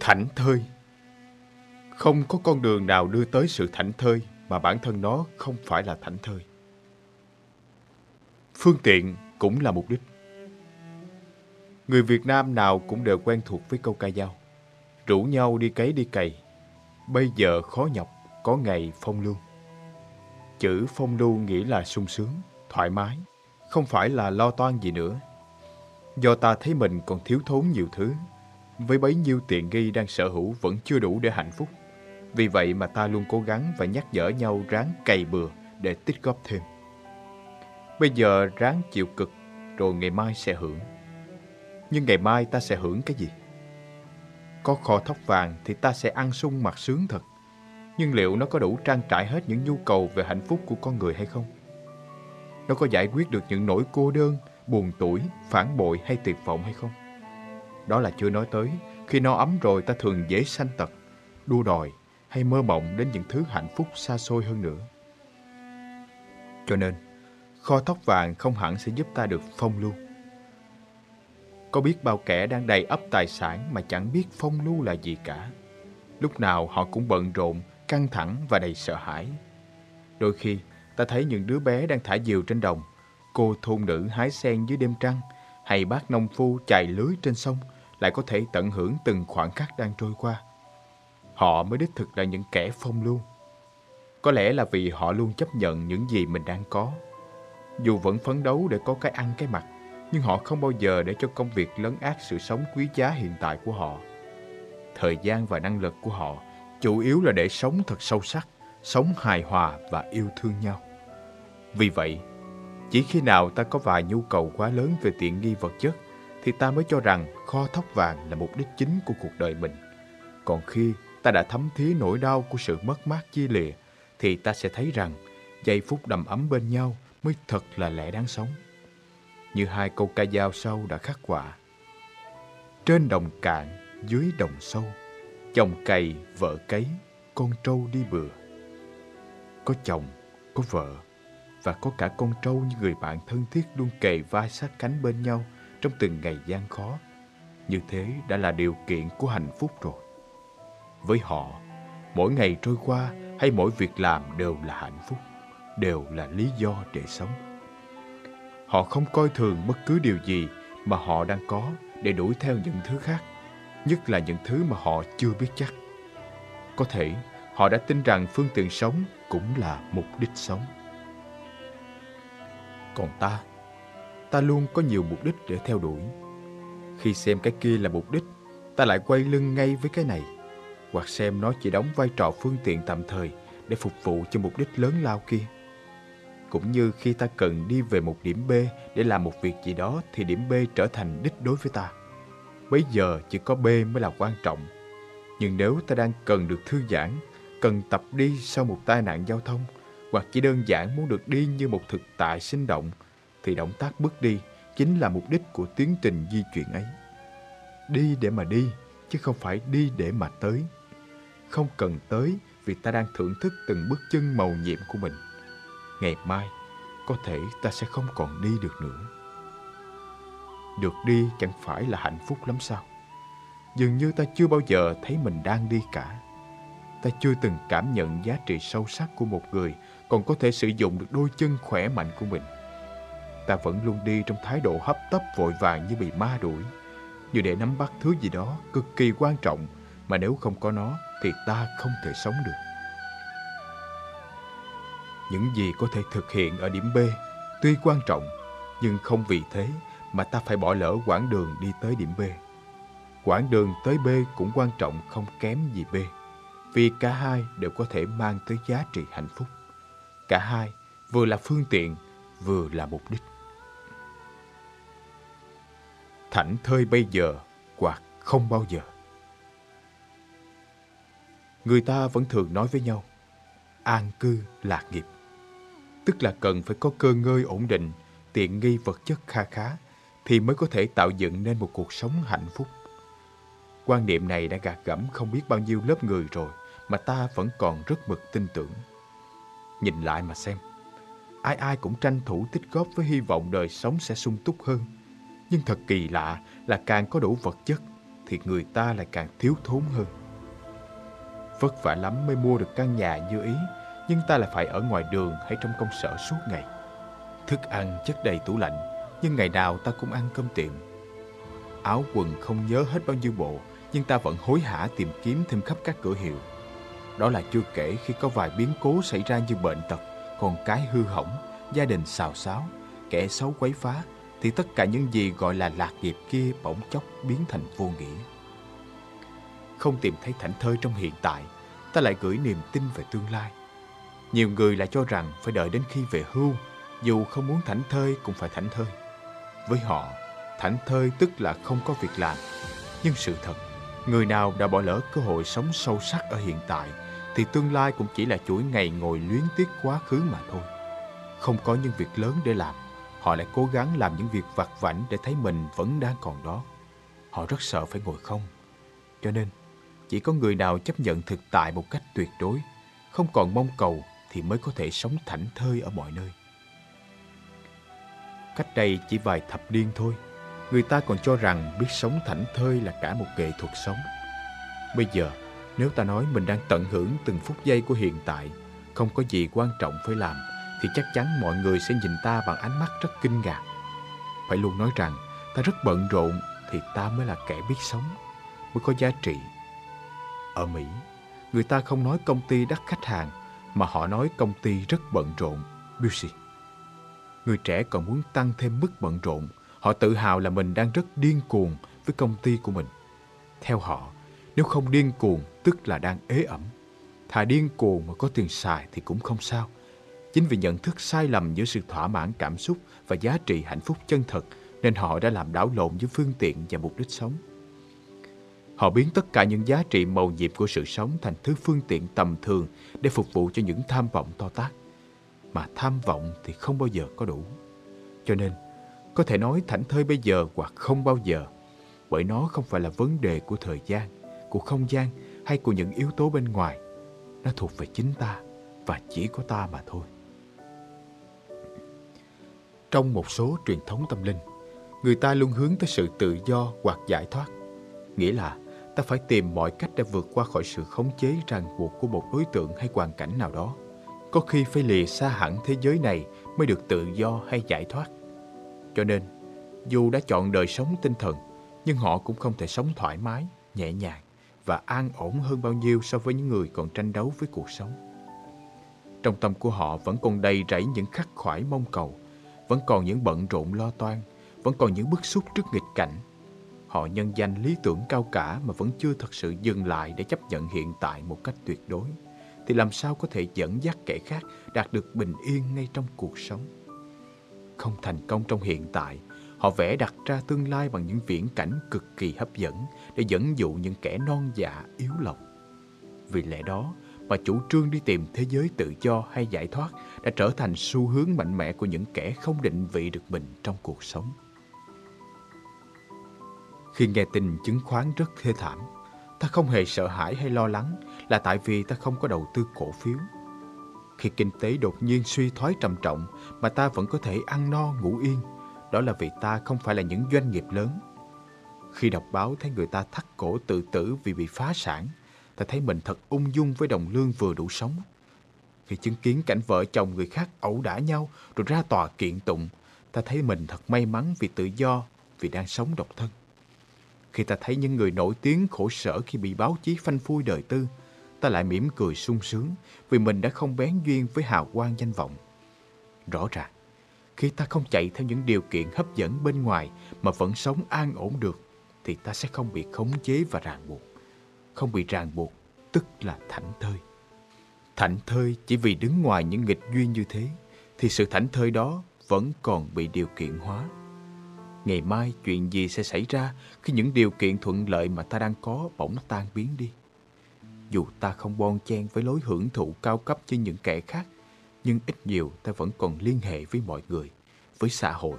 Thảnh thơi Không có con đường nào đưa tới sự thảnh thơi mà bản thân nó không phải là thảnh thơi. Phương tiện cũng là mục đích. Người Việt Nam nào cũng đều quen thuộc với câu ca dao. Rủ nhau đi cấy đi cày. Bây giờ khó nhọc, có ngày phong lưu. Chữ phong lưu nghĩa là sung sướng, thoải mái, không phải là lo toan gì nữa. Do ta thấy mình còn thiếu thốn nhiều thứ với bấy nhiêu tiện nghi đang sở hữu vẫn chưa đủ để hạnh phúc. Vì vậy mà ta luôn cố gắng và nhắc nhở nhau ráng cày bừa để tích góp thêm. Bây giờ ráng chịu cực rồi ngày mai sẽ hưởng. Nhưng ngày mai ta sẽ hưởng cái gì? Có kho thóc vàng thì ta sẽ ăn sung mặc sướng thật. Nhưng liệu nó có đủ trang trải hết những nhu cầu về hạnh phúc của con người hay không? Nó có giải quyết được những nỗi cô đơn, buồn tuổi, phản bội hay tuyệt vọng hay không? Đó là chưa nói tới, khi no ấm rồi ta thường dễ sanh tật, đua đòi hay mơ mộng đến những thứ hạnh phúc xa xôi hơn nữa. Cho nên, kho thóc vàng không hẳn sẽ giúp ta được phong lưu. Có biết bao kẻ đang đầy ấp tài sản mà chẳng biết phong lưu là gì cả. Lúc nào họ cũng bận rộn, căng thẳng và đầy sợ hãi. Đôi khi, ta thấy những đứa bé đang thả diều trên đồng, cô thôn nữ hái sen dưới đêm trăng, hay bác nông phu chài lưới trên sông lại có thể tận hưởng từng khoảnh khắc đang trôi qua. Họ mới đích thực là những kẻ phong lưu. Có lẽ là vì họ luôn chấp nhận những gì mình đang có. Dù vẫn phấn đấu để có cái ăn cái mặc, nhưng họ không bao giờ để cho công việc lấn át sự sống quý giá hiện tại của họ. Thời gian và năng lực của họ chủ yếu là để sống thật sâu sắc, sống hài hòa và yêu thương nhau. Vì vậy, chỉ khi nào ta có vài nhu cầu quá lớn về tiện nghi vật chất thì ta mới cho rằng kho thóc vàng là mục đích chính của cuộc đời mình. Còn khi ta đã thấm thía nỗi đau của sự mất mát chia lìa thì ta sẽ thấy rằng giây phút đầm ấm bên nhau mới thật là lẽ đáng sống. Như hai câu ca dao sau đã khắc họa. Trên đồng cạn, dưới đồng sâu, chồng cày, vợ cấy, con trâu đi bừa. Có chồng, có vợ, và có cả con trâu như người bạn thân thiết luôn kề vai sát cánh bên nhau trong từng ngày gian khó. Như thế đã là điều kiện của hạnh phúc rồi. Với họ, mỗi ngày trôi qua hay mỗi việc làm đều là hạnh phúc, đều là lý do để sống. Họ không coi thường bất cứ điều gì mà họ đang có để đuổi theo những thứ khác, nhất là những thứ mà họ chưa biết chắc. Có thể họ đã tin rằng phương tiện sống cũng là mục đích sống. Còn ta, ta luôn có nhiều mục đích để theo đuổi. Khi xem cái kia là mục đích, ta lại quay lưng ngay với cái này, hoặc xem nó chỉ đóng vai trò phương tiện tạm thời để phục vụ cho mục đích lớn lao kia. Cũng như khi ta cần đi về một điểm B để làm một việc gì đó thì điểm B trở thành đích đối với ta. Bây giờ chỉ có B mới là quan trọng. Nhưng nếu ta đang cần được thư giãn, cần tập đi sau một tai nạn giao thông, hoặc chỉ đơn giản muốn được đi như một thực tại sinh động, thì động tác bước đi chính là mục đích của tiến trình di chuyển ấy. Đi để mà đi, chứ không phải đi để mà tới. Không cần tới vì ta đang thưởng thức từng bước chân màu nhiệm của mình. Ngày mai, có thể ta sẽ không còn đi được nữa. Được đi chẳng phải là hạnh phúc lắm sao? Dường như ta chưa bao giờ thấy mình đang đi cả. Ta chưa từng cảm nhận giá trị sâu sắc của một người còn có thể sử dụng được đôi chân khỏe mạnh của mình. Ta vẫn luôn đi trong thái độ hấp tấp vội vàng như bị ma đuổi, như để nắm bắt thứ gì đó cực kỳ quan trọng mà nếu không có nó thì ta không thể sống được. Những gì có thể thực hiện ở điểm B tuy quan trọng nhưng không vì thế mà ta phải bỏ lỡ quãng đường đi tới điểm B. Quãng đường tới B cũng quan trọng không kém gì B, vì cả hai đều có thể mang tới giá trị hạnh phúc. Cả hai vừa là phương tiện, vừa là mục đích. Thảnh thơi bây giờ hoặc không bao giờ. Người ta vẫn thường nói với nhau, an cư lạc nghiệp. Tức là cần phải có cơ ngơi ổn định, tiện nghi vật chất kha khá, thì mới có thể tạo dựng nên một cuộc sống hạnh phúc. Quan niệm này đã gạt gẫm không biết bao nhiêu lớp người rồi, mà ta vẫn còn rất mực tin tưởng. Nhìn lại mà xem, ai ai cũng tranh thủ tích góp với hy vọng đời sống sẽ sung túc hơn. Nhưng thật kỳ lạ là càng có đủ vật chất thì người ta lại càng thiếu thốn hơn. Vất vả lắm mới mua được căn nhà như ý, nhưng ta lại phải ở ngoài đường hay trong công sở suốt ngày. Thức ăn chất đầy tủ lạnh, nhưng ngày nào ta cũng ăn cơm tiệm. Áo quần không nhớ hết bao nhiêu bộ, nhưng ta vẫn hối hả tìm kiếm thêm khắp các cửa hiệu. Đó là chưa kể khi có vài biến cố xảy ra như bệnh tật, con cái hư hỏng, gia đình xào xáo, kẻ xấu quấy phá, thì tất cả những gì gọi là lạc nghiệp kia bỗng chốc biến thành vô nghĩa. Không tìm thấy thảnh thơi trong hiện tại, ta lại gửi niềm tin về tương lai. Nhiều người lại cho rằng phải đợi đến khi về hưu, dù không muốn thảnh thơi cũng phải thảnh thơi. Với họ, thảnh thơi tức là không có việc làm. Nhưng sự thật, người nào đã bỏ lỡ cơ hội sống sâu sắc ở hiện tại thì tương lai cũng chỉ là chuỗi ngày ngồi luyến tiếc quá khứ mà thôi. Không có những việc lớn để làm, họ lại cố gắng làm những việc vặt vảnh để thấy mình vẫn đang còn đó. Họ rất sợ phải ngồi không. Cho nên, chỉ có người nào chấp nhận thực tại một cách tuyệt đối, không còn mong cầu thì mới có thể sống thảnh thơi ở mọi nơi. Cách đây chỉ vài thập niên thôi, người ta còn cho rằng biết sống thảnh thơi là cả một nghệ thuật sống. Bây giờ, nếu ta nói mình đang tận hưởng từng phút giây của hiện tại, không có gì quan trọng phải làm, thì chắc chắn mọi người sẽ nhìn ta bằng ánh mắt rất kinh ngạc. Phải luôn nói rằng ta rất bận rộn thì ta mới là kẻ biết sống, mới có giá trị. Ở Mỹ, người ta không nói công ty đắt khách hàng, mà họ nói công ty rất bận rộn, busy. Người trẻ còn muốn tăng thêm mức bận rộn, họ tự hào là mình đang rất điên cuồng với công ty của mình. Theo họ, nếu không điên cuồng tức là đang ế ẩm. Thà điên cuồng mà có tiền xài thì cũng không sao. Chính vì nhận thức sai lầm giữa sự thỏa mãn cảm xúc và giá trị hạnh phúc chân thật nên họ đã làm đảo lộn với phương tiện và mục đích sống. Họ biến tất cả những giá trị màu nhiệm của sự sống thành thứ phương tiện tầm thường để phục vụ cho những tham vọng to tát. Mà tham vọng thì không bao giờ có đủ. Cho nên, có thể nói thảnh thơi bây giờ hoặc không bao giờ, bởi nó không phải là vấn đề của thời gian, của không gian hay của những yếu tố bên ngoài. Nó thuộc về chính ta và chỉ có ta mà thôi. Trong một số truyền thống tâm linh, người ta luôn hướng tới sự tự do hoặc giải thoát. Nghĩa là ta phải tìm mọi cách để vượt qua khỏi sự khống chế ràng buộc của một đối tượng hay hoàn cảnh nào đó. Có khi phải lìa xa hẳn thế giới này mới được tự do hay giải thoát. Cho nên, dù đã chọn đời sống tinh thần, nhưng họ cũng không thể sống thoải mái, nhẹ nhàng và an ổn hơn bao nhiêu so với những người còn tranh đấu với cuộc sống. Trong tâm của họ vẫn còn đầy rẫy những khắc khoải mong cầu, vẫn còn những bận rộn lo toan, vẫn còn những bức xúc trước nghịch cảnh. Họ nhân danh lý tưởng cao cả mà vẫn chưa thật sự dừng lại để chấp nhận hiện tại một cách tuyệt đối, thì làm sao có thể dẫn dắt kẻ khác đạt được bình yên ngay trong cuộc sống? Không thành công trong hiện tại, họ vẽ đặt ra tương lai bằng những viễn cảnh cực kỳ hấp dẫn để dẫn dụ những kẻ non dạ yếu lòng. Vì lẽ đó, và chủ trương đi tìm thế giới tự do hay giải thoát đã trở thành xu hướng mạnh mẽ của những kẻ không định vị được mình trong cuộc sống. Khi nghe tin chứng khoán rất thê thảm, ta không hề sợ hãi hay lo lắng là tại vì ta không có đầu tư cổ phiếu. Khi kinh tế đột nhiên suy thoái trầm trọng mà ta vẫn có thể ăn no ngủ yên, đó là vì ta không phải là những doanh nghiệp lớn. Khi đọc báo thấy người ta thắt cổ tự tử vì bị phá sản, ta thấy mình thật ung dung với đồng lương vừa đủ sống. Khi chứng kiến cảnh vợ chồng người khác ẩu đả nhau rồi ra tòa kiện tụng, ta thấy mình thật may mắn vì tự do, vì đang sống độc thân. Khi ta thấy những người nổi tiếng khổ sở khi bị báo chí phanh phui đời tư, ta lại mỉm cười sung sướng vì mình đã không bén duyên với hào quang danh vọng. Rõ ràng, khi ta không chạy theo những điều kiện hấp dẫn bên ngoài mà vẫn sống an ổn được, thì ta sẽ không bị khống chế và ràng buộc. Không bị ràng buộc, tức là thảnh thơi. Thảnh thơi chỉ vì đứng ngoài những nghịch duyên như thế, thì sự thảnh thơi đó vẫn còn bị điều kiện hóa. Ngày mai chuyện gì sẽ xảy ra khi những điều kiện thuận lợi mà ta đang có bỗng tan biến đi? Dù ta không bon chen với lối hưởng thụ cao cấp như những kẻ khác, nhưng ít nhiều ta vẫn còn liên hệ với mọi người, với xã hội,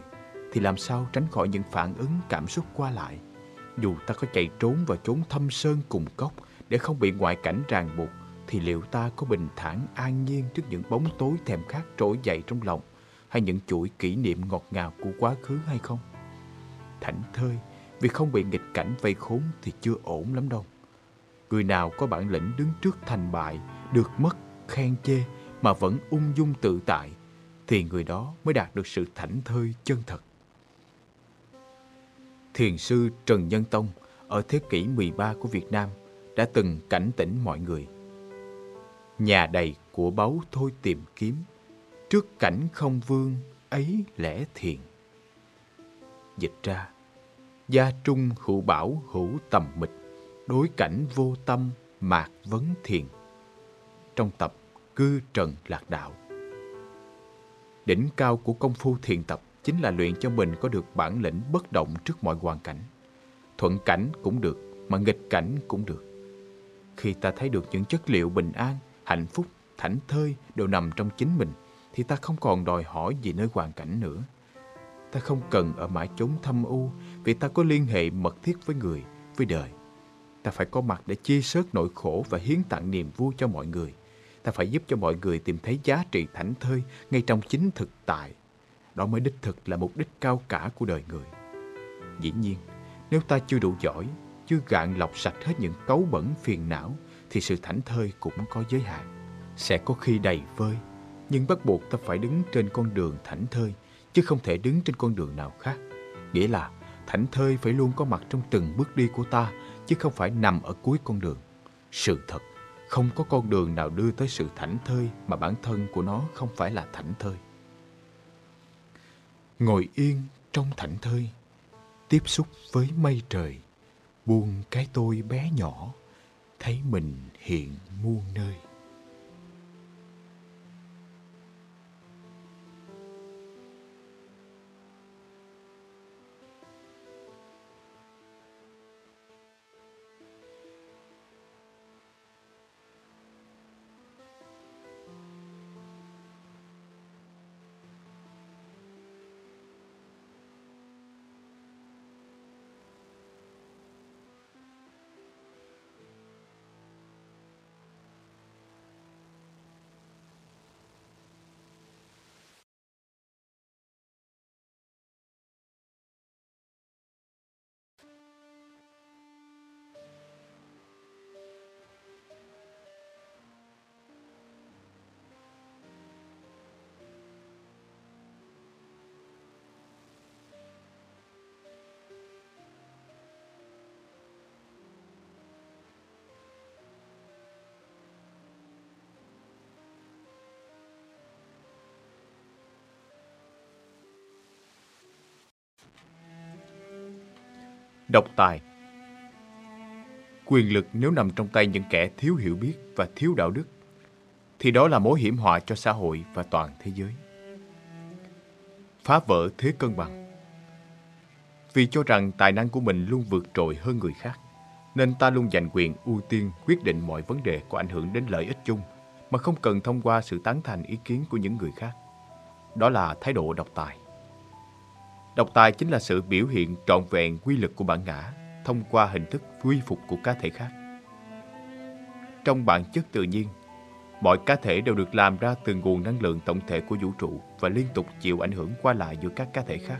thì làm sao tránh khỏi những phản ứng cảm xúc qua lại? Dù ta có chạy trốn và trốn thâm sơn cùng cốc để không bị ngoại cảnh ràng buộc, thì liệu ta có bình thản an nhiên trước những bóng tối thèm khát trỗi dậy trong lòng hay những chuỗi kỷ niệm ngọt ngào của quá khứ hay không? Thảnh thơi vì không bị nghịch cảnh vây khốn thì chưa ổn lắm đâu. Người nào có bản lĩnh đứng trước thành bại, được mất, khen chê mà vẫn ung dung tự tại, thì người đó mới đạt được sự thảnh thơi chân thật. Thiền sư Trần Nhân Tông ở thế kỷ 13 của Việt Nam đã từng cảnh tỉnh mọi người. Nhà đầy của báu thôi tìm kiếm, trước cảnh không vương ấy lẽ thiền. Dịch ra, gia trung hữu bảo hữu tầm mịch, đối cảnh vô tâm mạc vấn thiền. Trong tập Cư Trần Lạc Đạo Đỉnh cao của công phu thiền tập chính là luyện cho mình có được bản lĩnh bất động trước mọi hoàn cảnh. Thuận cảnh cũng được, mà nghịch cảnh cũng được. Khi ta thấy được những chất liệu bình an, hạnh phúc, thảnh thơi đều nằm trong chính mình, thì ta không còn đòi hỏi gì nơi hoàn cảnh nữa. Ta không cần ở mãi chốn thâm u vì ta có liên hệ mật thiết với người, với đời. Ta phải có mặt để chia sớt nỗi khổ và hiến tặng niềm vui cho mọi người. Ta phải giúp cho mọi người tìm thấy giá trị thảnh thơi ngay trong chính thực tại. Đó mới đích thực là mục đích cao cả của đời người. Dĩ nhiên, nếu ta chưa đủ giỏi, chưa gạn lọc sạch hết những cấu bẩn phiền não, thì sự thảnh thơi cũng có giới hạn. Sẽ có khi đầy vơi, nhưng bắt buộc ta phải đứng trên con đường thảnh thơi, chứ không thể đứng trên con đường nào khác. Nghĩa là thảnh thơi phải luôn có mặt trong từng bước đi của ta, chứ không phải nằm ở cuối con đường. Sự thật, không có con đường nào đưa tới sự thảnh thơi mà bản thân của nó không phải là thảnh thơi. Ngồi yên trong thảnh thơi, tiếp xúc với mây trời, buông cái tôi bé nhỏ, thấy mình hiện muôn nơi. Độc tài Quyền lực nếu nằm trong tay những kẻ thiếu hiểu biết và thiếu đạo đức, thì đó là mối hiểm họa cho xã hội và toàn thế giới. Phá vỡ thế cân bằng Vì cho rằng tài năng của mình luôn vượt trội hơn người khác, nên ta luôn giành quyền ưu tiên quyết định mọi vấn đề có ảnh hưởng đến lợi ích chung mà không cần thông qua sự tán thành ý kiến của những người khác. Đó là thái độ độc tài. Độc tài chính là sự biểu hiện trọn vẹn quy lực của bản ngã thông qua hình thức quy phục của cá thể khác. Trong bản chất tự nhiên, mọi cá thể đều được làm ra từ nguồn năng lượng tổng thể của vũ trụ và liên tục chịu ảnh hưởng qua lại giữa các cá thể khác.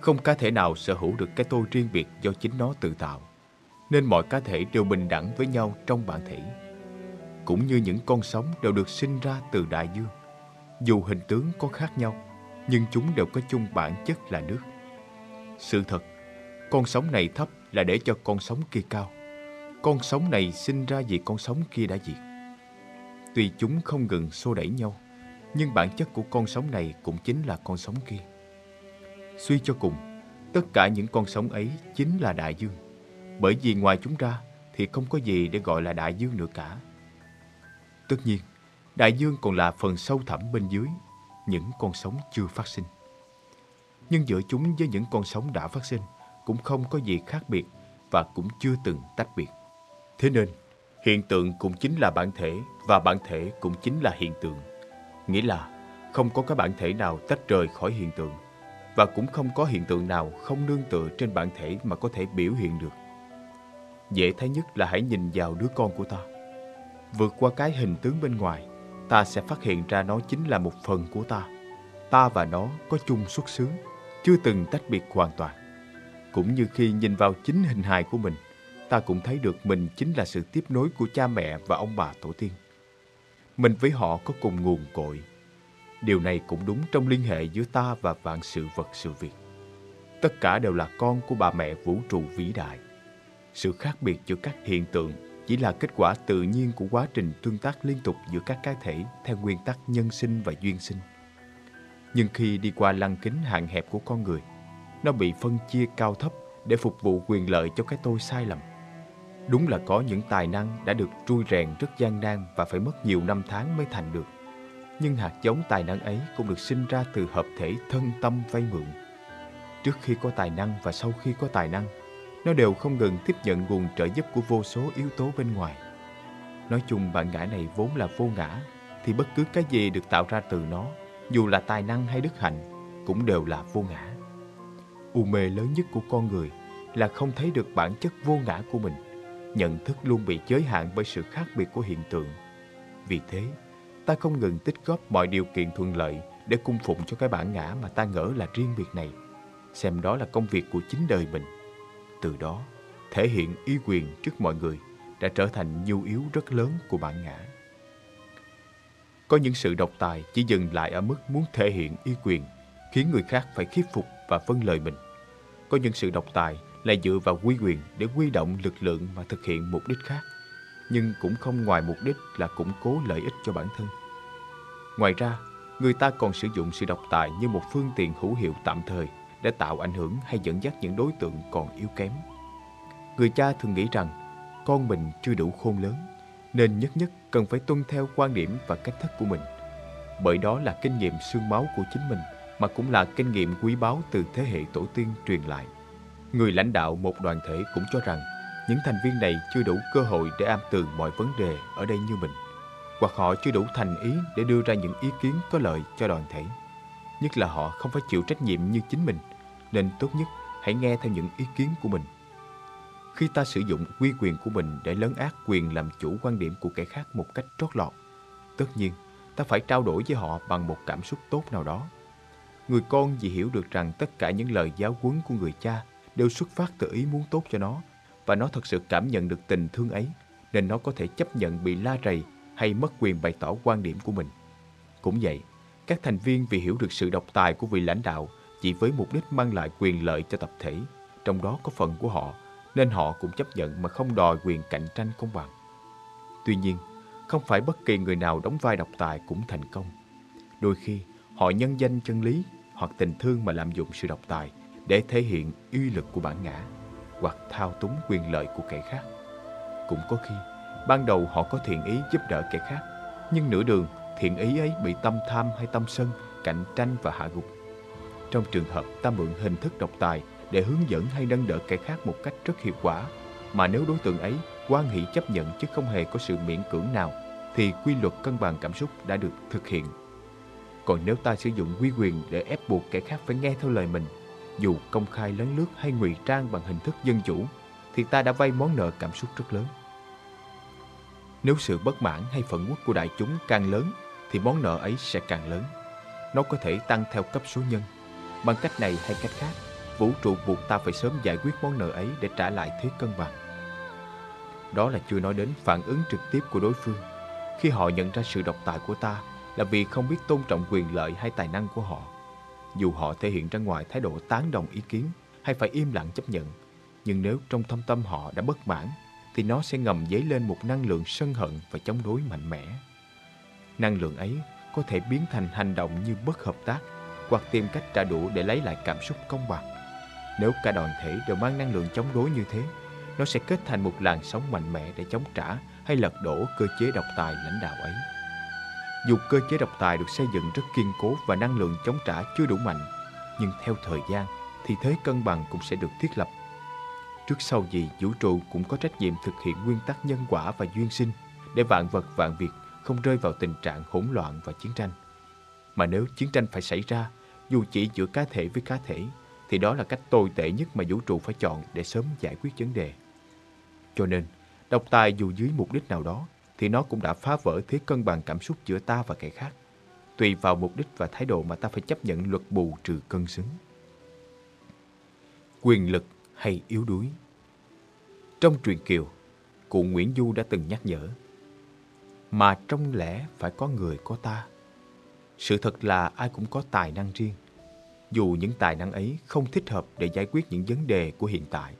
Không cá thể nào sở hữu được cái tôi riêng biệt do chính nó tự tạo, nên mọi cá thể đều bình đẳng với nhau trong bản thể. Cũng như những con sóng đều được sinh ra từ đại dương, dù hình tướng có khác nhau, nhưng chúng đều có chung bản chất là nước. Sự thật, con sóng này thấp là để cho con sóng kia cao. Con sóng này sinh ra vì con sóng kia đã diệt. Tuy chúng không ngừng xô đẩy nhau, nhưng bản chất của con sóng này cũng chính là con sóng kia. Suy cho cùng, tất cả những con sóng ấy chính là đại dương. Bởi vì ngoài chúng ra thì không có gì để gọi là đại dương nữa cả. Tất nhiên, đại dương còn là phần sâu thẳm bên dưới, những con sóng chưa phát sinh nhưng giữa chúng với những con sóng đã phát sinh cũng không có gì khác biệt và cũng chưa từng tách biệt. Thế nên, hiện tượng cũng chính là bản thể và bản thể cũng chính là hiện tượng. Nghĩa là không có cái bản thể nào tách rời khỏi hiện tượng và cũng không có hiện tượng nào không nương tựa trên bản thể mà có thể biểu hiện được. Dễ thấy nhất là hãy nhìn vào đứa con của ta. Vượt qua cái hình tướng bên ngoài, ta sẽ phát hiện ra nó chính là một phần của ta. Ta và nó có chung xuất xứ chưa từng tách biệt hoàn toàn. Cũng như khi nhìn vào chính hình hài của mình, ta cũng thấy được mình chính là sự tiếp nối của cha mẹ và ông bà tổ tiên. Mình với họ có cùng nguồn cội. Điều này cũng đúng trong liên hệ giữa ta và vạn sự vật sự việc. Tất cả đều là con của bà mẹ vũ trụ vĩ đại. Sự khác biệt giữa các hiện tượng chỉ là kết quả tự nhiên của quá trình tương tác liên tục giữa các cá thể theo nguyên tắc nhân sinh và duyên sinh. Nhưng khi đi qua lăng kính hạn hẹp của con người, nó bị phân chia cao thấp để phục vụ quyền lợi cho cái tôi sai lầm. Đúng là có những tài năng đã được trui rèn rất gian nan và phải mất nhiều năm tháng mới thành được. Nhưng hạt giống tài năng ấy cũng được sinh ra từ hợp thể thân tâm vay mượn. Trước khi có tài năng và sau khi có tài năng, nó đều không ngừng tiếp nhận nguồn trợ giúp của vô số yếu tố bên ngoài. Nói chung bản ngã này vốn là vô ngã, thì bất cứ cái gì được tạo ra từ nó, dù là tài năng hay đức hạnh, cũng đều là vô ngã. U mê lớn nhất của con người là không thấy được bản chất vô ngã của mình. Nhận thức luôn bị giới hạn bởi sự khác biệt của hiện tượng. Vì thế, ta không ngừng tích góp mọi điều kiện thuận lợi để cung phụng cho cái bản ngã mà ta ngỡ là riêng biệt này. Xem đó là công việc của chính đời mình. Từ đó, thể hiện ý quyền trước mọi người đã trở thành nhu yếu rất lớn của bản ngã. Có những sự độc tài chỉ dừng lại ở mức muốn thể hiện ý quyền, khiến người khác phải khiếp phục và vâng lời mình. Có những sự độc tài là dựa vào quy quyền để quy động lực lượng mà thực hiện mục đích khác, nhưng cũng không ngoài mục đích là củng cố lợi ích cho bản thân. Ngoài ra, người ta còn sử dụng sự độc tài như một phương tiện hữu hiệu tạm thời để tạo ảnh hưởng hay dẫn dắt những đối tượng còn yếu kém. Người cha thường nghĩ rằng con mình chưa đủ khôn lớn, nên nhất nhất cần phải tuân theo quan điểm và cách thức của mình. Bởi đó là kinh nghiệm xương máu của chính mình, mà cũng là kinh nghiệm quý báu từ thế hệ tổ tiên truyền lại. Người lãnh đạo một đoàn thể cũng cho rằng những thành viên này chưa đủ cơ hội để am tường mọi vấn đề ở đây như mình, hoặc họ chưa đủ thành ý để đưa ra những ý kiến có lợi cho đoàn thể. Nhất là họ không phải chịu trách nhiệm như chính mình, nên tốt nhất hãy nghe theo những ý kiến của mình. Khi ta sử dụng quy quyền của mình để lớn ác quyền làm chủ quan điểm của kẻ khác một cách trót lọt, tất nhiên ta phải trao đổi với họ bằng một cảm xúc tốt nào đó. Người con vì hiểu được rằng tất cả những lời giáo huấn của người cha đều xuất phát từ ý muốn tốt cho nó và nó thật sự cảm nhận được tình thương ấy nên nó có thể chấp nhận bị la rầy hay mất quyền bày tỏ quan điểm của mình. Cũng vậy, các thành viên vì hiểu được sự độc tài của vị lãnh đạo chỉ với mục đích mang lại quyền lợi cho tập thể, trong đó có phần của họ, nên họ cũng chấp nhận mà không đòi quyền cạnh tranh công bằng. Tuy nhiên, không phải bất kỳ người nào đóng vai độc tài cũng thành công. Đôi khi, họ nhân danh chân lý hoặc tình thương mà lạm dụng sự độc tài để thể hiện uy lực của bản ngã hoặc thao túng quyền lợi của kẻ khác. Cũng có khi, ban đầu họ có thiện ý giúp đỡ kẻ khác, nhưng nửa đường thiện ý ấy bị tâm tham hay tâm sân cạnh tranh và hạ gục. Trong trường hợp ta mượn hình thức độc tài để hướng dẫn hay nâng đỡ kẻ khác một cách rất hiệu quả, mà nếu đối tượng ấy quan hỷ chấp nhận chứ không hề có sự miễn cưỡng nào, thì quy luật cân bằng cảm xúc đã được thực hiện. Còn nếu ta sử dụng quy quyền để ép buộc kẻ khác phải nghe theo lời mình, dù công khai lấn lướt hay ngụy trang bằng hình thức dân chủ, thì ta đã vay món nợ cảm xúc rất lớn. Nếu sự bất mãn hay phẫn uất của đại chúng càng lớn, thì món nợ ấy sẽ càng lớn. Nó có thể tăng theo cấp số nhân. Bằng cách này hay cách khác, vũ trụ buộc ta phải sớm giải quyết món nợ ấy để trả lại thế cân bằng. Đó là chưa nói đến phản ứng trực tiếp của đối phương. Khi họ nhận ra sự độc tài của ta là vì không biết tôn trọng quyền lợi hay tài năng của họ. Dù họ thể hiện ra ngoài thái độ tán đồng ý kiến hay phải im lặng chấp nhận, nhưng nếu trong thâm tâm họ đã bất mãn, thì nó sẽ ngầm dấy lên một năng lượng sân hận và chống đối mạnh mẽ. Năng lượng ấy có thể biến thành hành động như bất hợp tác hoặc tìm cách trả đũa để lấy lại cảm xúc công bằng. Nếu cả đoàn thể đều mang năng lượng chống đối như thế, nó sẽ kết thành một làn sóng mạnh mẽ để chống trả hay lật đổ cơ chế độc tài lãnh đạo ấy. Dù cơ chế độc tài được xây dựng rất kiên cố và năng lượng chống trả chưa đủ mạnh, nhưng theo thời gian thì thế cân bằng cũng sẽ được thiết lập. Trước sau gì, vũ trụ cũng có trách nhiệm thực hiện nguyên tắc nhân quả và duyên sinh để vạn vật vạn việc không rơi vào tình trạng hỗn loạn và chiến tranh. Mà nếu chiến tranh phải xảy ra, dù chỉ giữa cá thể với cá thể, thì đó là cách tồi tệ nhất mà vũ trụ phải chọn để sớm giải quyết vấn đề. Cho nên, độc tài dù dưới mục đích nào đó, thì nó cũng đã phá vỡ thế cân bằng cảm xúc giữa ta và kẻ khác. Tùy vào mục đích và thái độ mà ta phải chấp nhận luật bù trừ cân xứng. Quyền lực hay yếu đuối Trong truyền kiều, cụ Nguyễn Du đã từng nhắc nhở Mà trong lẽ phải có người có ta. Sự thật là ai cũng có tài năng riêng, dù những tài năng ấy không thích hợp để giải quyết những vấn đề của hiện tại.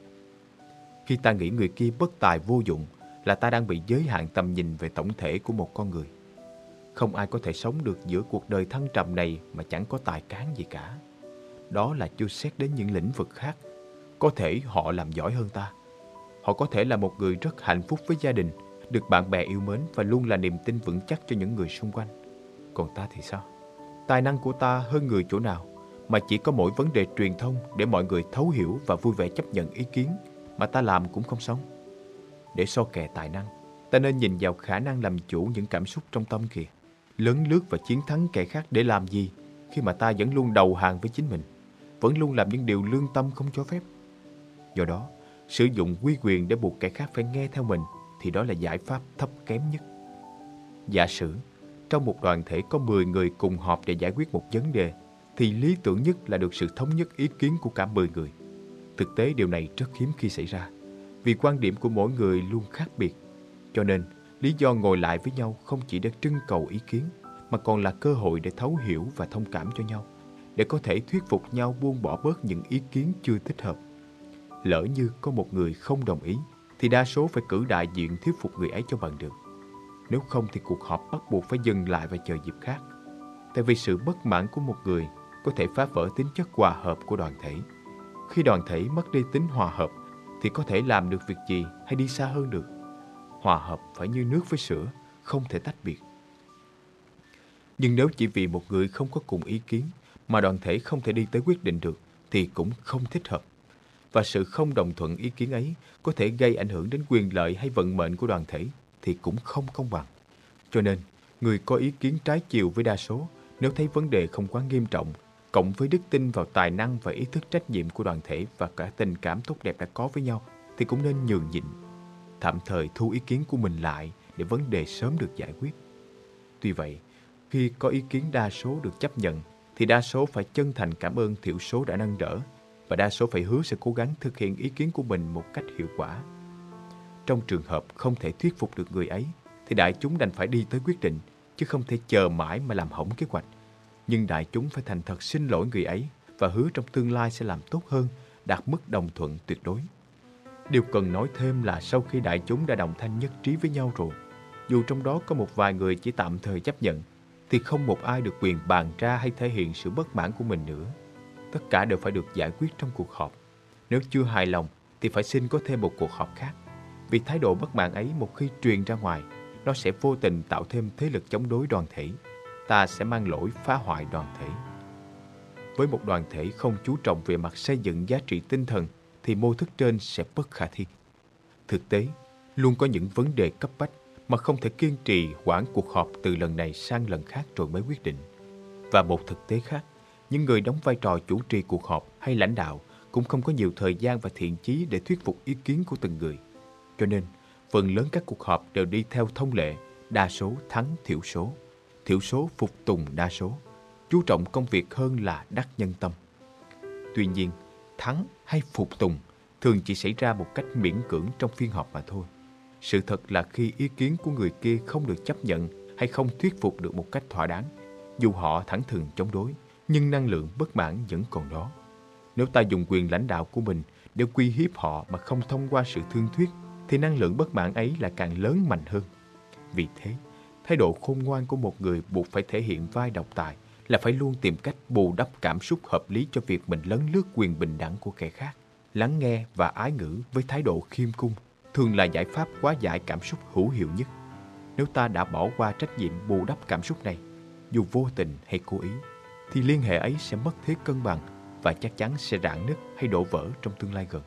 Khi ta nghĩ người kia bất tài vô dụng là ta đang bị giới hạn tầm nhìn về tổng thể của một con người. Không ai có thể sống được giữa cuộc đời thăng trầm này mà chẳng có tài cán gì cả. Đó là chưa xét đến những lĩnh vực khác. Có thể họ làm giỏi hơn ta. Họ có thể là một người rất hạnh phúc với gia đình, được bạn bè yêu mến và luôn là niềm tin vững chắc cho những người xung quanh. Còn ta thì sao? Tài năng của ta hơn người chỗ nào mà chỉ có mỗi vấn đề truyền thông để mọi người thấu hiểu và vui vẻ chấp nhận ý kiến mà ta làm cũng không xong để so kè tài năng Ta nên nhìn vào khả năng làm chủ những cảm xúc trong tâm kìa. Lớn lướt và chiến thắng kẻ khác để làm gì khi mà ta vẫn luôn đầu hàng với chính mình, vẫn luôn làm những điều lương tâm không cho phép. Do đó, sử dụng quy quyền để buộc kẻ khác phải nghe theo mình thì đó là giải pháp thấp kém nhất. Giả sử, trong một đoàn thể có 10 người cùng họp để giải quyết một vấn đề, thì lý tưởng nhất là được sự thống nhất ý kiến của cả 10 người. Thực tế điều này rất hiếm khi xảy ra, vì quan điểm của mỗi người luôn khác biệt. Cho nên, lý do ngồi lại với nhau không chỉ để trưng cầu ý kiến, mà còn là cơ hội để thấu hiểu và thông cảm cho nhau, để có thể thuyết phục nhau buông bỏ bớt những ý kiến chưa thích hợp. Lỡ như có một người không đồng ý, thì đa số phải cử đại diện thuyết phục người ấy cho bằng được. Nếu không thì cuộc họp bắt buộc phải dừng lại và chờ dịp khác. Tại vì sự bất mãn của một người có thể phá vỡ tính chất hòa hợp của đoàn thể. Khi đoàn thể mất đi tính hòa hợp thì có thể làm được việc gì hay đi xa hơn được. Hòa hợp phải như nước với sữa, không thể tách biệt. Nhưng nếu chỉ vì một người không có cùng ý kiến mà đoàn thể không thể đi tới quyết định được thì cũng không thích hợp. Và sự không đồng thuận ý kiến ấy có thể gây ảnh hưởng đến quyền lợi hay vận mệnh của đoàn thể thì cũng không công bằng. Cho nên, người có ý kiến trái chiều với đa số nếu thấy vấn đề không quá nghiêm trọng, cộng với đức tin vào tài năng và ý thức trách nhiệm của đoàn thể và cả tình cảm tốt đẹp đã có với nhau, thì cũng nên nhường nhịn, tạm thời thu ý kiến của mình lại để vấn đề sớm được giải quyết. Tuy vậy, khi có ý kiến đa số được chấp nhận, thì đa số phải chân thành cảm ơn thiểu số đã nâng đỡ và đa số phải hứa sẽ cố gắng thực hiện ý kiến của mình một cách hiệu quả. Trong trường hợp không thể thuyết phục được người ấy, thì đại chúng đành phải đi tới quyết định, chứ không thể chờ mãi mà làm hỏng kế hoạch. Nhưng đại chúng phải thành thật xin lỗi người ấy và hứa trong tương lai sẽ làm tốt hơn, đạt mức đồng thuận tuyệt đối. Điều cần nói thêm là sau khi đại chúng đã đồng thanh nhất trí với nhau rồi, dù trong đó có một vài người chỉ tạm thời chấp nhận, thì không một ai được quyền bàn ra hay thể hiện sự bất mãn của mình nữa. Tất cả đều phải được giải quyết trong cuộc họp. Nếu chưa hài lòng thì phải xin có thêm một cuộc họp khác. Vì thái độ bất mãn ấy một khi truyền ra ngoài, nó sẽ vô tình tạo thêm thế lực chống đối đoàn thể. Ta sẽ mang lỗi phá hoại đoàn thể. Với một đoàn thể không chú trọng về mặt xây dựng giá trị tinh thần thì mô thức trên sẽ bất khả thi. Thực tế, luôn có những vấn đề cấp bách mà không thể kiên trì hoãn cuộc họp từ lần này sang lần khác rồi mới quyết định. Và một thực tế khác, những người đóng vai trò chủ trì cuộc họp hay lãnh đạo cũng không có nhiều thời gian và thiện chí để thuyết phục ý kiến của từng người. Cho nên, phần lớn các cuộc họp đều đi theo thông lệ đa số thắng thiểu số, thiểu số phục tùng đa số, chú trọng công việc hơn là đắc nhân tâm. Tuy nhiên, thắng hay phục tùng thường chỉ xảy ra một cách miễn cưỡng trong phiên họp mà thôi. Sự thật là khi ý kiến của người kia không được chấp nhận hay không thuyết phục được một cách thỏa đáng, dù họ thẳng thừng chống đối, nhưng năng lượng bất mãn vẫn còn đó. Nếu ta dùng quyền lãnh đạo của mình để quy hiếp họ mà không thông qua sự thương thuyết, thì năng lượng bất mãn ấy là càng lớn mạnh hơn. Vì thế, thái độ khôn ngoan của một người buộc phải thể hiện vai độc tài là phải luôn tìm cách bù đắp cảm xúc hợp lý cho việc mình lấn lướt quyền bình đẳng của kẻ khác. Lắng nghe và ái ngữ với thái độ khiêm cung thường là giải pháp quá giải cảm xúc hữu hiệu nhất. Nếu ta đã bỏ qua trách nhiệm bù đắp cảm xúc này, dù vô tình hay cố ý, thì liên hệ ấy sẽ mất thế cân bằng và chắc chắn sẽ rạn nứt hay đổ vỡ trong tương lai gần.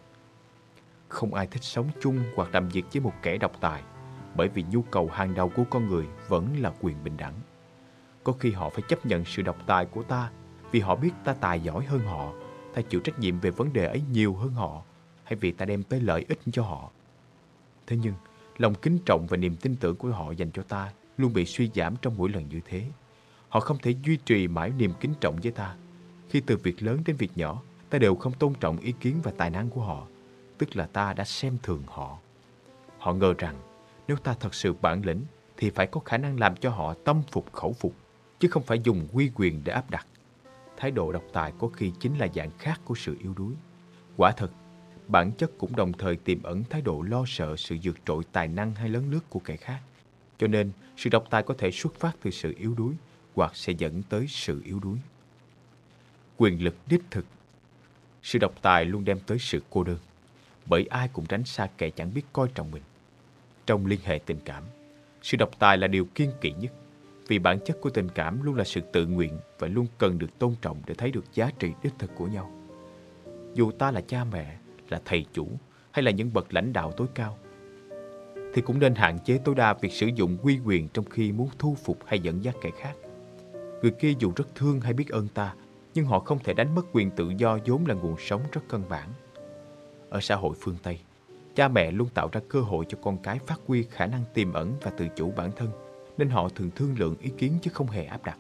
Không ai thích sống chung hoặc làm việc với một kẻ độc tài, bởi vì nhu cầu hàng đầu của con người vẫn là quyền bình đẳng. Có khi họ phải chấp nhận sự độc tài của ta vì họ biết ta tài giỏi hơn họ, ta chịu trách nhiệm về vấn đề ấy nhiều hơn họ, hay vì ta đem tới lợi ích cho họ. Thế nhưng, lòng kính trọng và niềm tin tưởng của họ dành cho ta luôn bị suy giảm trong mỗi lần như thế. Họ không thể duy trì mãi niềm kính trọng với ta. Khi từ việc lớn đến việc nhỏ, ta đều không tôn trọng ý kiến và tài năng của họ, tức là ta đã xem thường họ. Họ ngờ rằng nếu ta thật sự bản lĩnh thì phải có khả năng làm cho họ tâm phục khẩu phục, chứ không phải dùng quy quyền để áp đặt. Thái độ độc tài có khi chính là dạng khác của sự yếu đuối. Quả thật, bản chất cũng đồng thời tiềm ẩn thái độ lo sợ sự vượt trội tài năng hay lớn lướt của kẻ khác. Cho nên, sự độc tài có thể xuất phát từ sự yếu đuối hoặc sẽ dẫn tới sự yếu đuối. Quyền lực đích thực Sự độc tài luôn đem tới sự cô đơn, bởi ai cũng tránh xa kẻ chẳng biết coi trọng mình. Trong liên hệ tình cảm, sự độc tài là điều kiên kỵ nhất, vì bản chất của tình cảm luôn là sự tự nguyện và luôn cần được tôn trọng để thấy được giá trị đích thực của nhau. Dù ta là cha mẹ, là thầy chủ hay là những bậc lãnh đạo tối cao. thì cũng nên hạn chế tối đa việc sử dụng quy quyền trong khi muốn thu phục hay dẫn dắt kẻ khác. Người kia dù rất thương hay biết ơn ta, nhưng họ không thể đánh mất quyền tự do vốn là nguồn sống rất cân bản. Ở xã hội phương Tây, cha mẹ luôn tạo ra cơ hội cho con cái phát huy khả năng tiềm ẩn và tự chủ bản thân, nên họ thường thương lượng ý kiến chứ không hề áp đặt.